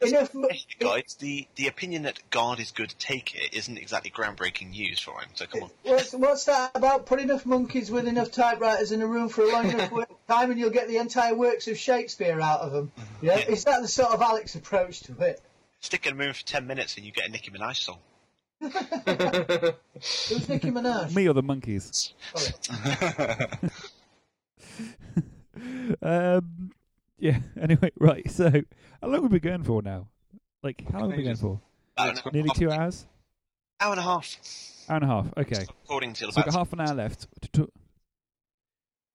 clock. Enough. mo- Hey, guys, the, the opinion that guard is good to take it isn't exactly groundbreaking news for him. So come on. What's, what's that about? Put enough monkeys with enough typewriters in a room for a long enough time, and you'll get the entire works of Shakespeare out of them. Yeah, Yeah. is that the sort of Alex approach to it? Stick in a room for ten minutes and you get a Nicki Minaj song. Who's Nicki Minaj? Me or the monkeys? um, yeah. Anyway, right. So, how long have we been going for now? Like, how long have we been going for? Nearly two hours. hour and a half, Hour and a half. Okay. according to So we've got about. half an hour left.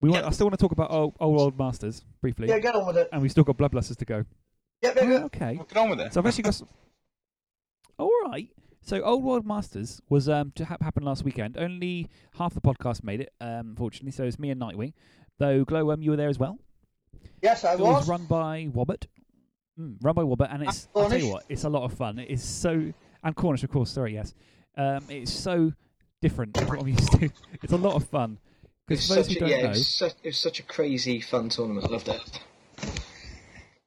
We want. Yeah. I still want to talk about old, old old masters briefly, Yeah, get on with it. and we've still got bloodlusters to go. Yep, Oh, okay. Well, Get on with it. So I've actually got. Some... All right. So Old World Masters was um to ha- happen last weekend. Only half the podcast made it, um, fortunately. So it's me and Nightwing. Though Glow, um, you were there as well. Yes, I It was was. run by Wobbett. Mm, run by Wobbett, and it's. I'll tell you what, it's a lot of fun. It is so and Cornish, of course. Sorry, yes. Um, it's so different to what I'm used to. It's a lot of fun. Because for those such who a, don't yeah, know, it was, such, it was such a crazy fun tournament. I loved it.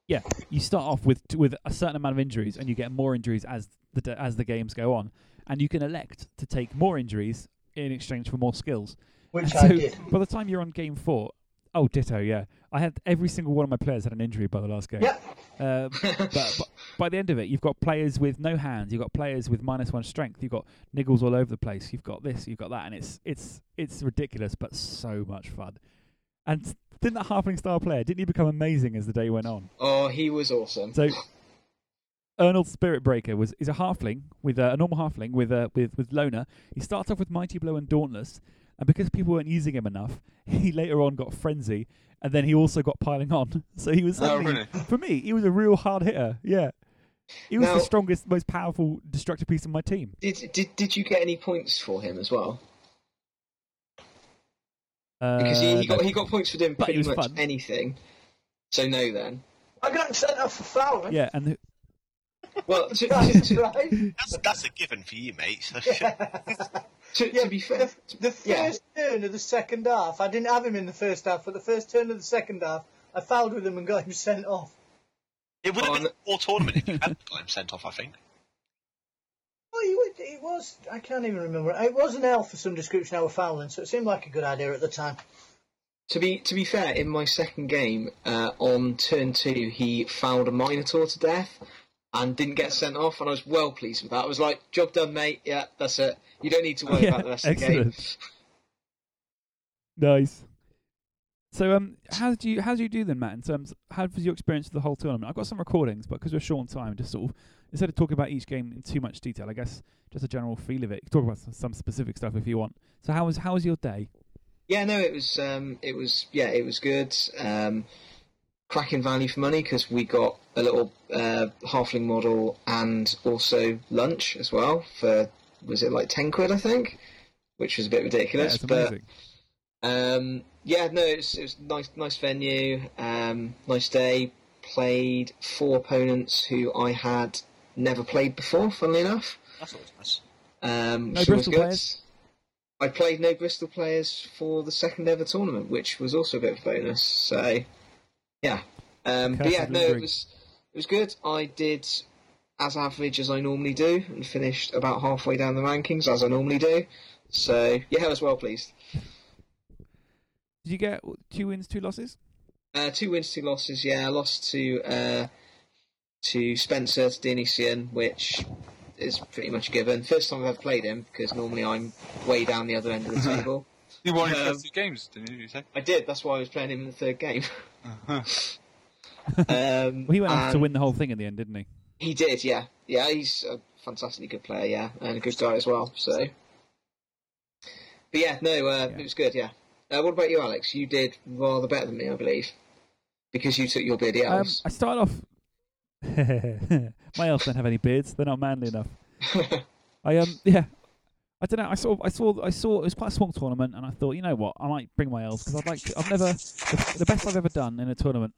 yeah, you start off with with a certain amount of injuries, and you get more injuries as the as the games go on, and you can elect to take more injuries in exchange for more skills. Which I did. by the time you're on game four, oh ditto, yeah, I had every single one of my players had an injury by the last game. Yep. Um, but, but by the end of it, you've got players with no hands. You've got players with minus one strength. You've got niggles all over the place. You've got this. You've got that, and it's it's it's ridiculous, but so much fun. And didn't that halfling star player didn't he become amazing as the day went on? Oh, he was awesome. So Ernald Spirit Breaker was is a halfling with a, a normal halfling with a with with Loner. He starts off with Mighty Blow and Dauntless, and because people weren't using him enough, he later on got Frenzy, and then he also got Piling On. So he was Oh, really? for me, he was a real hard hitter. Yeah, he was Now- the strongest, most powerful destructive piece of my team. Did, did did you get any points for him as well? Uh, Because he, he got he got points for doing pretty much fun. anything. So no, then. I got sent off for fouling. yeah, and the, Well, to, to, That's to. That's, that's a given for you, mate. So to, Yeah, to be fair, the, the first yeah. turn of the second half, I didn't have him in the first half, but the first turn of the second half, I fouled with him and got him sent off. it would have On- been a poor tournament if you hadn't got him sent off. I think. Oh, he would, it was, I can't even remember. It was an L for some description I was fouling, so it seemed like a good idea at the time. To be to be fair, in my second game uh, on turn two, he fouled a Minotaur to death and didn't get sent off, and I was well pleased with that. I was like, "Job done, mate. Yeah, that's it. You don't need to worry Yeah, about the rest of the game." nice. So, um, how did you how did you do then, Matt? In terms, how was your experience of the whole tournament? I've got some recordings, but because we're short on time, just sort of instead of talking about each game in too much detail, I guess just a general feel of it. You can talk about some, some specific stuff if you want. So, how was how was your day? Yeah, no, it was um, it was yeah, it was good. Um, cracking value for money because we got a little uh, halfling model and also lunch as well for was it like ten quid I think, which was a bit ridiculous, it's but amazing. Um, yeah, no, it was, it was nice, nice venue, um, nice day. Played four opponents who I had never played before. Funnily enough, That's always nice. um, No which Bristol players? I played no Bristol players for the second ever tournament, which was also a bit of a bonus. So, yeah, um, but yeah, no, it was it was good. I did as average as I normally do, and finished about halfway down the rankings as I normally do. So, yeah, I was well pleased. Did you get two wins, two losses? Uh, two wins, two losses. Yeah, I lost to uh, to Spencer to Dionysian, which is pretty much a given. First time I've ever played him because normally I'm way down the other end of the table. You won your Um, first two games, didn't you? You say? I did. That's why I was playing him in the third game. Uh-huh. um, Well, he went on to win the whole thing in the end, didn't he? He did. Yeah, yeah. He's a fantastically good player. Yeah, and a good guy as well. So, but yeah, no, uh, Yeah. it was good. Yeah. Uh, what about you, Alex? You did rather better than me, I believe, because you took your beardy Um. I started off. My elves don't have any beards. They're not manly enough. I um yeah. I don't know. I saw I saw I saw it was quite a small tournament, and I thought, you know what, I might bring my elves because I'd like. To, I've never the, the best I've ever done in a tournament.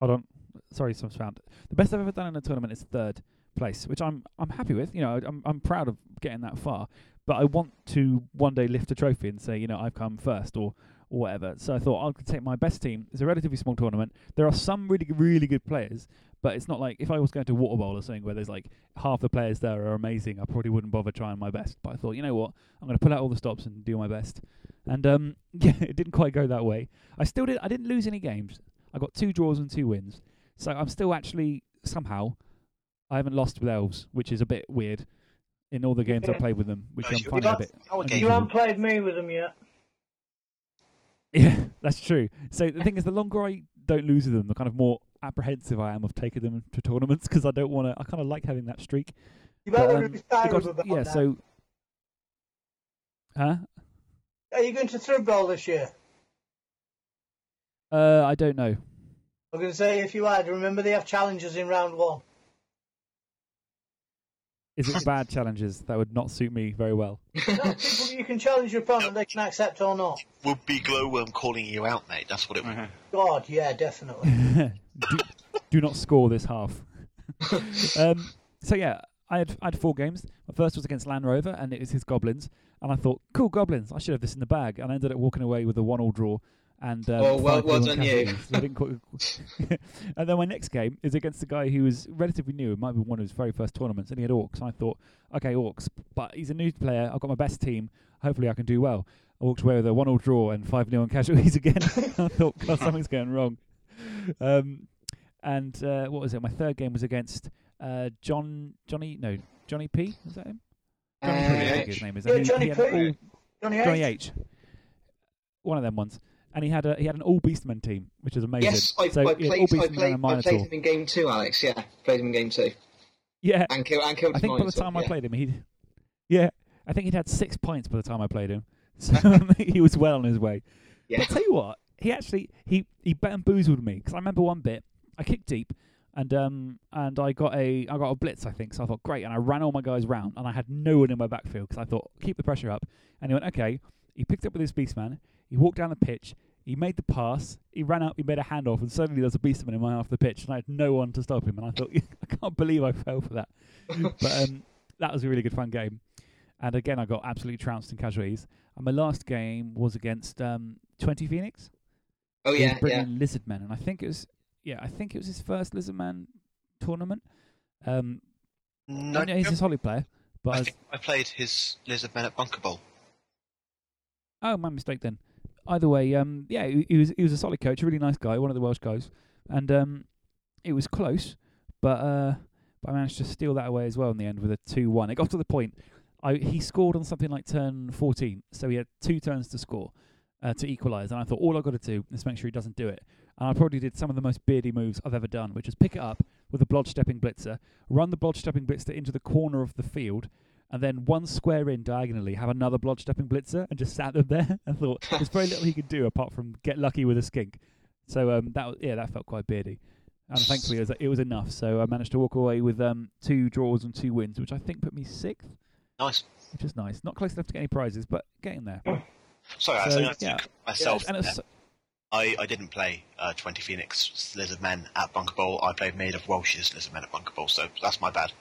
Hold on, sorry, some sound. The best I've ever done in a tournament is third place, which I'm I'm happy with. You know, I'm I'm proud of getting that far. But I want to one day lift a trophy and say, you know, I've come first or or whatever. So I thought I'll take my best team. It's a relatively small tournament. There are some really really good players, but it's not like if I was going to Water Bowl or something where there's like half the players there are amazing, I probably wouldn't bother trying my best. But I thought, you know what, I'm going to pull out all the stops and do my best. And um, yeah, it didn't quite go that way. I still did. I didn't lose any games. I got two draws and two wins. So I'm still actually somehow I haven't lost with elves, which is a bit weird in all the games I've played with them, which No, I'm you- finding a bit. You haven't played me with them yet. Yeah, that's true. So the thing is, the longer I don't lose with them, the kind of more apprehensive I am of taking them to tournaments because I don't want to. I kind of like having that streak. You But, better um, got- with yeah, that. so. Huh? Are you going to Thribball this year? Uh, I don't know. I'm going to say if you had, remember they have challenges in round one. Is it bad challenges that would not suit me very well? People you can challenge your opponent, they can accept or not. would be Glowworm calling you out, mate. That's what it would. Uh-huh. God, yeah, definitely. do, do not score this half. um, so yeah, I had I had four games. My first was against Land Rover, and it was his goblins. And I thought, cool goblins, I should have this in the bag. And I ended up walking away with a one-all draw. And um, Oh, well- five well nil on done you. casualties. So I didn't quite- and then my next game is against a guy who was relatively new. It might be one of his very first tournaments, and he had orcs. And I thought, okay, orcs, but he's a new player. I've got my best team. Hopefully, I can do well. I walked away with a one-all draw and five nil on casualties again. I thought, God, something's going wrong. Um, and uh, what was it? My third game was against uh, John Johnny no Johnny P. Is that him? Johnny Uh, P. I think his name is. yeah, Johnny he had an P. all- Johnny Johnny H. H. One of them ones. And he had a he had an all beastmen team, which is amazing. Yes, I, so I played. I played. I played him in game two, Alex. Yeah, played him in game two, Yeah, and killed and killed. I think by the time I played him, he yeah, I think he'd had six points by the time I played him. So he was well on his way. Yeah. But tell you what, he actually he he bamboozled me because I remember one bit I kicked deep and um and I got a I got a blitz I think so I thought great and I ran all my guys round and I had no one in my backfield because I thought keep the pressure up and he went okay he picked up with his beastman he walked down the pitch he made the pass he ran up he made a handoff and suddenly there's a beastman in my half of the pitch and I had no one to stop him and I thought I can't believe I fell for that but um that was a really good fun game and again I got absolutely trounced in casualties and my last game was against um 20 Phoenix Oh he was yeah, yeah. bringing Lizardman, and I think it was yeah, I think it was his first Lizardman tournament. Um, No, know he's a solid player, but I I was, I played his Lizard Men at Bunker Bowl. oh, my mistake then. Either way, um, yeah, he, was he was a solid coach, a really nice guy, one of the Welsh guys, and um, it was close, but uh, but I managed to steal that away as well in the end with a two-one. It got to the point. I he scored on something like turn fourteen, so he had two turns to score uh, to equalise, and I thought all I've got to do is make sure he doesn't do it. And I probably did some of the most beardy moves I've ever done, which is pick it up with a blodge stepping blitzer, run the blodge stepping blitzer into the corner of the field, and then one square in diagonally have another blodge stepping blitzer and just sat them there. and thought there's very little he could do apart from get lucky with a skink. So um, that was, yeah, that felt quite beardy. And thankfully, it was, it was enough. So I managed to walk away with um, two draws and two wins, which I think put me sixth, Nice. which is nice. Not close enough to get any prizes, but getting there. Sorry, I So, was yeah. myself. and it was, there. I, I didn't play uh, 20 Phoenix Lizard Men at Bunker Bowl. I played Maid of Welsh's Lizard Men at Bunker Bowl, so that's my bad.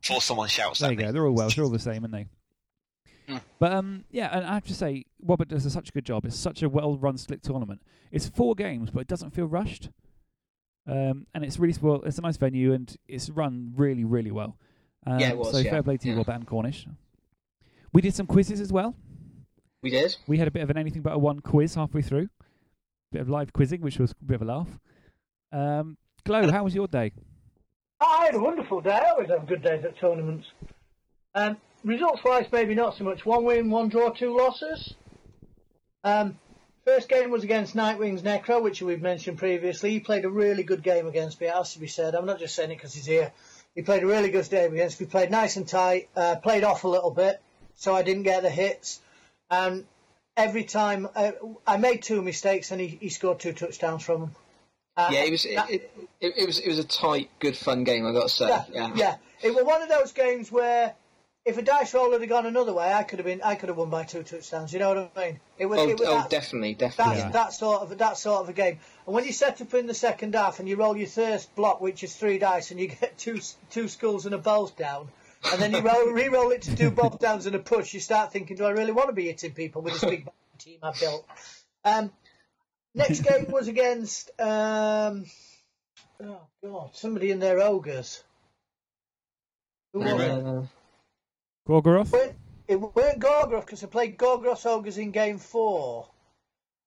Before someone shouts There at you me. go. They're all Welsh. They're all the same, aren't they? Hmm. But um, yeah, and I have to say, Robert does a such a good job. It's such a well-run, slick tournament. It's four games, but it doesn't feel rushed. Um, and it's really well. It's a nice venue, and it's run really, really well. Um, Yeah, it was, So yeah. fair play to you, Yeah. Robert and Cornish. We did some quizzes as well. We did. We had a bit of an anything but a one quiz halfway through. Bit of live quizzing, which was a bit of a laugh. Um, Glow, how was your day? I had a wonderful day. I always have good days at tournaments. Um, results wise, maybe not so much. One win, one draw, two losses. Um, first game was against Nightwing's Necro, which we've mentioned previously. He played a really good game against me, it has to be said. I'm not just saying it because he's here. He played a really good game against me. He Played nice and tight, uh, played off a little bit, so I didn't get the hits. And every time uh, I made two mistakes, and he, he scored two touchdowns from them. Uh, Yeah, it was. It, that- it, it, it was. It was a tight, good, fun game. I got to say. yeah, Yeah. yeah. It was one of those games where if a dice roll had gone another way, I could have been, I could have won by two touchdowns. You know what I mean? It was, Oh, it was oh that, definitely, that, definitely. Yeah. that sort of that sort of a game. And when you set up in the second half and you roll your first block, which is three dice, and you get two two skulls and a both down, and then you roll, re-roll it to do both downs and a push, you start thinking, do I really want to be hitting people with this big team I built? Um, next game was against um, oh god, somebody in their ogres. Who was it? Uh, Gorgoroth? weren't- it weren't Gorgoroth because I played Gorgoroth's ogres in game four.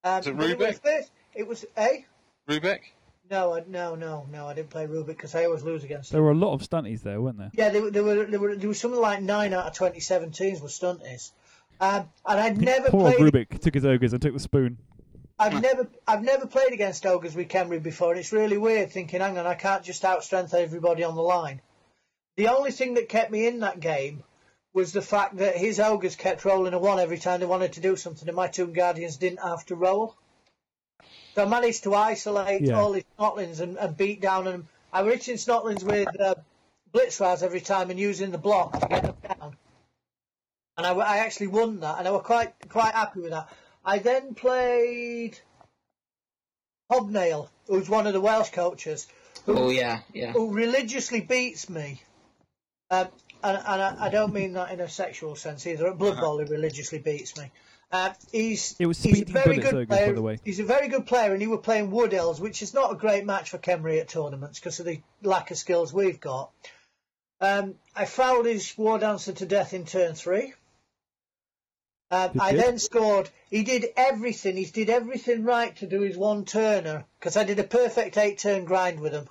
Um, Was it was Rubik? It was eh? Rubik? No, I, no, no, no. I didn't play Rubik because I always lose against There were a lot of stunties there, weren't there? Yeah, there, were- there were there were there was something like nine out of twenty seven teams were stunties. Um, and I'd never Poor played. Rubik took his ogres and took the spoon. I've never I've never played against ogres with Khemri before, and it's really weird thinking, hang on, I can't just outstrength everybody on the line. The only thing that kept me in that game was the fact that his ogres kept rolling a one every time they wanted to do something, and my Tomb Guardians didn't have to roll. So I managed to isolate Yeah. all his Snotlings and, and beat down them. I was hitting Snotlings with uh, Blitz-Ras every time and using the block to get them down. And I, I actually won that, and I was quite quite happy with that. I then played Hobnail, who's one of the Welsh coaches, who, oh yeah, yeah. who religiously beats me Um, and and I, I don't mean that in a sexual sense either. At Blood Bowl, he religiously beats me. Uh, he's It was he's a very good Ogres, by player. the way. He's a very good player, and he were playing Wood Elves, which is not a great match for Khemri at tournaments because of the lack of skills we've got. Um, I fouled his War Dancer to death in turn three. Um, I then scored. He did everything. He did everything right to do his one turner because I did a perfect eight turn grind with him.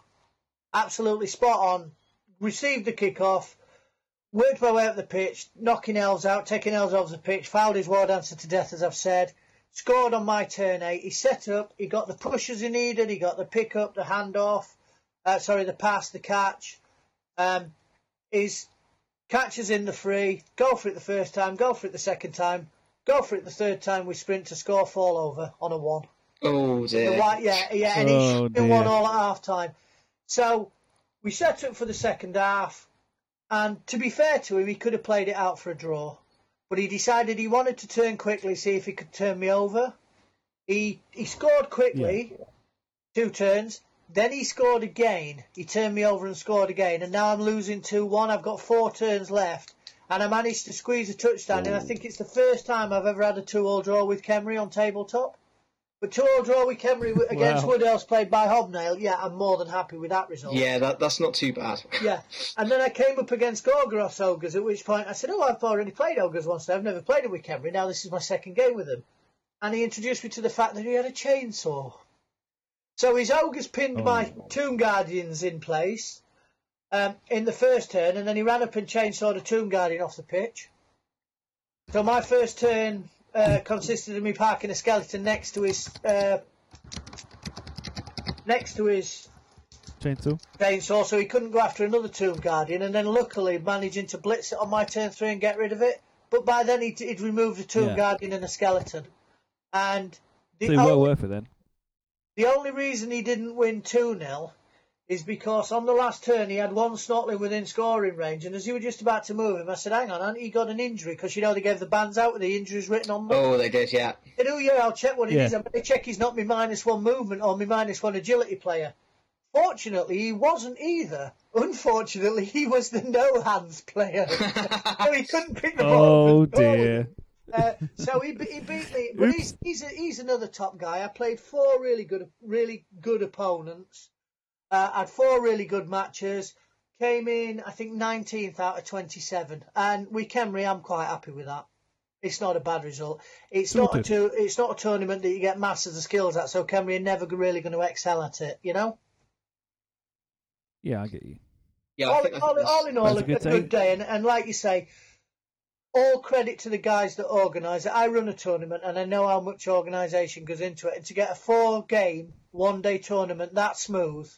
Absolutely spot on. Received the kick off. Worked my way up the pitch, knocking elves out, taking elves off the pitch. Fouled his war dancer to death, as I've said. Scored on my turn eight. He set up. He got the pushes he needed. He got the pick up, the handoff. Uh, sorry, the pass, the catch. Um, his catches in the free, go for it the first time, go for it the second time, go for it the third time. We sprint to score fall over on a one. Oh dear. white, yeah, yeah, and Oh, he's been one all at half time. So we set up for the second half, and to be fair to him, he could have played it out for a draw, but he decided he wanted to turn quickly, see if he could turn me over. He he scored quickly, two turns. Then he scored again. He turned me over and scored again, and now I'm losing two one. I've got four turns left, and I managed to squeeze a touchdown. And I think it's the first time I've ever had a two-all draw with Khemri on tabletop. But two-all draw with Khemri against Wow. Wood Elves played by Hobnail. Yeah, I'm more than happy with that result. Yeah, that that's not too bad. Yeah. And then I came up against Gorgoroth's Ogres, at which point I said, Oh, I've already played Ogres once. I've never played it with Khemri. Now this is my second game with him. And he introduced me to the fact that he had a chainsaw. So his Ogres pinned Oh. my Tomb Guardians in place um, in the first turn, and then he ran up and chainsawed a Tomb Guardian off the pitch. So my first turn uh, consisted of me parking a skeleton next to his uh, next to his Chainsaw. chainsaw, so he couldn't go after another Tomb Guardian, and then luckily managing to blitz it on my turn three and get rid of it. But by then he'd, he'd removed a Tomb Yeah. Guardian and a skeleton. And the, So you were worth it then. the only reason he didn't win 2 0 is because on the last turn he had one Snotling within scoring range, and as you were just about to move him, I said, Hang on, hasn't he got an injury? Because you know they gave the bands out with the injuries written on them. Oh, they did, yeah. I said, oh yeah, I'll check what it Yeah. is. I'm going to check he's not my minus one movement or my minus one agility player. Fortunately, he wasn't either. Unfortunately, he was the no hands player, so he couldn't pick the ball. Oh up and score with dear. Uh, so he, he beat me, but he's he's, a, he's another top guy. I played four really good really good opponents. Uh, had four really good matches. Came in, I think, 19th out of 27, and with Khemri, I'm quite happy with that. It's not a bad result. It's not a tu- it's not a tournament that you get masters of skills at, so Khemri are never really going to excel at it. You know. Yeah, I get you. Yeah, I all, think, I think all, all in all, That's a, a good a good day, and, and like you say, all credit to the guys that organise it. I run a tournament, and I know how much organisation goes into it. And to get a four-game, one-day tournament that smooth,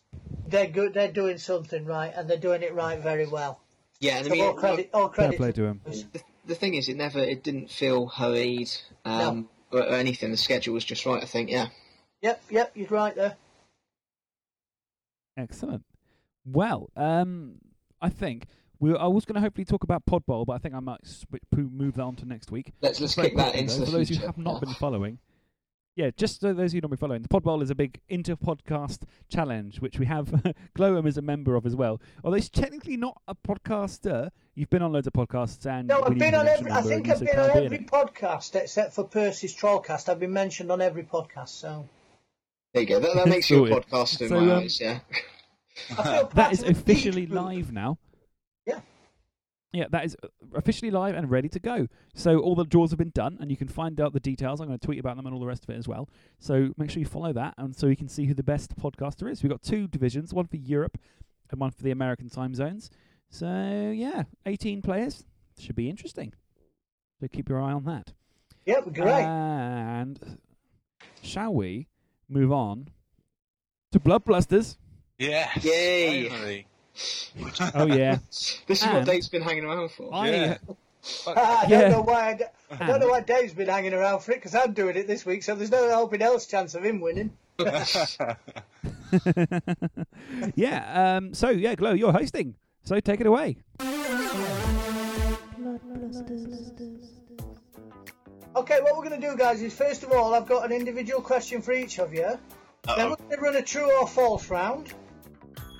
they're good. They're doing something right, and they're doing it right very well. yeah, and I mean, all credit, all credit. play to him. the, the thing is, it never, it didn't feel hurried um, or, or anything. The schedule was just right. I think, yeah. Yep, yep, you're right there. Excellent. Well, um, I think we. I was going to hopefully talk about Pod Bowl, but I think I might sw- po- move that on to next week. Let's let's Very kick that quickly, into though, the for those future. who have not been following. Yeah, just so those who don't been following, the Pod Bowl is a big inter podcast challenge, which we have Glowworm as a member of as well. Although he's technically not a podcaster, you've been on loads of podcasts and No, I've been on every. I think I've been on every it. podcast except for Percy's Trollcast. I've been mentioned on every podcast, so There you go. That, that makes you a Sorted. podcaster in So, my um, eyes. Yeah. I feel That part is of a geek officially live now. Yeah. Yeah, that is uh, officially live and ready to go. So all the draws have been done, and you can find out the details. I'm going to tweet about them and all the rest of it as well. So make sure you follow that, and so you can see who the best podcaster is. We've got two divisions, one for Europe and one for the American time zones. So yeah, 18 players should be interesting. So keep your eye on that. Yep, great. And shall we move on to Blood Blusters? Yes. Yay. Finally. Oh yeah, This is And- what Dave's been hanging around for. I Yeah. I Yeah. don't know why. I, d- I don't know why Dave's been hanging around for it because I'm doing it this week, so there's no hoping else chance of him winning. yeah. Um. So yeah, Glow, you're hosting. So take it away. Okay, what we're going to do, guys, is first of all, I've got an individual question for each of you. Then Uh-oh. we're going to run a true or false round.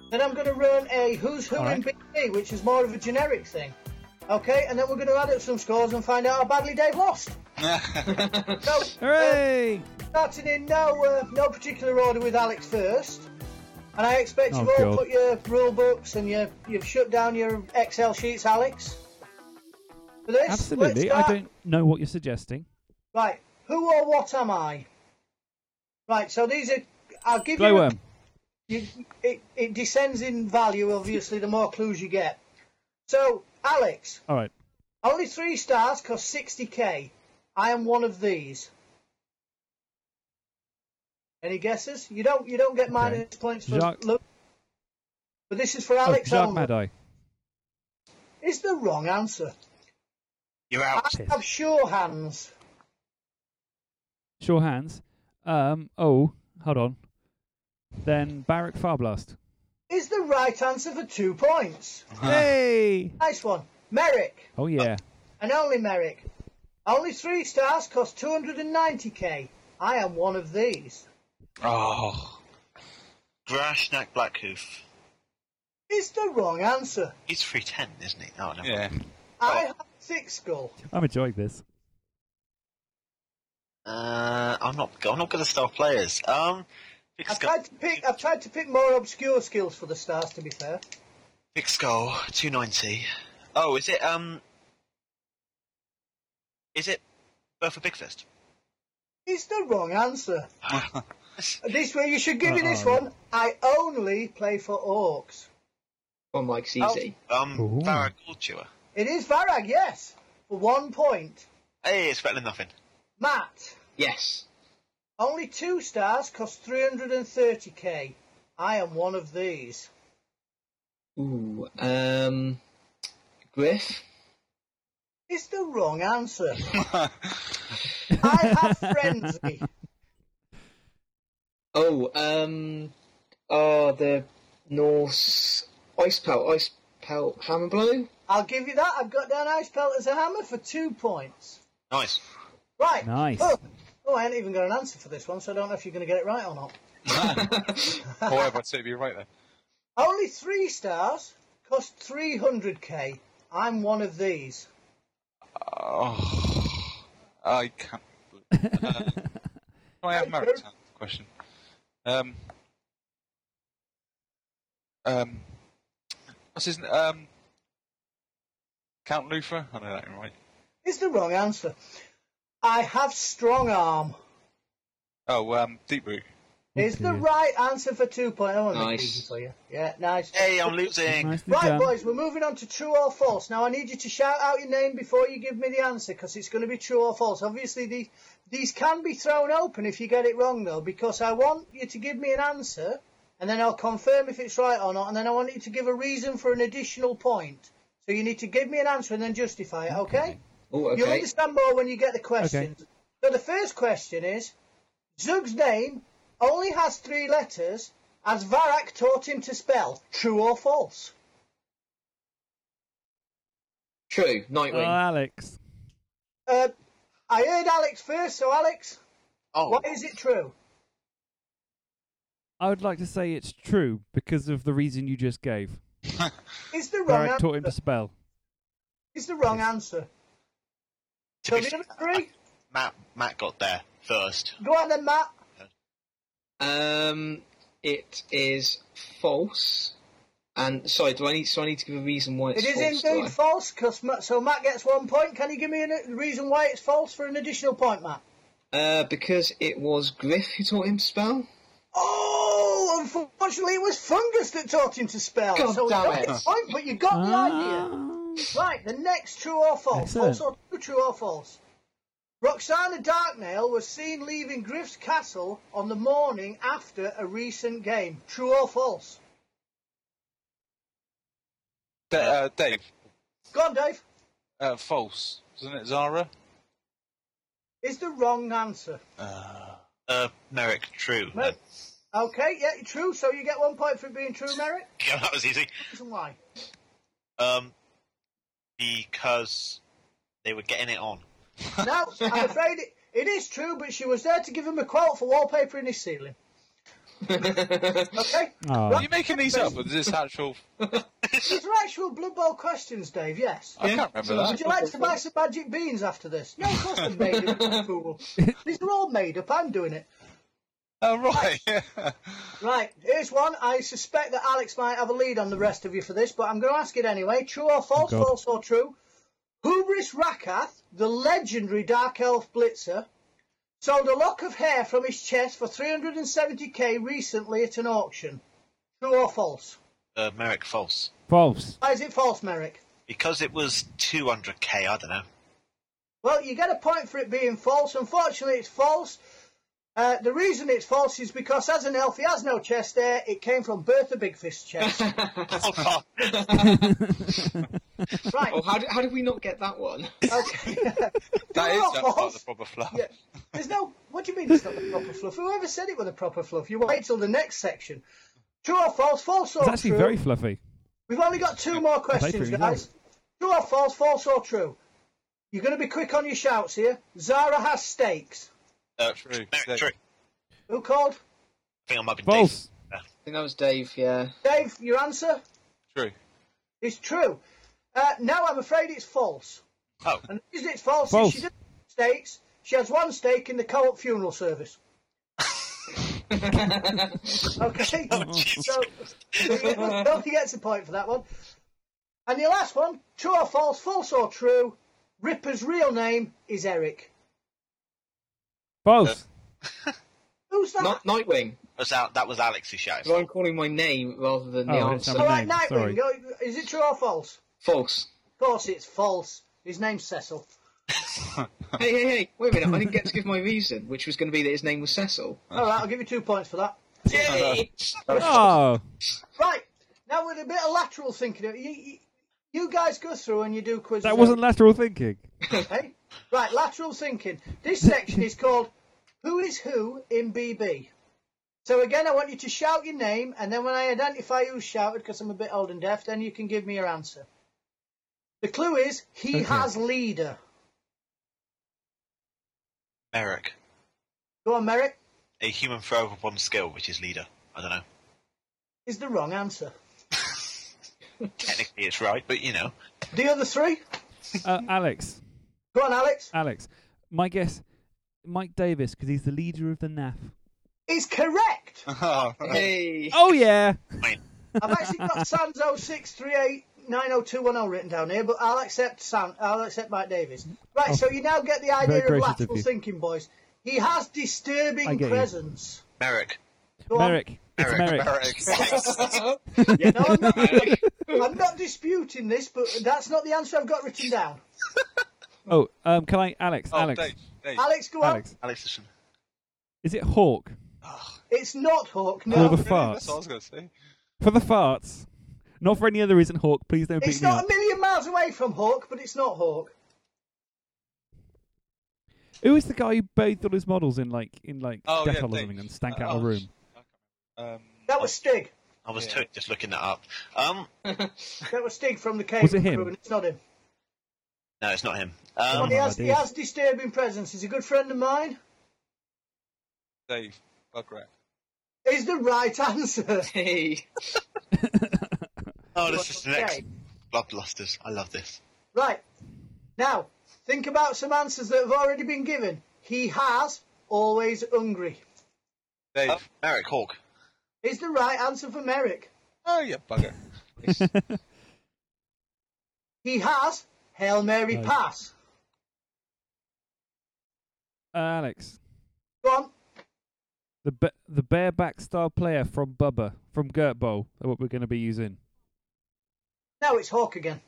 Then I'm going to run a Who's Who All in right. BT, which is more of a generic thing. Okay, and then we're going to add up some scores and find out how badly Dave lost. So, uh, Hooray! starting in no uh, no particular order with Alex first. And I expect Oh, you've all put your rule books and you, you've shut down your Excel sheets, Alex. For this, Absolutely. I don't know what you're suggesting. Right, who or what am I? Right, so these are. I'll give you. Glowworm. you it, it descends in value, obviously, the more clues you get. So, Alex, All right. only three stars cost 60k. I am one of these. Any guesses? You don't. You don't get minus points for Jacques- look. But this is for Oh, Alex Jacques only. Madai. Is the wrong answer. You're out. I have sure hands. Sure hands. Um. Oh, hold on. Then Barik Farblast. Is the right answer for two points. Hey! Nice one. Merrick. Oh yeah. And only Merrick. Only three stars cost 290k. I am one of these. oh. Grashnak Blackhoof. Is the wrong answer. He's 310, isn't he? Oh, no. Yeah. I have thick skull. I'm enjoying this. Uh, I'm not. I'm not good at star players. Um, Big I've tried to pick. I've tried to pick more obscure skills for the stars. To be fair, Big Skull. 290. Oh, is it? Um, is it Bertha Bigfist? is the wrong answer. This way, you should give me this one. I only play for orcs. One Mike's easy. Um, Ooh. Varag Ghoul-Chewer. It is Varag, yes, for one point. Hey, it's better than nothing. Matt, Yes. Only two stars cost 330k. I am one of these. Ooh. Um. Griff. Is the wrong answer. I have frenzy. Oh. Um. Oh, the Norse ice pelt. Ice pelt hammer blow. I'll give you that. I've got down Ice Pelt as a hammer for two points. Nice. Right. Nice. Oh, oh, I haven't even got an answer for this one, so I don't know if you're going to get it right or not. However, I'd say you're right there. Only three stars cost 300k. I'm one of these. Oh. I can't. Uh, I have Merrick's question? Um. Um. What's his um? Count Luthor? I know that ain't right. Is the wrong answer. I have strong arm. Oh, um, Deep Root. Is the right answer for two points. I want to make it Nice. easy for you. Yeah, nice. Hey, I'm losing. Nicely Right, done. boys, we're moving on to true or false. Now, I need you to shout out your name before you give me the answer because it's going to be true or false. Obviously, the, these can be thrown open if you get it wrong, though, because I want you to give me an answer and then I'll confirm if it's right or not, and then I want you to give a reason for an additional point. So you need to give me an answer and then justify it, okay? Oh, You'll understand more when you get the questions. So the first question is Zug's name only has three letters as Varag taught him to spell. True or false? True. Nightwing. Oh, Alex. Uh, I heard Alex first, so Alex, Oh, why is it true? I would like to say it's true because of the reason you just gave. Is the wrong Barrack answer? taught him to spell. Is the wrong answer? To So be the fair, other three? Matt, Matt got there first. Go on then, Matt. Um, it is false. And sorry, do I need? So I need to give a reason why it's It is false. do indeed false, cause Ma- so Matt gets one point. Can you give me a reason why it's false for an additional point, Matt? Uh, because it was Griff who taught him to spell. Oh, unfortunately, it was Fungus that taught him to spell. God so damn it. point, but you got the idea. Right, the next true or false. Excellent. False or true, true or false. Roxana Darknail was seen leaving Griff's castle on the morning after a recent game. True or false? Da- uh, Dave. Go on, Dave. Uh, false. Isn't it Zara? Is the wrong answer. Uh, Uh, Merrick, true. Mer- Okay, yeah, true. So you get one point for being true, Merrick. yeah, that was easy. Reason why? Um, because they were getting it on. No, I'm afraid it, it is true, but she was there to give him a quote for wallpaper in his ceiling. Okay? Oh. Are you making these up, or is this actual? These are actual Blood Bowl questions, Dave, yes. I can't remember that. Would you like to buy some magic beans after this? No, of course they're made up, fool. These are all made up. I'm doing it. Oh right. Right, here's one. I suspect that Alex might have a lead on the rest of you for this, but I'm going to ask it anyway. True or false? God. false or true? Hubris Rakarth, the legendary Dark Elf Blitzer, sold a lock of hair from his chest for 370k recently at an auction. True or false? Uh, Merrick false. False. Why is it false, Merrick? Because it was 200k, I don't know. Well, you get a point for it being false. Unfortunately, it's false. Uh, the reason it's false is because as an elf, he has no chest hair. It came from Bertha Big Fist's chest. Oh, God. right. Oh, how did, how did we not get that one? Okay. that True is or that's part false? of the proper fluff. Yeah. There's no. What do you mean it's not the proper fluff? Whoever said it was the proper fluff? You wait till the next section. True or false? False or It's actually true? very fluffy. We've only got two more questions, it guys. True or false? False or true? You're going to be quick on your shouts here. Zara has stakes. Uh, True. Merrick, true. Who called? I think I might be False. I think that was Dave, yeah. Dave, your answer True. It's true. Uh, now I'm afraid it's false. Oh. And the reason it's false, False. is she doesn't have stakes. She has one stake in the co-op funeral service. Okay. Oh, so Donkey gets a point for that one. And the last one, true or false, false or true, Ripper's real name is Eric. False. Who's that? Not Nightwing. Was out, that was Alex's shout. So I'm calling my name rather than the Oh, answer. All right, name, sorry. Nightwing, go, is it true or false? False. Of course it's false. His name's Cecil. Hey, hey, hey, wait a minute. I didn't get to give my reason, which was going to be that his name was Cecil. All right, I'll give you two points for that. Yay! Oh. Right, now with a bit of lateral thinking, you, you, you guys go through and you do quizzes. That wasn't lateral thinking. Hey? Right, lateral thinking. This section is called Who is Who in BB. So again, I want you to shout your name, and then when I identify who shouted, because I'm a bit old and deaf, then you can give me your answer. The clue is he Okay. has leader. Merrick. Go on, Merrick. A human throw of one skill, which is leader. I don't know. Is the wrong answer. Technically it's right, but you know. The other three. Uh, Alex. Go on, Alex. Alex. My guess, Mike Davis, because he's the leader of the NAF. Is correct. Oh, Hey! Oh yeah. I've actually got Sans 0638902110 written down here, but I'll accept San, I'll accept Mike Davis. Right, Oh. so you now get the idea of gracious of lateral thinking, boys. He has disturbing get you. presence. Merrick. Go on. Merrick. It's Merrick. Merrick. Merrick. No, I'm not, I'm not disputing this, but that's not the answer I've got written down. Oh, um, can I, Alex? Oh, Alex. Dave, Dave. Alex, go on. Alex. Alex listen. Is it Hawk It's not Hawk. No, For No, the That's what I was farts? going to say. For the farts. Not for any other reason, Hawk. Please don't it's beat me not up. a million miles away from Hawk, but it's not Hawk. Who is the guy who bathed all his models in like in like Oh, yeah, Dettol or Dave. something and stank Uh, out a oh, room? Um, That was Stig. I was Yeah. too, just looking that up. Um, That was Stig from the Cave Was it him? crew, and it's not him. no, it's not him. Well, Um, he, has, he idea. has disturbing presence. He's a good friend of mine. Dave. Bugrat. Is the right answer. Hey! oh, this is the next Okay. Bloodlusters. I love this. Right. Now, think about some answers that have already been given. He has always hungry. Dave. Uh, Merrick Hawk. Is the right answer for Merrick. Oh, you bugger. He has Hail Mary Right. pass. Alex. Go on. The ba- the bareback star player from Bubba from Gert Bowl. That's what we're going to be using. Now it's Hawk again.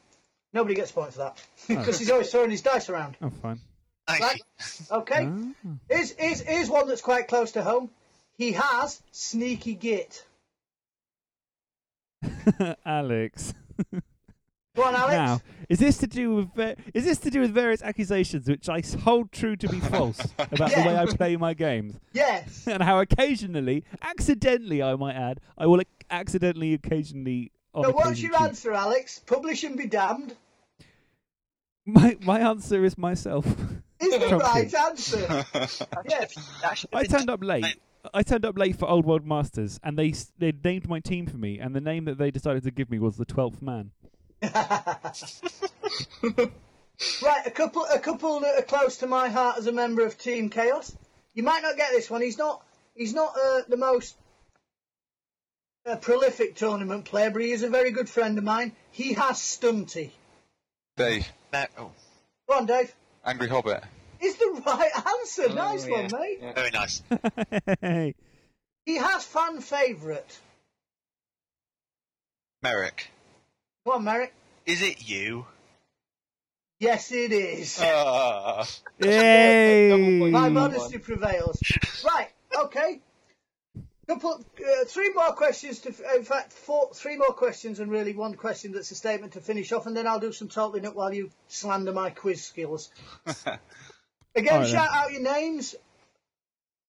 Nobody gets points for that. Oh. Because he's always throwing his dice around. Oh, fine. Right? Okay. Ah. Here's, here's, here's one that's quite close to home. He has Sneaky Git. Alex. Go on, Alex. Now, is this to do with va- is this to do with various accusations which I hold true to be false about the way I play my games, Yes. and how occasionally, accidentally, I might add, I will accidentally, occasionally. On So what's occasion your cheat. answer, Alex? Publish and be damned. My my answer is myself. Is the right answer? yes. I turned up late. I turned up late for Old World Masters, and they they named my team for me, and the name that they decided to give me was the Twelfth Man. Right, a couple, a couple that are close to my heart as a member of Team Chaos. You might not get this one. He's not, he's not uh, the most uh, prolific tournament player, but he is a very good friend of mine. He has Stunty. Dave, Mer- oh, Go on, Dave. Angry Hobbit. Is the right answer. Oh, nice one, mate. Yeah. very nice. hey, He has fan favourite. Merrick, Go on, Merrick. is it you? Yes, it is. Ah, Yay! My modesty prevails. Right, okay. Couple, uh, three more questions to, in fact, four, three more questions, and really one question that's a statement to finish off, and then I'll do some talking up while you slander my quiz skills. Again, All right, shout out your names.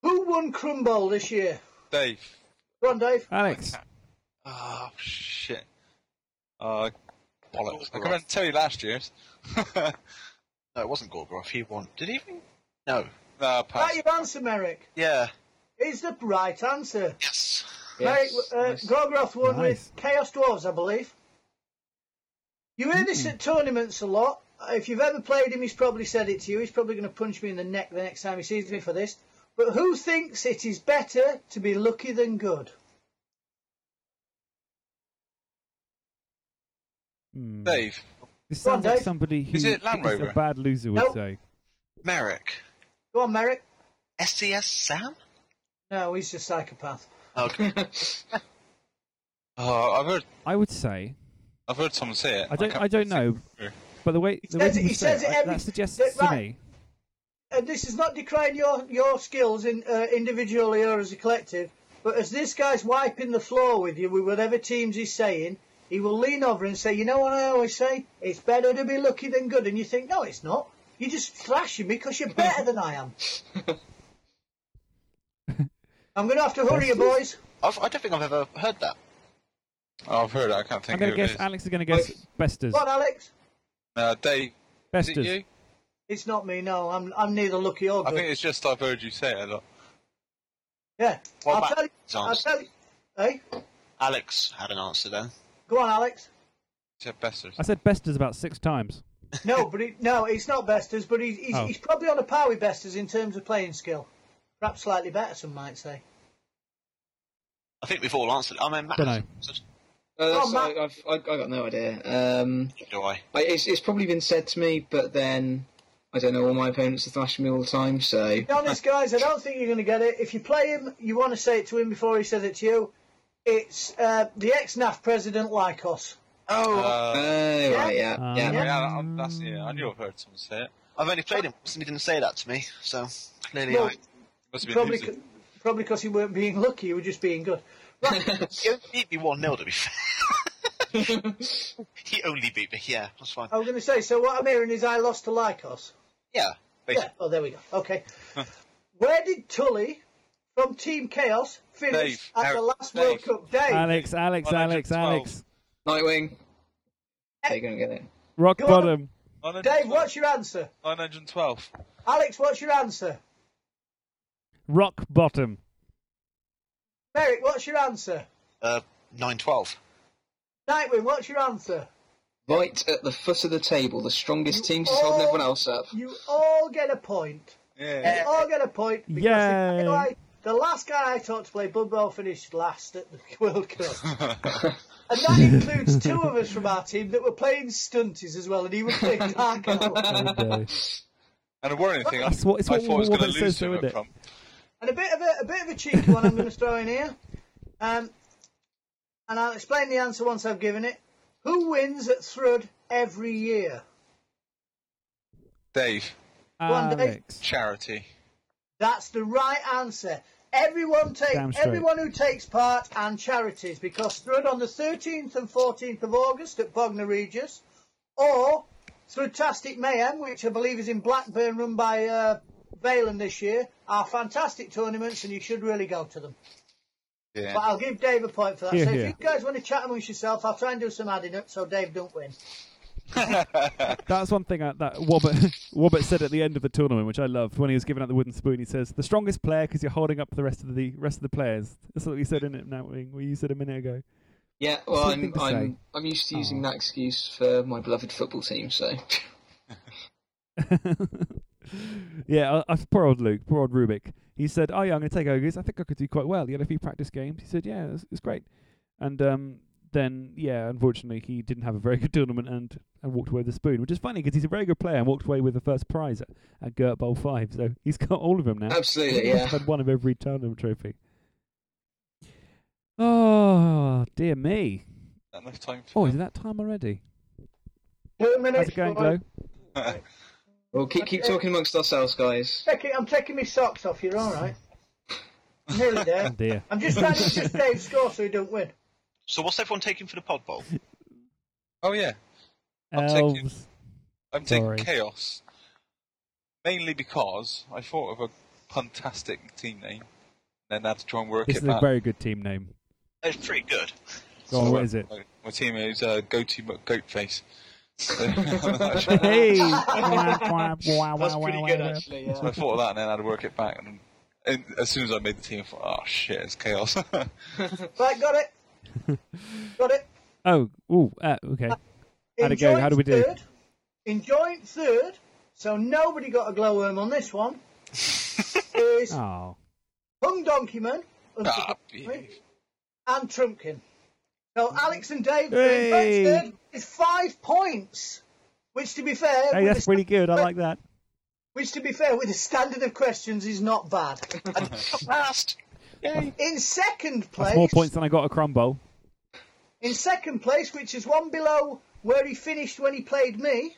Who won Crumb Bowl this year? Dave. Go on, Dave. Alex, Oh, shit. Uh, bollocks. I can tell you last year's. No, it wasn't Gorgoroth. He won. Did he even? No. nah, pass. Right, your answer, Merrick, Yeah. is the right answer. Yes. Merrick, Yes, uh, nice. Gorgoroth won Nice. with Chaos Dwarves, I believe. You hear this at tournaments a lot. If you've ever played him, he's probably said it to you. He's probably going to punch me in the neck the next time he sees me for this. But who thinks it is better to be lucky than good? Hmm. Dave. This Go on, sounds like Dave. somebody who Is it Land is a Rover? bad loser would Nope. say. Merrick. Go on, Merrick. SCS Sam? No, he's a psychopath. Okay. Oh, I've heard. I would say I've heard someone say it. I don't. can't I don't know, through. But the way the says it- he say says it, it every- that suggests that- to right. me. And this is not decrying your, your skills in, uh, individually or as a collective, but as this guy's wiping the floor with you with whatever teams he's saying, he will lean over and say, You know what I always say? It's better to be lucky than good. And you think, No, it's not. You're just thrashing me because you're better than I am. I'm going to have to hurry you, boys. I've, I don't think I've ever heard that. Oh, I've heard it. I can't think I'm think gonna guess. is. Alex is going to guess Besters. Go on, Alex. Uh, Dave. Is it you? It's not me, no. I'm, I'm neither lucky or good. I think it's just I've heard you say it a lot. Yeah. What I'll about tell you. I'll answer? tell you. Hey, Alex had an answer then. go on, Alex. He said Besters. I said Besters about six times. No, but he, no, it's not Besters, but he, he's, Oh. he's probably on a par with Besters in terms of playing skill. Perhaps slightly better, some might say. I think we've all answered. I mean, Matt Dunno. hasn't answered. Uh, Oh, Matt- I, I've, I, I got no idea. Um, Do I? I, it's, it's probably been said to me, but then I don't know. All my opponents are thrashing me all the time, so Be honest, guys, I don't think you're going to get it. If you play him, you want to say it to him before he says it to you. It's uh, the ex-NAF president, Lycos. Oh, Uh, Oh, right, yeah, Um, yeah. yeah, that- that's, yeah, I knew I've heard someone say it. I've only played him once and he didn't say that to me, so clearly Well, I. Must have been Probably, probably because you weren't being lucky, you were just being good. Right, He only beat me 1 0 to be fair. he only beat me, yeah, that's fine. I was going to say, so what I'm hearing is I lost to Lycos. Yeah, Yeah. Oh, there we go. Okay. Where did Tully from Team Chaos finish Dave. at the Eric. last World Cup? day? Alex, Alex, Alex, Alex. Nightwing. Eh. They're gonna get it. Rock Go bottom. 912. Dave, what's your answer? 912. Alex, what's your answer? Rock bottom. Merrick, what's your answer? Uh, 9 12. Nightwing, what's your answer? Right at the foot of the table, the strongest You team just holding everyone else up. You all get a point. Yeah. You all get a point because the, Yay. guy, the last guy I taught to play Blood Bowl finished last at the World Cup. And that includes two of us from our team that were playing stunties as well, and he was playing Dark Elf. Okay. And the worrying thing, I, It's what- it's I what thought I was going to lose says to though, him isn't up it? front. And a bit of a, a bit of a cheeky one I'm going to throw in here. Um, and I'll explain the answer once I've given it. Who wins at Thrud every year? Dave, on, Dave. Charity. That's the right answer. Everyone take everyone who takes part and charities because Thrud on the 13th and 14th of August at Bognor Regis, or Thrudtastic Mayhem, which I believe is in Blackburn, run by uh, Valen this year, are fantastic tournaments and you should really go to them. Yeah. But I'll give Dave a point for that. Here, so here. if you guys want to chat amongst yourself, I'll try and do some adding up so Dave don't win. That's one thing uh, that Wobbit, Wobbit said at the end of the tournament, which I loved, when he was giving out the wooden spoon. He says, "The strongest player because you're holding up the rest of the rest of the players." That's what he said in it now, what you said a minute ago. Yeah, well, I'm to say. I'm I'm used to using Oh. that excuse for my beloved football team. So yeah, uh, uh, poor old Luke, poor old Rubik. He said, "Oh yeah, I'm going to take ogres. I think I could do quite well." He had a few practice games. He said, "Yeah, it's, it's great." And um, then, yeah, unfortunately, he didn't have a very good tournament and, and walked away with the spoon, which is funny because he's a very good player and walked away with the first prize at, at Gert Bowl Five. So he's got all of them now. absolutely, He must yeah. have had one of every tournament trophy. Oh dear me! Enough time for Oh, is it that time already? Two minutes. How's it going, boy. Glow? Well, keep keep talking amongst ourselves, guys. Taking- I'm taking my socks off. You're all right. Nearly there. Oh dear. I'm just trying to just save score so he don't win. So what's everyone taking for the pod bowl? Oh yeah, I'm taking- Elves. I'm taking Sorry. chaos. Mainly because I thought of a fantastic team name, then had to try and work This it is a back. very good team name. It's pretty good. Go on, So, what uh, it? My, my team is uh, Goatee McGoatface. So, hey! That's pretty good, actually. So I thought of that and then I had to work it back. And, and as soon as I made the team, I thought, oh shit, it's chaos. Right, got it. got it. Oh, ooh, uh, okay. In How'd it go? How do we do? Third, in joint third, so nobody got a glowworm on this one, is Oh, Hung Donkeyman ah, and Trumpkin. So Alex and Dave Hey. in joint third is five points, which to be fair, hey, that's the pretty good. I like that. which to be fair, with the standard of questions, is not bad. Last. In second place, That's more points than I got at Crumbowl. in second place, which is one below where he finished when he played me,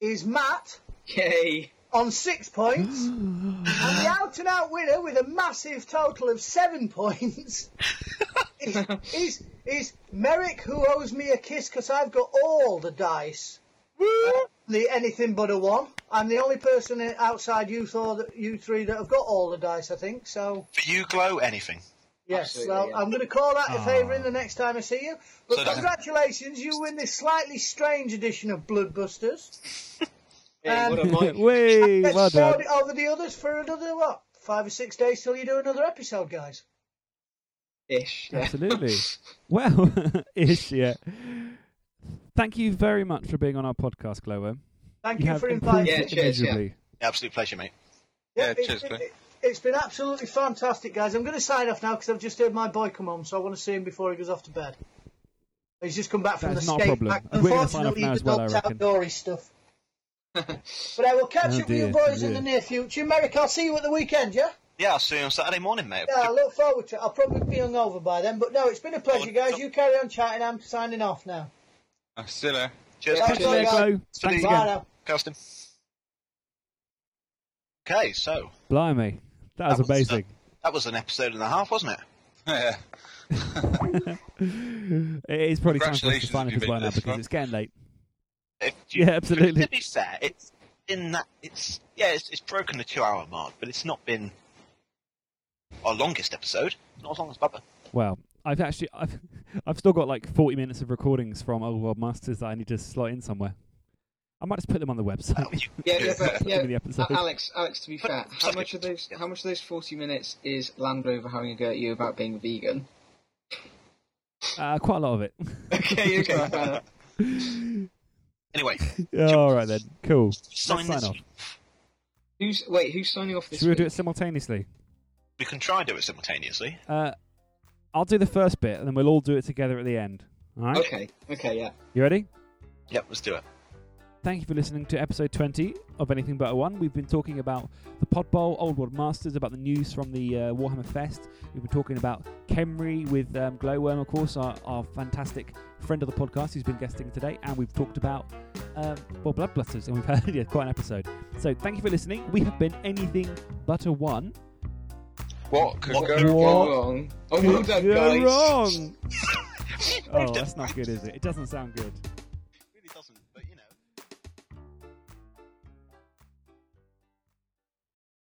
is Matt Yay! on six points. and the out and out winner with a massive total of seven points is, is, is Merrick, who owes me a kiss because I've got all the dice. The anything but a one. I'm the only person outside you, Thor, that you three that have got all the dice, I think. So For you, Glow, anything. yes, Absolutely, well, yeah. I'm going to call that a favour Ah. in the next time I see you. But So congratulations, you win this slightly strange edition of Bloodbusters. Hey, Um, what a mic. Way, well done. it over the others for another what? Five or six days till you do another episode, guys. Ish. Yeah. Absolutely. Well, ish, yeah. Thank you very much for being on our podcast, Glower. Thank You you for inviting me. it cheers, yeah. Absolute pleasure, mate. Yeah, it's, cheers, been, Glenn. it, it's been absolutely fantastic, guys. I'm going to sign off now because I've just heard my boy come home, so I want to see him before he goes off to bed. He's just come back from That's the skate problem. park. We're gonna sign off Unfortunately, now he as well, I loves reckon. outdoorsy stuff. but I will catch Oh up with you boys oh in the near future. Merrick, I'll see you at the weekend, yeah? Yeah, I'll see you on Saturday morning, mate. Yeah, I look forward to it. I'll probably be hungover by then. But no, it's been a pleasure, guys. You carry on chatting. I'm signing off now. I'm still there. Cheers, Yeah, Catch mate. guys. Thanks Bye again. now. Kirsten. Okay, so Blimey. That was That was, uh, amazing. that was an episode and a half, wasn't it? Yeah. it is probably time for us to Congratulations sign if as well now because it's getting late. If you- Yeah, absolutely. To be fair, it's in that it's yeah, it's, it's broken the two-hour mark, but it's not been our longest episode. Not as long as Bubba. Well, I've actually I've I've still got like 40 minutes of recordings from Old World Masters that I need to slot in somewhere. I might just put them on the website. Oh, Yeah, yeah, but, yeah. Give the episode. Alex, Alex. To be But- fair, how much of those? How much of those forty minutes is Land Rover having a go at you about being a vegan? Uh, quite a lot of it. okay, okay. fair enough. Anyway, All right then, cool. sign Let's sign off. Who's wait? Who's signing off this Should we do it simultaneously? We can try and do it simultaneously. Uh, I'll do the first bit, and then we'll all do it together at the end. All right? Okay, okay, yeah. You ready? Yep, let's do it. Thank you for listening to episode 20 of Anything But a One. We've been talking about the Pod Bowl, Old World Masters, about the news from the uh, Warhammer Fest. We've been talking about Khemri with um, Glowworm, of course, our, our fantastic friend of the podcast who's been guesting today. And we've talked about, um, well, Blood Blusters, and we've had yeah, quite an episode. So thank you for listening. We have been Anything But a One. What could What go could Go What wrong. Oh, well done, Go guys. wrong. oh, that's not good, is it? It doesn't sound good.